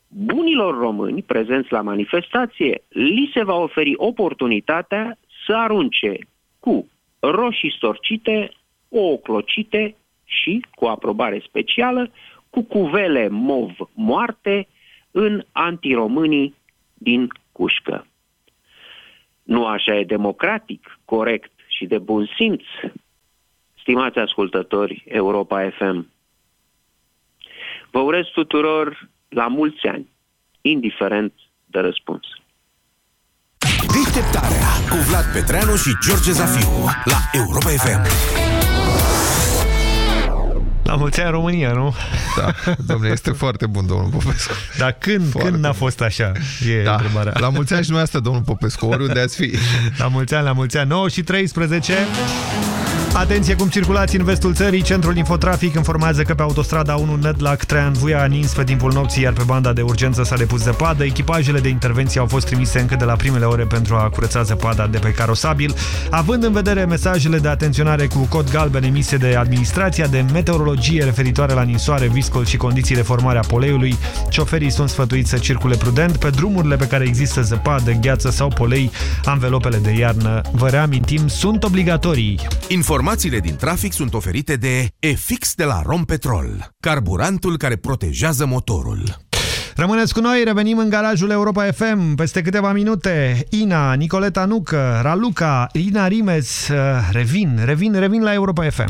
Bunilor români prezenți la manifestație li se va oferi oportunitatea să arunce cu roșii storcite, ouă clocite și, cu aprobare specială, cu cuvele mov moarte în antiromânii din cușcă. Nu așa e democratic, corect și de bun simț, stimați ascultători Europa FM. Vă urez tuturor la mulți ani, indiferent de răspuns. Deșteptarea cu Vlad Petreanu și George Zafiu la Europa FM. La mulți ani România, nu? Da, domnule, este foarte bun, domnul Popescu. Dar când, foarte când n-a fost așa? E da. întrebarea. La mulți ani și asta, domnul Popescu, oriunde ați fi. La mulți ani, la mulți ani. 9 și 13. Atenție cum circulați în vestul țării. Centrul Infotrafic informează că pe autostrada 1 Nedlac Traian Vuia a nins pe timpul nopții, iar pe banda de urgență s-a depus zăpadă. Echipajele de intervenție au fost trimise încă de la primele ore pentru a curăța zăpada de pe carosabil. Având în vedere mesajele de atenționare cu cod galben emise de Administrația de Meteorologie referitoare la ninsoare, viscol și condiții de formare a poleiului, șoferii sunt sfătuiți să circule prudent pe drumurile pe care există zăpadă, gheață sau polei. Anvelopele de iarnă, vă reamintim, sunt obligatorii. Inform Informațiile din trafic sunt oferite de EFIX de la Rompetrol, carburantul care protejează motorul. Rămâneți cu noi, revenim în garajul Europa FM peste câteva minute. Ina, Nicoleta Nucă, Raluca, Ina Rimes, uh, revin, revin, revin la Europa FM.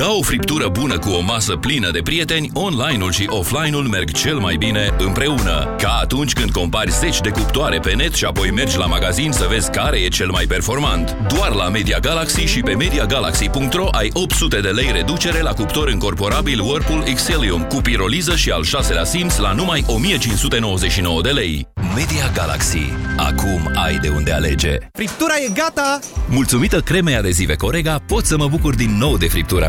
Ca o friptură bună cu o masă plină de prieteni, online-ul și offline-ul merg cel mai bine împreună. Ca atunci când compari zeci de cuptoare pe net și apoi mergi la magazin să vezi care e cel mai performant. Doar la Media Galaxy și pe MediaGalaxy.ro ai 800 de lei reducere la cuptor încorporabil Whirlpool Xelium cu piroliză și al șaselea simț la numai 1599 de lei. Media Galaxy. Acum ai de unde alege. Friptura e gata! Mulțumită cremei adezive Corega, pot să mă bucur din nou de friptura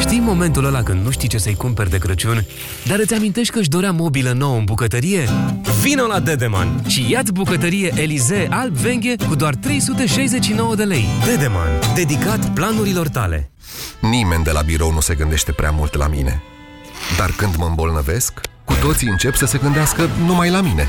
Știi momentul ăla când nu știi ce să-i cumperi de Crăciun, dar îți amintești că își dorea mobilă nouă în bucătărie? Vino la Dedeman și ia-ți bucătărie Elize Alb Venghe cu doar 369 de lei. Dedeman, dedicat planurilor tale. Nimeni de la birou nu se gândește prea mult la mine. Dar când mă îmbolnăvesc, cu toții încep să se gândească numai la mine.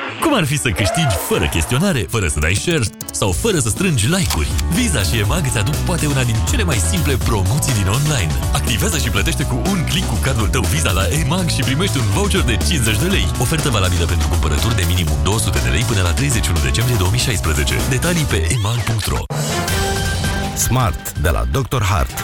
Cum ar fi să câștigi fără chestionare, fără să dai share sau fără să strângi like-uri? Visa și EMAG îți aduc poate una din cele mai simple promoții din online. Activează și plătește cu un click cu cardul tău Visa la EMAG și primești un voucher de 50 de lei. Ofertă valabilă pentru cumpărături de minimum 200 de lei până la 31 decembrie 2016. Detalii pe emag.ro Smart de la Dr. Hart.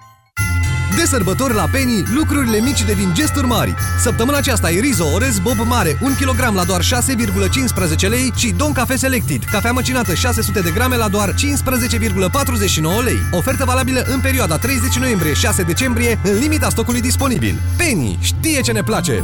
De sărbători la Penny, lucrurile mici devin gesturi mari. Săptămâna aceasta e Rizo Orez Bob Mare, 1 kg la doar 6,15 lei și Don Cafe Selected, cafea măcinată 600 de grame la doar 15,49 lei. Ofertă valabilă în perioada 30 noiembrie-6 decembrie, în limita stocului disponibil. Penny știe ce ne place!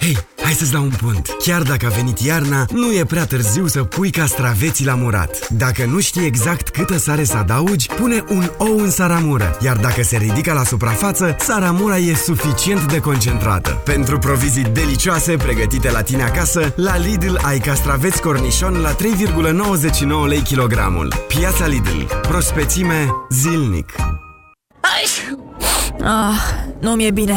Hei, hai să-ți dau un punct. Chiar dacă a venit iarna, nu e prea târziu să pui castraveții la murat. Dacă nu știi exact câtă sare să adaugi, pune un ou în saramură. Iar dacă se ridică la suprafață, saramura e suficient de concentrată. Pentru provizii delicioase pregătite la tine acasă, la Lidl ai castraveți cornișon la 3,99 lei kilogramul. Piața Lidl. Prospețime zilnic. Ah, nu mi-e bine.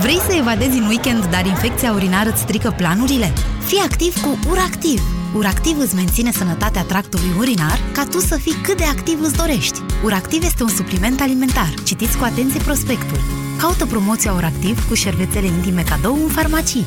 Vrei să evadezi în weekend, dar infecția urinară îți strică planurile? Fii activ cu URACTIV! URACTIV îți menține sănătatea tractului urinar ca tu să fii cât de activ îți dorești. URACTIV este un supliment alimentar. Citiți cu atenție prospectul. Caută promoția URACTIV cu șervețele intime cadou în farmacii.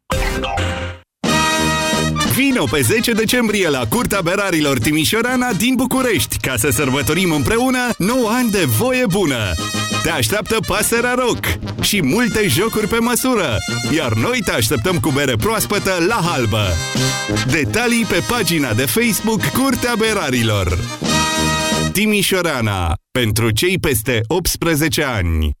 Vino pe 10 decembrie la Curtea Berarilor Timișorana din București ca să sărbătorim împreună 9 ani de voie bună. Te așteaptă pasărea rock și multe jocuri pe măsură, iar noi te așteptăm cu bere proaspătă la halbă. Detalii pe pagina de Facebook Curtea Berarilor. Timișorana. Pentru cei peste 18 ani.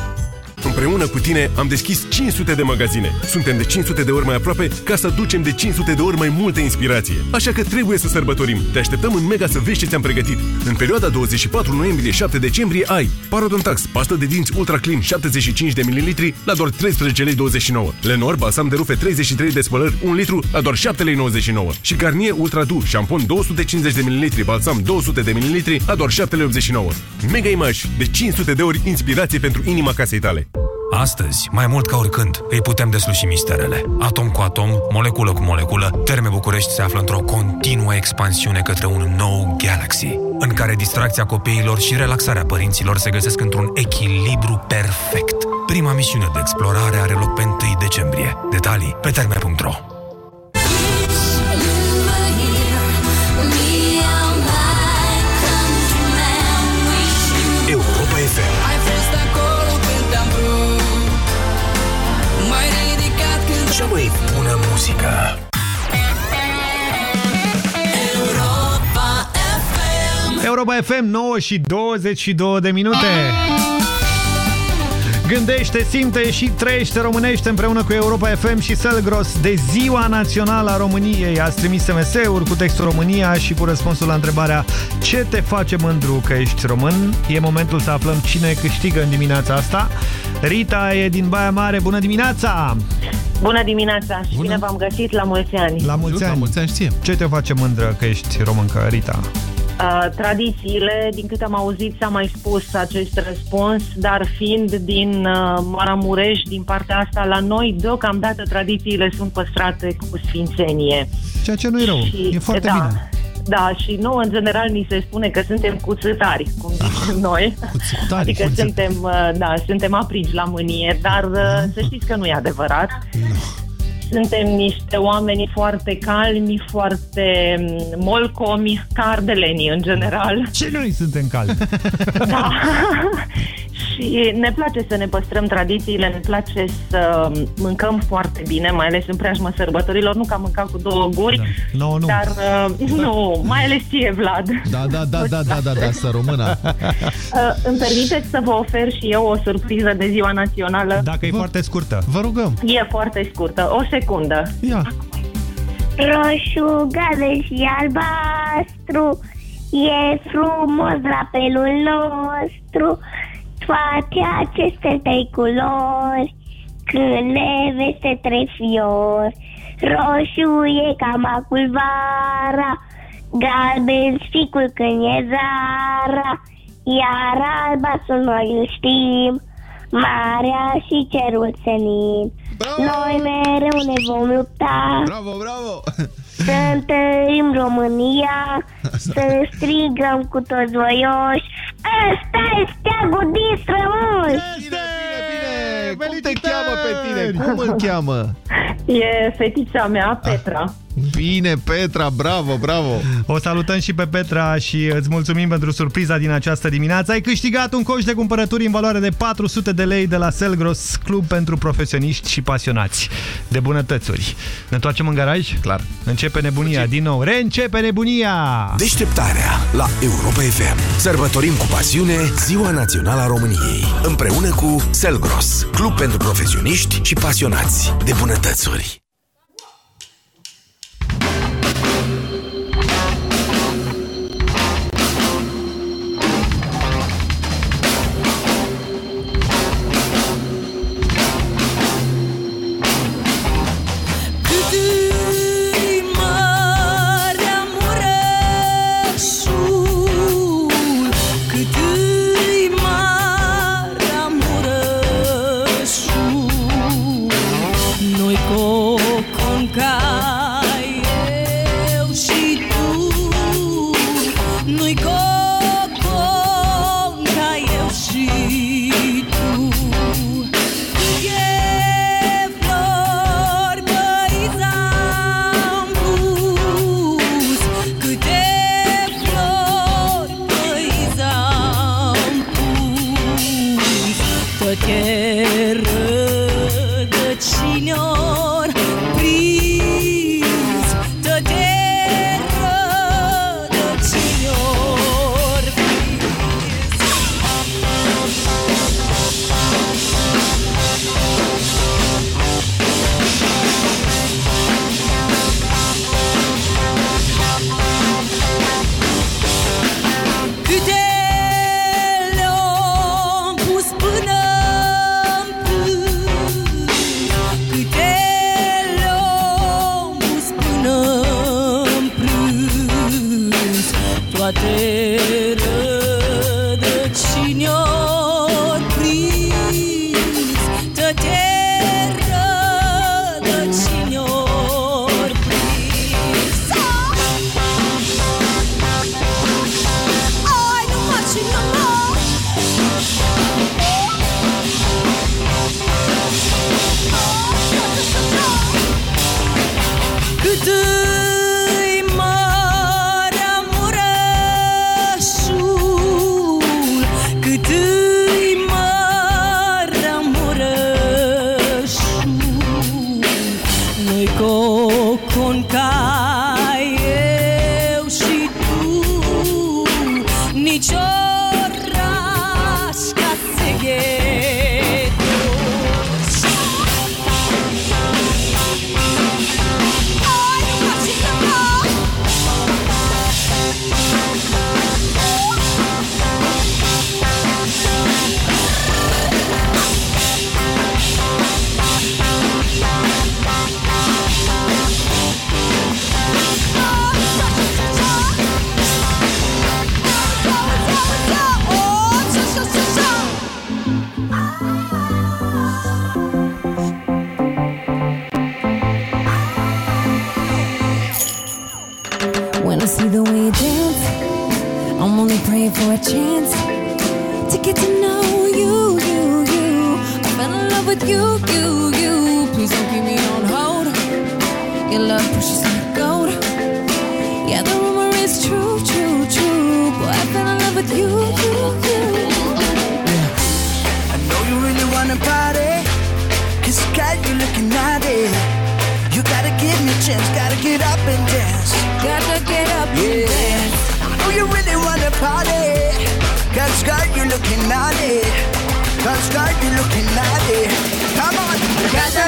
Împreună cu tine am deschis 500 de magazine. Suntem de 500 de ori mai aproape ca să ducem de 500 de ori mai multă inspirație. Așa că trebuie să sărbătorim. Te așteptăm în Mega să vezi ce ți-am pregătit. În perioada 24 noiembrie-7 decembrie ai Parodontax, pastă de dinți Ultra Clean 75 de ml la doar 13 lei 29. Lenor, balsam de rufe 33 de spălări 1 litru la doar 7 lei 99. Și Garnier Ultra Du, șampon 250 de ml, balsam 200 de ml la doar 7 lei 89. Mega Image, de 500 de ori inspirație pentru inima casei tale. Astăzi, mai mult ca oricând, îi putem desluși misterele. Atom cu atom, moleculă cu moleculă, Terme București se află într-o continuă expansiune către un nou Galaxy, în care distracția copiilor și relaxarea părinților se găsesc într-un echilibru perfect. Prima misiune de explorare are loc pe 1 decembrie. Detalii pe terme.ro mai bună muzică. Europa FM Europa FM 9 și 22 de minute. Gândește, simte și trăiește românește împreună cu Europa FM și Selgros de Ziua Națională a României. Ați trimis SMS-uri cu textul România și cu răspunsul la întrebarea Ce te face mândru că ești român? E momentul să aflăm cine câștigă în dimineața asta. Rita e din Baia Mare. Bună dimineața! Bună dimineața și bine v-am găsit la mulți ani. La mulți ani! La mulți ani știe. Ce te face mândră că ești româncă, Rita? Uh, tradițiile, din câte am auzit, s-a mai spus acest răspuns, dar fiind din uh, Maramureș, din partea asta, la noi, deocamdată, tradițiile sunt păstrate cu sfințenie. Ceea ce nu e rău, Și- e foarte da, bine. Da, și nouă, în general, ni se spune că suntem cuțătari, cum zicem noi. Cuțătari, adică cuțătari. suntem, uh, da, suntem aprigi la mânie, dar uh, să știți că nu e adevărat. Suntem niște oameni foarte calmi, foarte mm, molcomi, ca ardelenii în general. Ce noi suntem calmi? Da. Și ne place să ne păstrăm tradițiile, ne place să mâncăm foarte bine, mai ales în preajma sărbătorilor. Nu că am mâncat cu două guri, Da. No, nu. dar uh, nu, mai ales ție, Vlad. Da, da, da, da, da, da, da, să română. Uh, îmi permiteți să vă ofer și eu o surpriză de ziua națională? Dacă e foarte scurtă. Vă rugăm. E foarte scurtă, o secundă. Ia. Roșu, galben și albastru E frumos drapelul nostru Toate aceste trei culori Când le veste trei fiori Roșu e camacul vara Galben sficul când e zara Iar alba sunt noi îl știm Marea și cerul senin Noi mereu ne vom lupta Bravo, bravo! Să întărim România Să strigăm cu toți voioși Ăsta e steagul din strămoși Cum te cheamă pe tine? Cum îl cheamă? E fetița mea, Petra. Bine, Petra, bravo, bravo! O salutăm și pe Petra și îți mulțumim pentru surpriza din această dimineață. Ai câștigat un coș de cumpărături în valoare de 400 de lei de la Selgros, club pentru profesioniști și pasionați de bunătățuri. Ne întoarcem în garaj? Clar. Începe nebunia din nou. Reîncepe nebunia! Deșteptarea la Europa FM. Sărbătorim cu pasiune Ziua Națională a României. Împreună cu Selgros, club pentru profesioniști și pasionați de bunătățuri.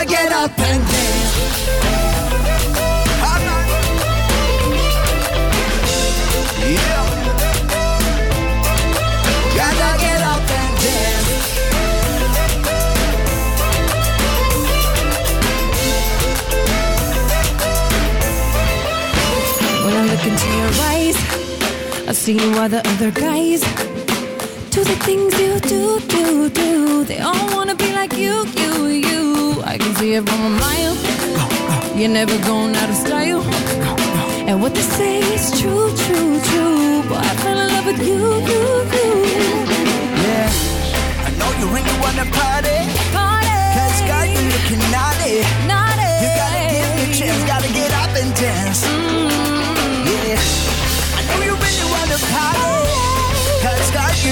I get up and dance. Yeah. Gotta get up and dance. When I look into your eyes, I see no other guys. Do the things you do, do, do. They all wanna be like you, you, you. I can see it from a mile. You're never going out of style. And what they say is true, true, true. Boy, I fell in love with you, you, you. Yeah, I know you really wanna party. Party. Cause God, you looking naughty. Naughty. You gotta give me a chance, gotta get up and dance. Mm-hmm. Yeah, I know you really wanna party.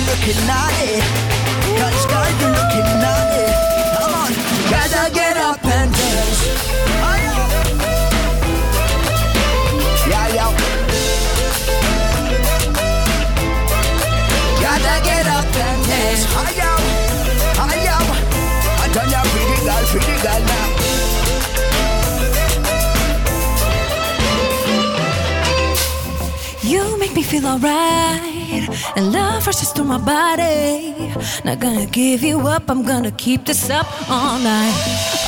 Looking naughty. Cause God, you looking naughty. Come on, gotta get up and dance. Oh, yeah. Yeah, yeah. Gotta get up and dance. I am, I am. I done ya pretty girl, pretty girl now. Make me feel alright, and love rushes through my body. Not gonna give you up, I'm gonna keep this up all night.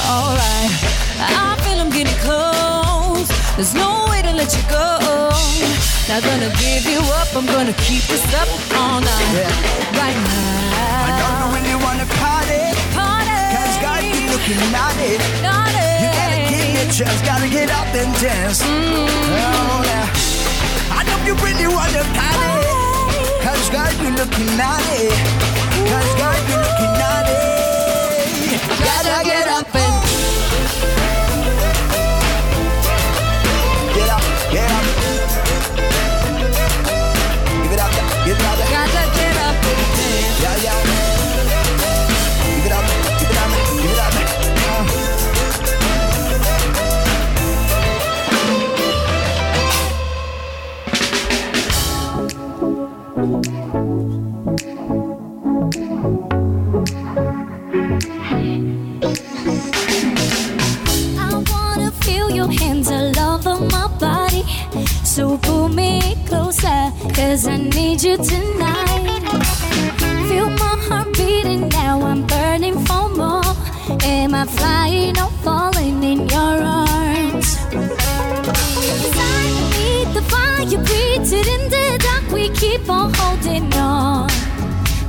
Alright, I feel I'm getting close. There's no way to let you go. Not gonna give you up, I'm gonna keep this up all night. Right now. I know you really wanna party. Party. Cause God, you looking naughty. Naughty. You gotta give me a chance, gotta get up and dance. Mm. Oh, yeah. You really wanna party. Cause God, you looking naughty. Cause God, you looking naughty. Gotta get up need you tonight. Feel my heart beating now, I'm burning for more. Am I flying or falling in your arms? Cause I need the fire breathing in the dark. We keep on holding on.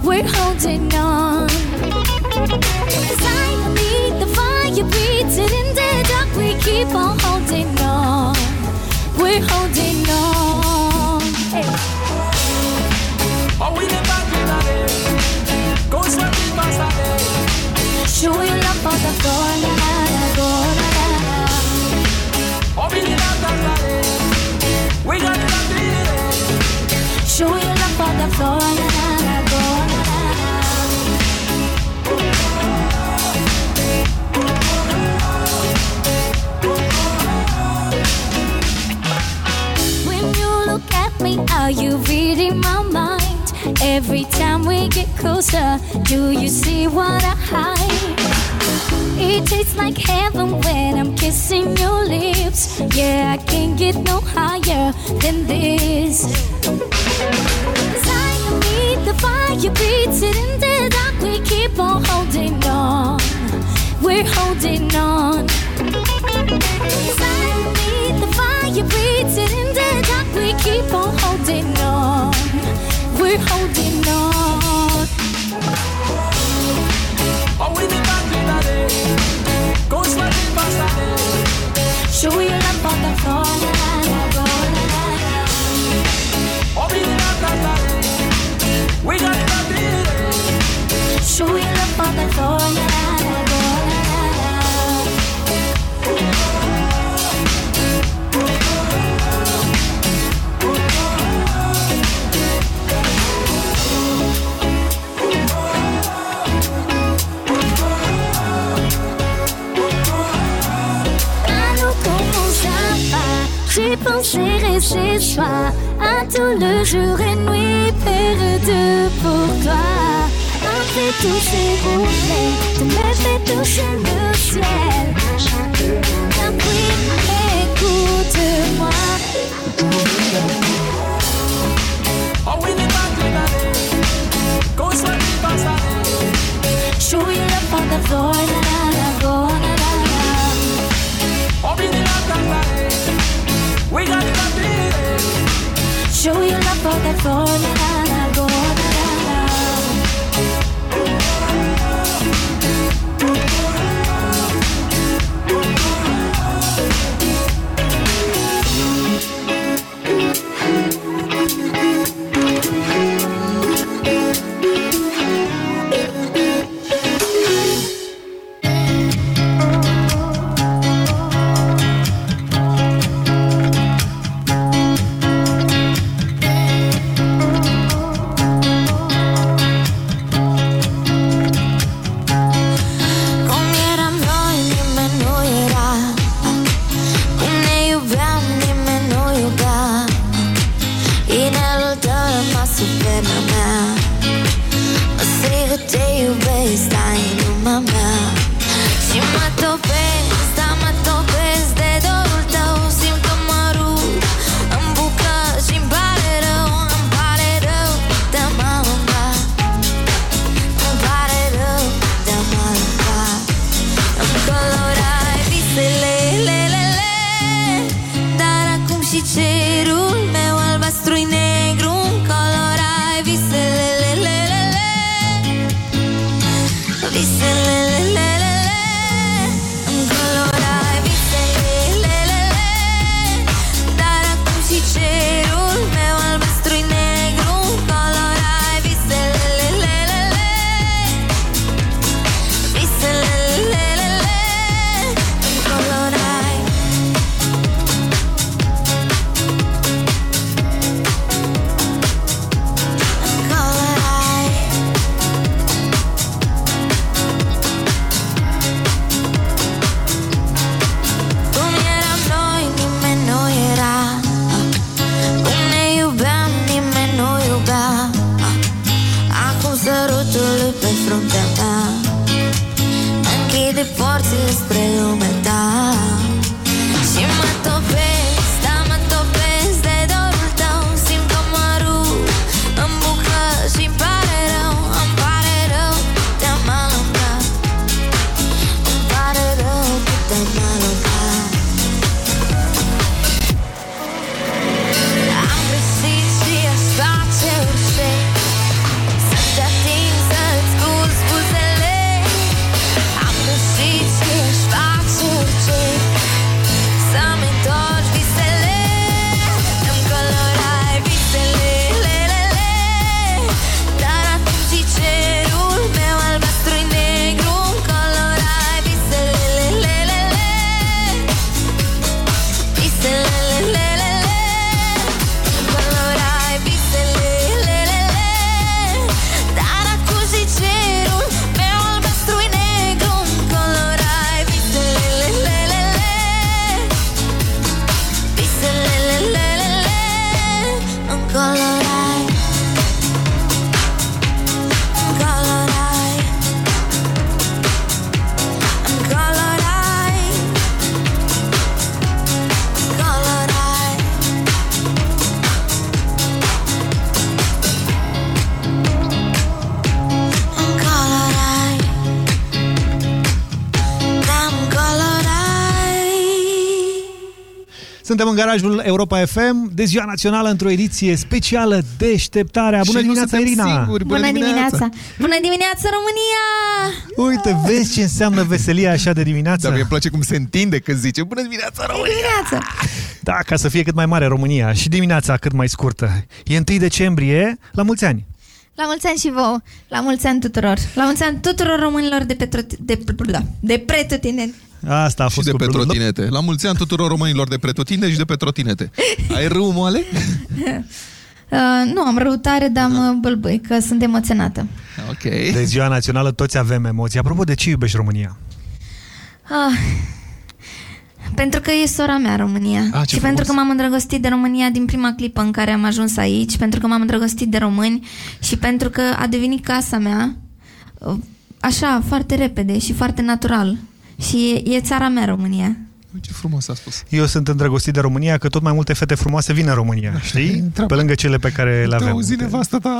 We're holding on. Cause I need the fire breathing in the dark. We keep on holding on. We're holding on. Every time we get closer, do you see what I hide? It tastes like heaven when I'm kissing your lips. Yeah, I can't get no higher than this. I need the fire beating in the dark. We keep on holding on. We're holding on. I need the fire beating in the dark. We keep on holding on. We're holding on. Show you love on the floor, na na na, go na na na. Show you love on the floor, na na na, J'ai pensé rester soir à tout le jour et nuit perdu pour toi. Un fait toucher rouler, tu me fais toucher le ciel. Un bruit, écoute-moi. for that phone. În garajul Europa FM de ziua națională într-o ediție specială Deșteptarea. Bună Și nu dimineața, suntem Irina! singuri. Bună dimineața! Bună dimineața, România! Uite, vezi ce înseamnă veselia așa de dimineață? Dar mi-e place cum se întinde când zice Bună dimineața, România! Dimineața! Da, ca să fie cât mai mare România și dimineața cât mai scurtă. E 1 decembrie, la mulți ani! La mulți ani și vouă! La mulți ani tuturor! La mulți ani tuturor românilor de pe trot- de, da, de pretutindeni! Asta a Și fost de pe cuplul. trotinete. La mulți ani tuturor românilor de pe trotine și de pe trotinete. Ai râu moale? Uh, nu am răutare, dar mă bălbâi, că sunt emoționată. Ok. De ziua națională toți avem emoții. Apropo, de ce iubești România? Ah, pentru că e sora mea România. Ah, ce și frumos. pentru că m-am îndrăgostit de România din prima clipă în care am ajuns aici, pentru că m-am îndrăgostit de români și pentru că a devenit casa mea uh, așa, foarte repede și foarte natural. Și e, e țara mea România. Ce frumos a spus. Eu sunt îndrăgostit de România, că tot mai multe fete frumoase vin în România, știi? Pe lângă cele pe care le Te avem. auzi nevastă ta.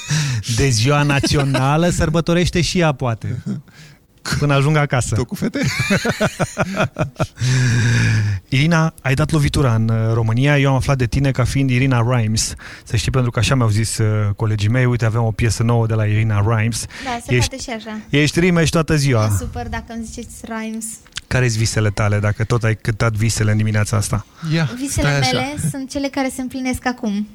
De ziua națională sărbătorește și ea, poate. Până ajung acasă. Tot cu fete? Irina, ai dat lovitura în uh, România. Eu am aflat de tine ca fiind Irina Rhymes. Să știi, pentru că așa mi-au zis uh, colegii mei. Uite, avem o piesă nouă de la Irina Rhymes. Da, se ești, poate și așa. ești rimeș toată ziua. E super dacă îmi ziceți rhymes. Care-s visele tale, dacă tot ai cântat visele în dimineața asta? Ia, Visele mele sunt cele care se împlinesc acum.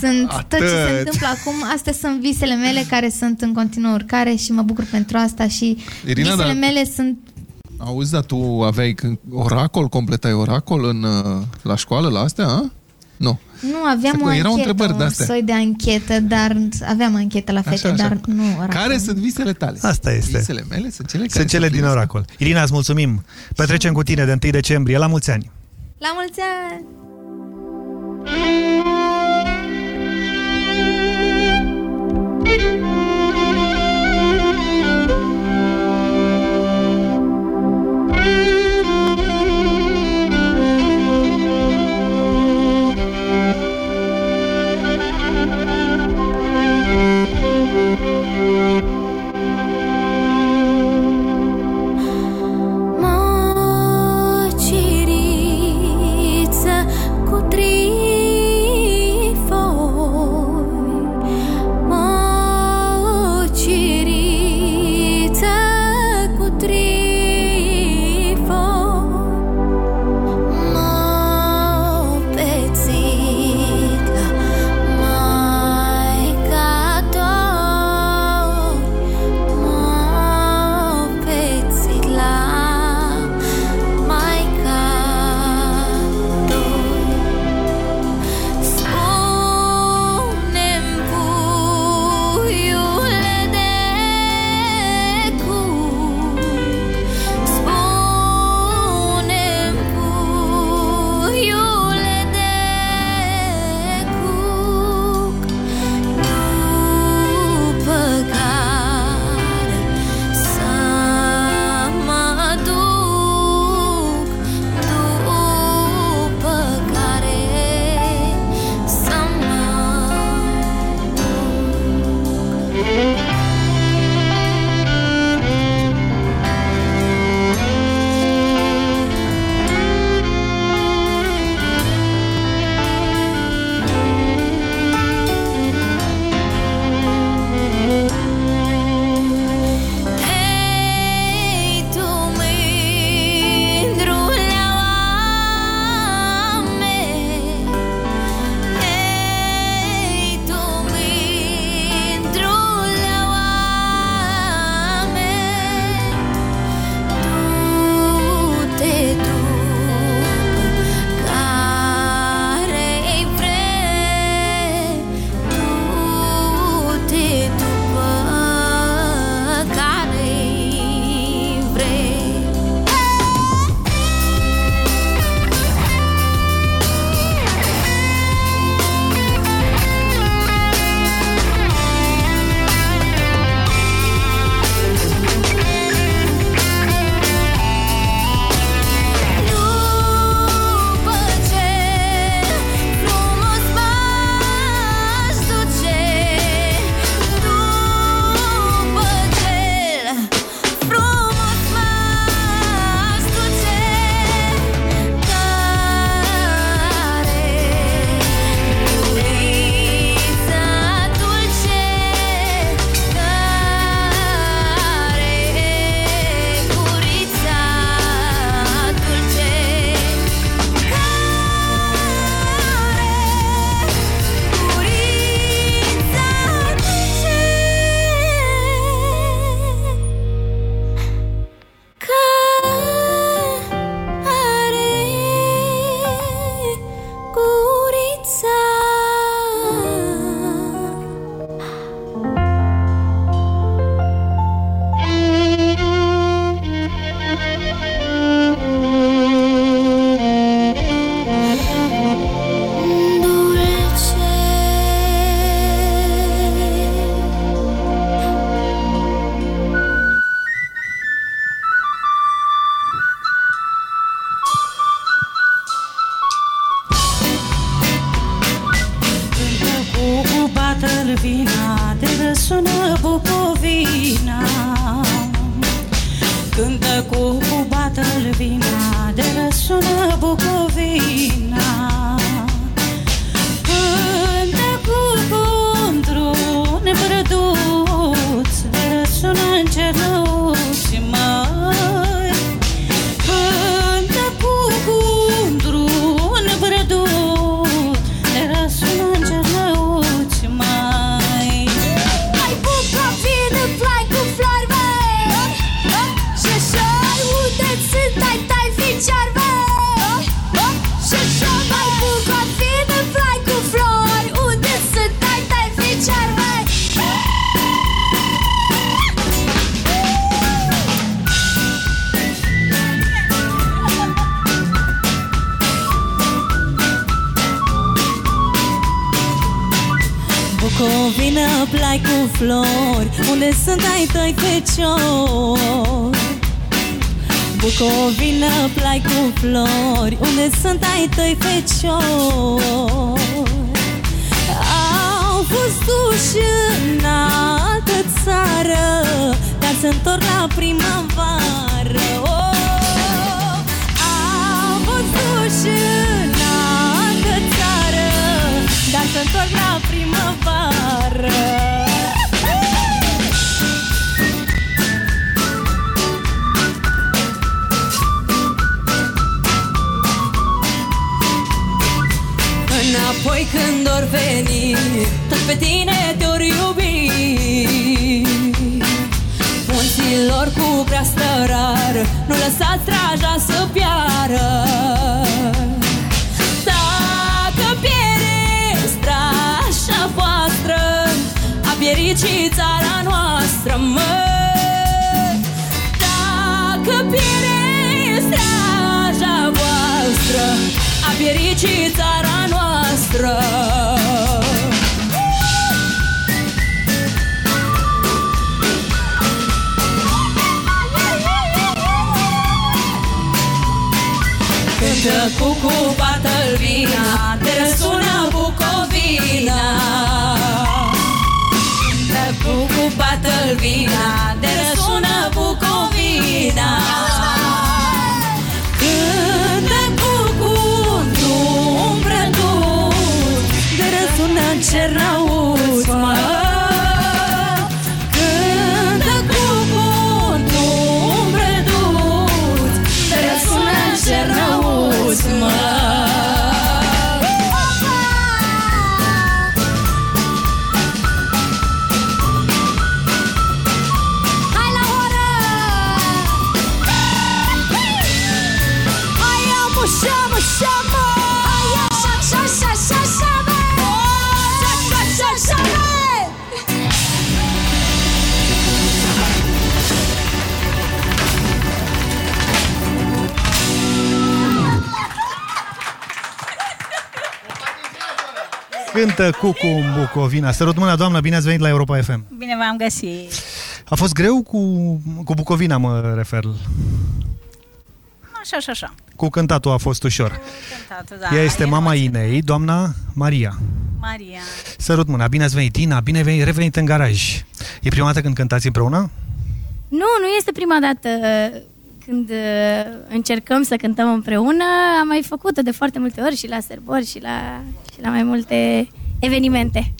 Sunt tot ce se Atât. întâmplă acum, astea sunt visele mele care sunt în continuă urcare și mă bucur pentru asta și Irina, visele dar- mele sunt Auzi, dar tu aveai când- oracol, completai oracol în, uh, la școală, la astea, a? Nu. Nu, aveam Că o erau anchetă, întrebări un de-astea. soi de anchetă, dar aveam anchetă la fete, Așa, așa. dar nu oracol. Care sunt visele tale? Asta este. Visele mele sunt cele care Sunt cele se din împlinesc. oracol. Irina, îți mulțumim. Petrecem cu tine de 1 decembrie. La mulți ani! La mulți ani! sunt ai tăi feciori Bucovina, plai cu flori Unde sunt ai tăi feciori Au fost duși în altă țară Dar se întorc la primăvară oh, Au fost duși în altă țară Dar se întorc la primăvară când or veni Tot pe tine te-or iubi. Munților cu prea stărar Nu lăsați straja să piară. Dacă piere straja voastră A pierit și țara noastră, măi Dacă piere straja voastră A pierit și țara noastră. Cântă cu bată-l vina Te răsună Bucovina. Cântă cu bată-l vina Cântă Cucu în Bucovina. Sărut mâna, doamnă, bine ați venit la Europa FM. Bine v-am găsit. A fost greu cu, cu Bucovina, mă refer. Așa, așa, așa. Cu cântatul a fost ușor. Cântatul, da. Ea este mama Inei, doamna Maria. Maria. Sărut mâna, bine ați venit, Ina, bine ai revenit în garaj. E prima dată când cântați împreună? Nu, nu este prima dată când uh, încercăm să cântăm împreună. Am mai făcut-o de foarte multe ori și la sărbări și la, și la mai multe evenimente.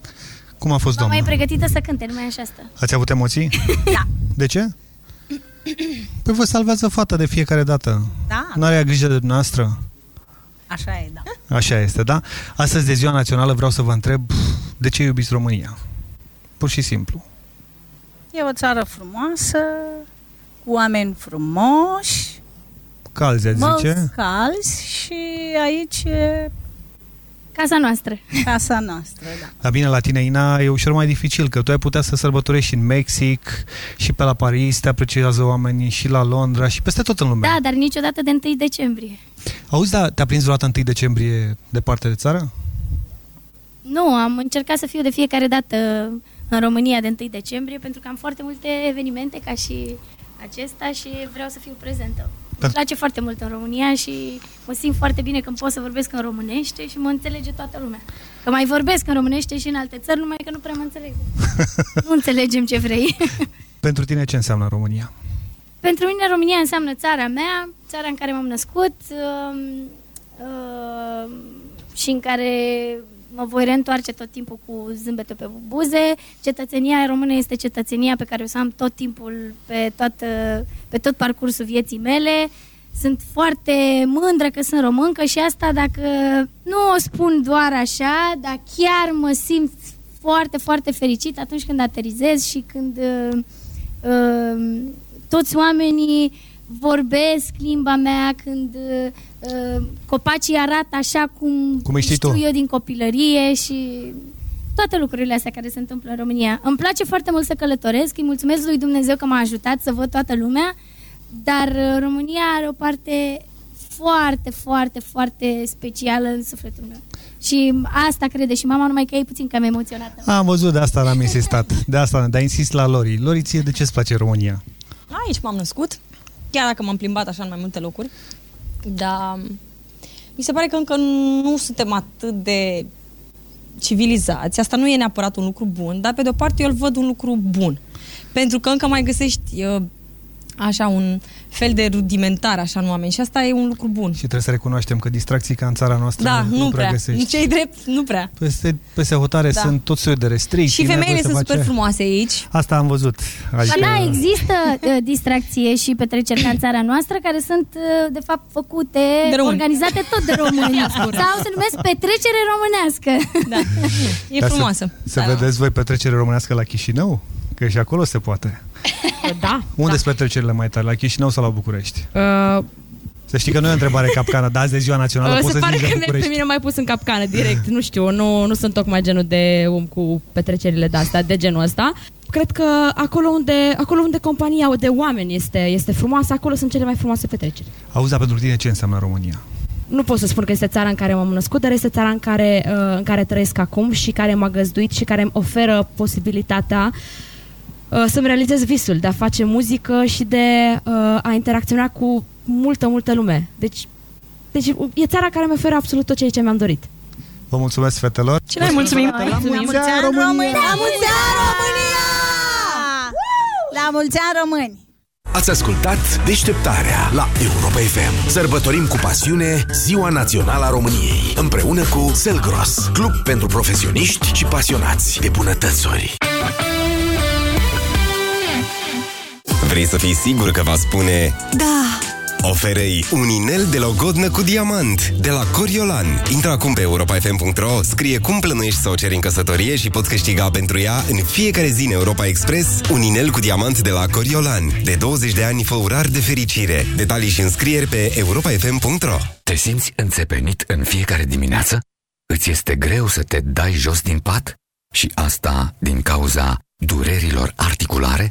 Cum a fost, M-am doamna? mai pregătită să cânte, numai așa asta. Ați avut emoții? Da. De ce? Păi vă salvează fata de fiecare dată. Da. Nu are grijă de noastră. Așa e, da. Așa este, da? Astăzi, de ziua națională, vreau să vă întreb de ce iubiți România? Pur și simplu. E o țară frumoasă, cu oameni frumoși, Calzi, ați mulți zice? calzi și aici e casa noastră. Casa noastră, da. Dar bine, la tine, Ina, e ușor mai dificil, că tu ai putea să sărbătorești și în Mexic, și pe la Paris, te apreciază oamenii, și la Londra, și peste tot în lume. Da, dar niciodată de 1 decembrie. Auzi, da, te-a prins vreodată 1 decembrie departe de țară? Nu, am încercat să fiu de fiecare dată în România de 1 decembrie pentru că am foarte multe evenimente ca și acesta și vreau să fiu prezentă. Îmi place foarte mult în România și mă simt foarte bine când pot să vorbesc în românește și mă înțelege toată lumea. Că mai vorbesc în românește și în alte țări, numai că nu prea mă înțeleg. nu înțelegem ce vrei. Pentru tine ce înseamnă România? Pentru mine România înseamnă țara mea, țara în care m-am născut uh, uh, și în care mă voi reîntoarce tot timpul cu zâmbetul pe buze. Cetățenia română este cetățenia pe care o să am tot timpul pe, toată, pe tot parcursul vieții mele. Sunt foarte mândră că sunt româncă și asta dacă nu o spun doar așa, dar chiar mă simt foarte, foarte fericit atunci când aterizez și când uh, uh, toți oamenii vorbesc limba mea, când uh, copacii arată așa cum, Cum îi știi știu tu. eu din copilărie și toate lucrurile astea care se întâmplă în România. Îmi place foarte mult să călătoresc, îi mulțumesc lui Dumnezeu că m-a ajutat să văd toată lumea, dar uh, România are o parte foarte, foarte, foarte specială în sufletul meu. Și asta crede și mama, numai că e puțin cam emoționată. Am văzut, de asta l-am insistat. De asta, dar insist la Lori. Lori, ție de ce îți place România? Aici m-am născut, chiar dacă m-am plimbat așa în mai multe locuri, dar mi se pare că încă nu suntem atât de civilizați. Asta nu e neapărat un lucru bun, dar pe de o parte eu îl văd un lucru bun. Pentru că încă mai găsești uh, așa un fel de rudimentar așa în oameni și asta e un lucru bun. Și trebuie să recunoaștem că distracții ca în țara noastră Da, nu, nu prea. găsești. Cei drept, nu prea. Peste, peste hotare Da. sunt tot soiul de restricții. Și n-ai femeile voie să sunt faci- super frumoase aici. Asta am văzut. Adică... Da, există uh, distracție și petreceri ca în țara noastră care sunt, uh, de fapt, făcute, De români. organizate tot de români. Ia spune. Sau se numesc petrecere românească. Da. E Dar frumoasă. Să, să vedeți voi petrecere românească la Chișinău? Că și acolo se poate. Da. Unde sunt petrecerile mai tare? La Chișinău sau la București? Uh, Să știi că nu e o întrebare capcană, dar azi de ziua națională uh, poți se să pare zici că de mi- pe București. mine mai pus în capcană direct, nu știu, nu, nu sunt tocmai genul de om cu petrecerile de astea, de genul ăsta. Cred că acolo unde, acolo unde compania de oameni este, este frumoasă, acolo sunt cele mai frumoase petreceri. Auzi, dar pentru tine ce înseamnă România? Nu pot să spun că este țara în care m-am născut, dar este țara în care, uh, în care trăiesc acum și care m-a găzduit și care îmi oferă posibilitatea uh, să-mi realizez visul de a face muzică și de uh, a interacționa cu multă, multă lume. Deci, deci e țara care mi oferă absolut tot ceea ce mi-am dorit. Vă mulțumesc, fetelor! Și noi mulțumim! La mulți ani, România! La mulți ani, România! La mulți ani, români! Ați ascultat Deșteptarea la Europa FM. Sărbătorim cu pasiune Ziua Națională a României, împreună cu Selgros, club pentru profesioniști și pasionați de bunătățuri. Vrei să fii sigur că va spune Da! Oferei un inel de logodnă cu diamant de la Coriolan. Intră acum pe europafm.ro, scrie cum plănuiești să o ceri în căsătorie și poți câștiga pentru ea în fiecare zi în Europa Express un inel cu diamant de la Coriolan. De 20 de ani fă urar de fericire. Detalii și înscrieri pe europafm.ro Te simți înțepenit în fiecare dimineață? Îți este greu să te dai jos din pat? Și asta din cauza durerilor articulare?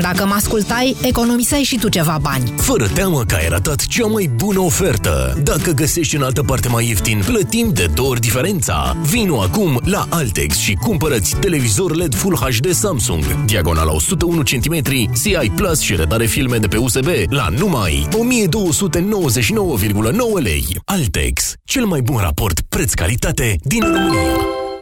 Dacă mă ascultai, economiseai și tu ceva bani. Fără teamă că ai ratat cea mai bună ofertă. Dacă găsești în altă parte mai ieftin, plătim de două ori diferența. Vino acum la Altex și cumpărăți televizor LED Full HD Samsung, diagonala 101 cm, CI Plus și redare filme de pe USB la numai 1299,9 lei. Altex, cel mai bun raport preț-calitate din România.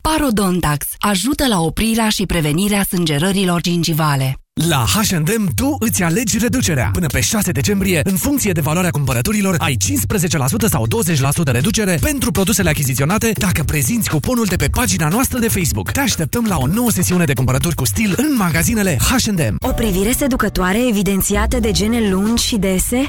Parodontax ajută la oprirea și prevenirea sângerărilor gingivale. La H&M tu îți alegi reducerea. Până pe 6 decembrie, în funcție de valoarea cumpărăturilor, ai 15% sau 20% reducere pentru produsele achiziționate dacă prezinți cuponul de pe pagina noastră de Facebook. Te așteptăm la o nouă sesiune de cumpărături cu stil în magazinele H&M. O privire seducătoare evidențiată de gene lungi și dese?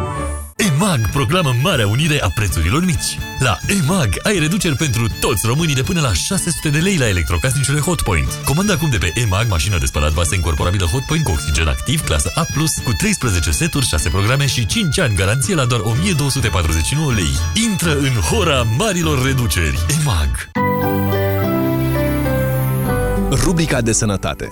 EMAG proclamă Marea Unire a prețurilor mici. La EMAG ai reduceri pentru toți românii de până la 600 de lei la electrocasnicele Hotpoint. Comanda acum de pe EMAG mașină de spălat vase incorporabilă Hotpoint cu oxigen activ, clasă A+, cu 13 seturi, 6 programe și 5 ani garanție la doar 1249 lei. Intră în hora marilor reduceri. EMAG. Rubrica de sănătate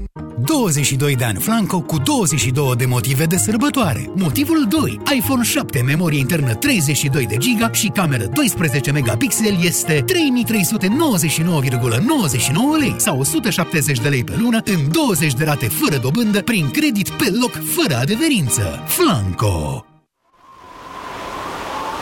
22 de ani Flanco cu 22 de motive de sărbătoare. Motivul 2. iPhone 7, memorie internă 32 de giga și cameră 12 megapixel este 3399,99 lei sau 170 de lei pe lună în 20 de rate fără dobândă prin credit pe loc fără adeverință. Flanco!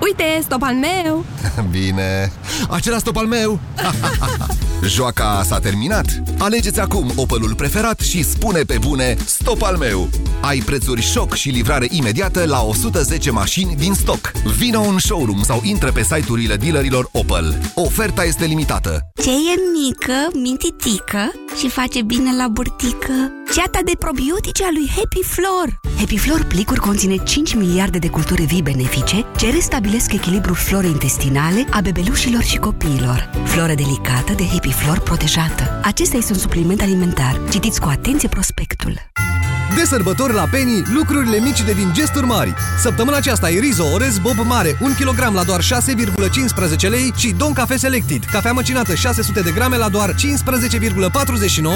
Uite, stop al meu! Bine, acela stop al meu! Joaca s-a terminat? Alegeți acum Opelul preferat și spune pe bune stop al meu! Ai prețuri șoc și livrare imediată la 110 mașini din stoc. Vino în showroom sau intră pe site-urile dealerilor Opel. Oferta este limitată. Ce e mică, mintitică și face bine la burtică? Ceata de probiotice a lui Happy Flor. Happy Flor plicuri conține 5 miliarde de culturi vii benefice ce restabilesc echilibrul florei intestinale a bebelușilor și copiilor. Floră delicată de Happy Flor protejată. Acesta este un supliment alimentar. Citiți cu atenție prospectul. De sărbători la Penny, lucrurile mici devin gesturi mari. Săptămâna aceasta e Rizo Orez Bob Mare, 1 kg la doar 6,15 lei și Don Cafe Selected, cafea măcinată 600 de grame la doar 15,49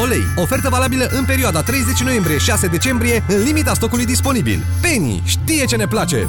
lei. Ofertă valabilă în perioada 30 noiembrie-6 decembrie, în limita stocului disponibil. Penny știe ce ne place!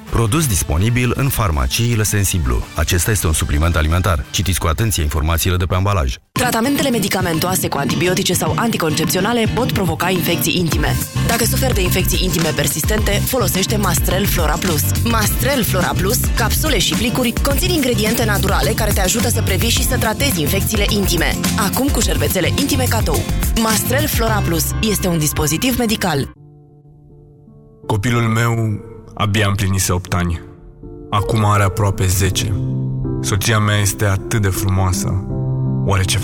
Produs disponibil în farmaciile Sensiblu. Acesta este un supliment alimentar. Citiți cu atenție informațiile de pe ambalaj. Tratamentele medicamentoase cu antibiotice sau anticoncepționale pot provoca infecții intime. Dacă suferi de infecții intime persistente, folosește Mastrel Flora Plus. Mastrel Flora Plus, capsule și plicuri, conțin ingrediente naturale care te ajută să previi și să tratezi infecțiile intime. Acum cu șervețele intime cadou. Mastrel Flora Plus este un dispozitiv medical. Copilul meu abia împlinise 8 ani. Acum are aproape 10. Soția mea este atât de frumoasă. Oare ce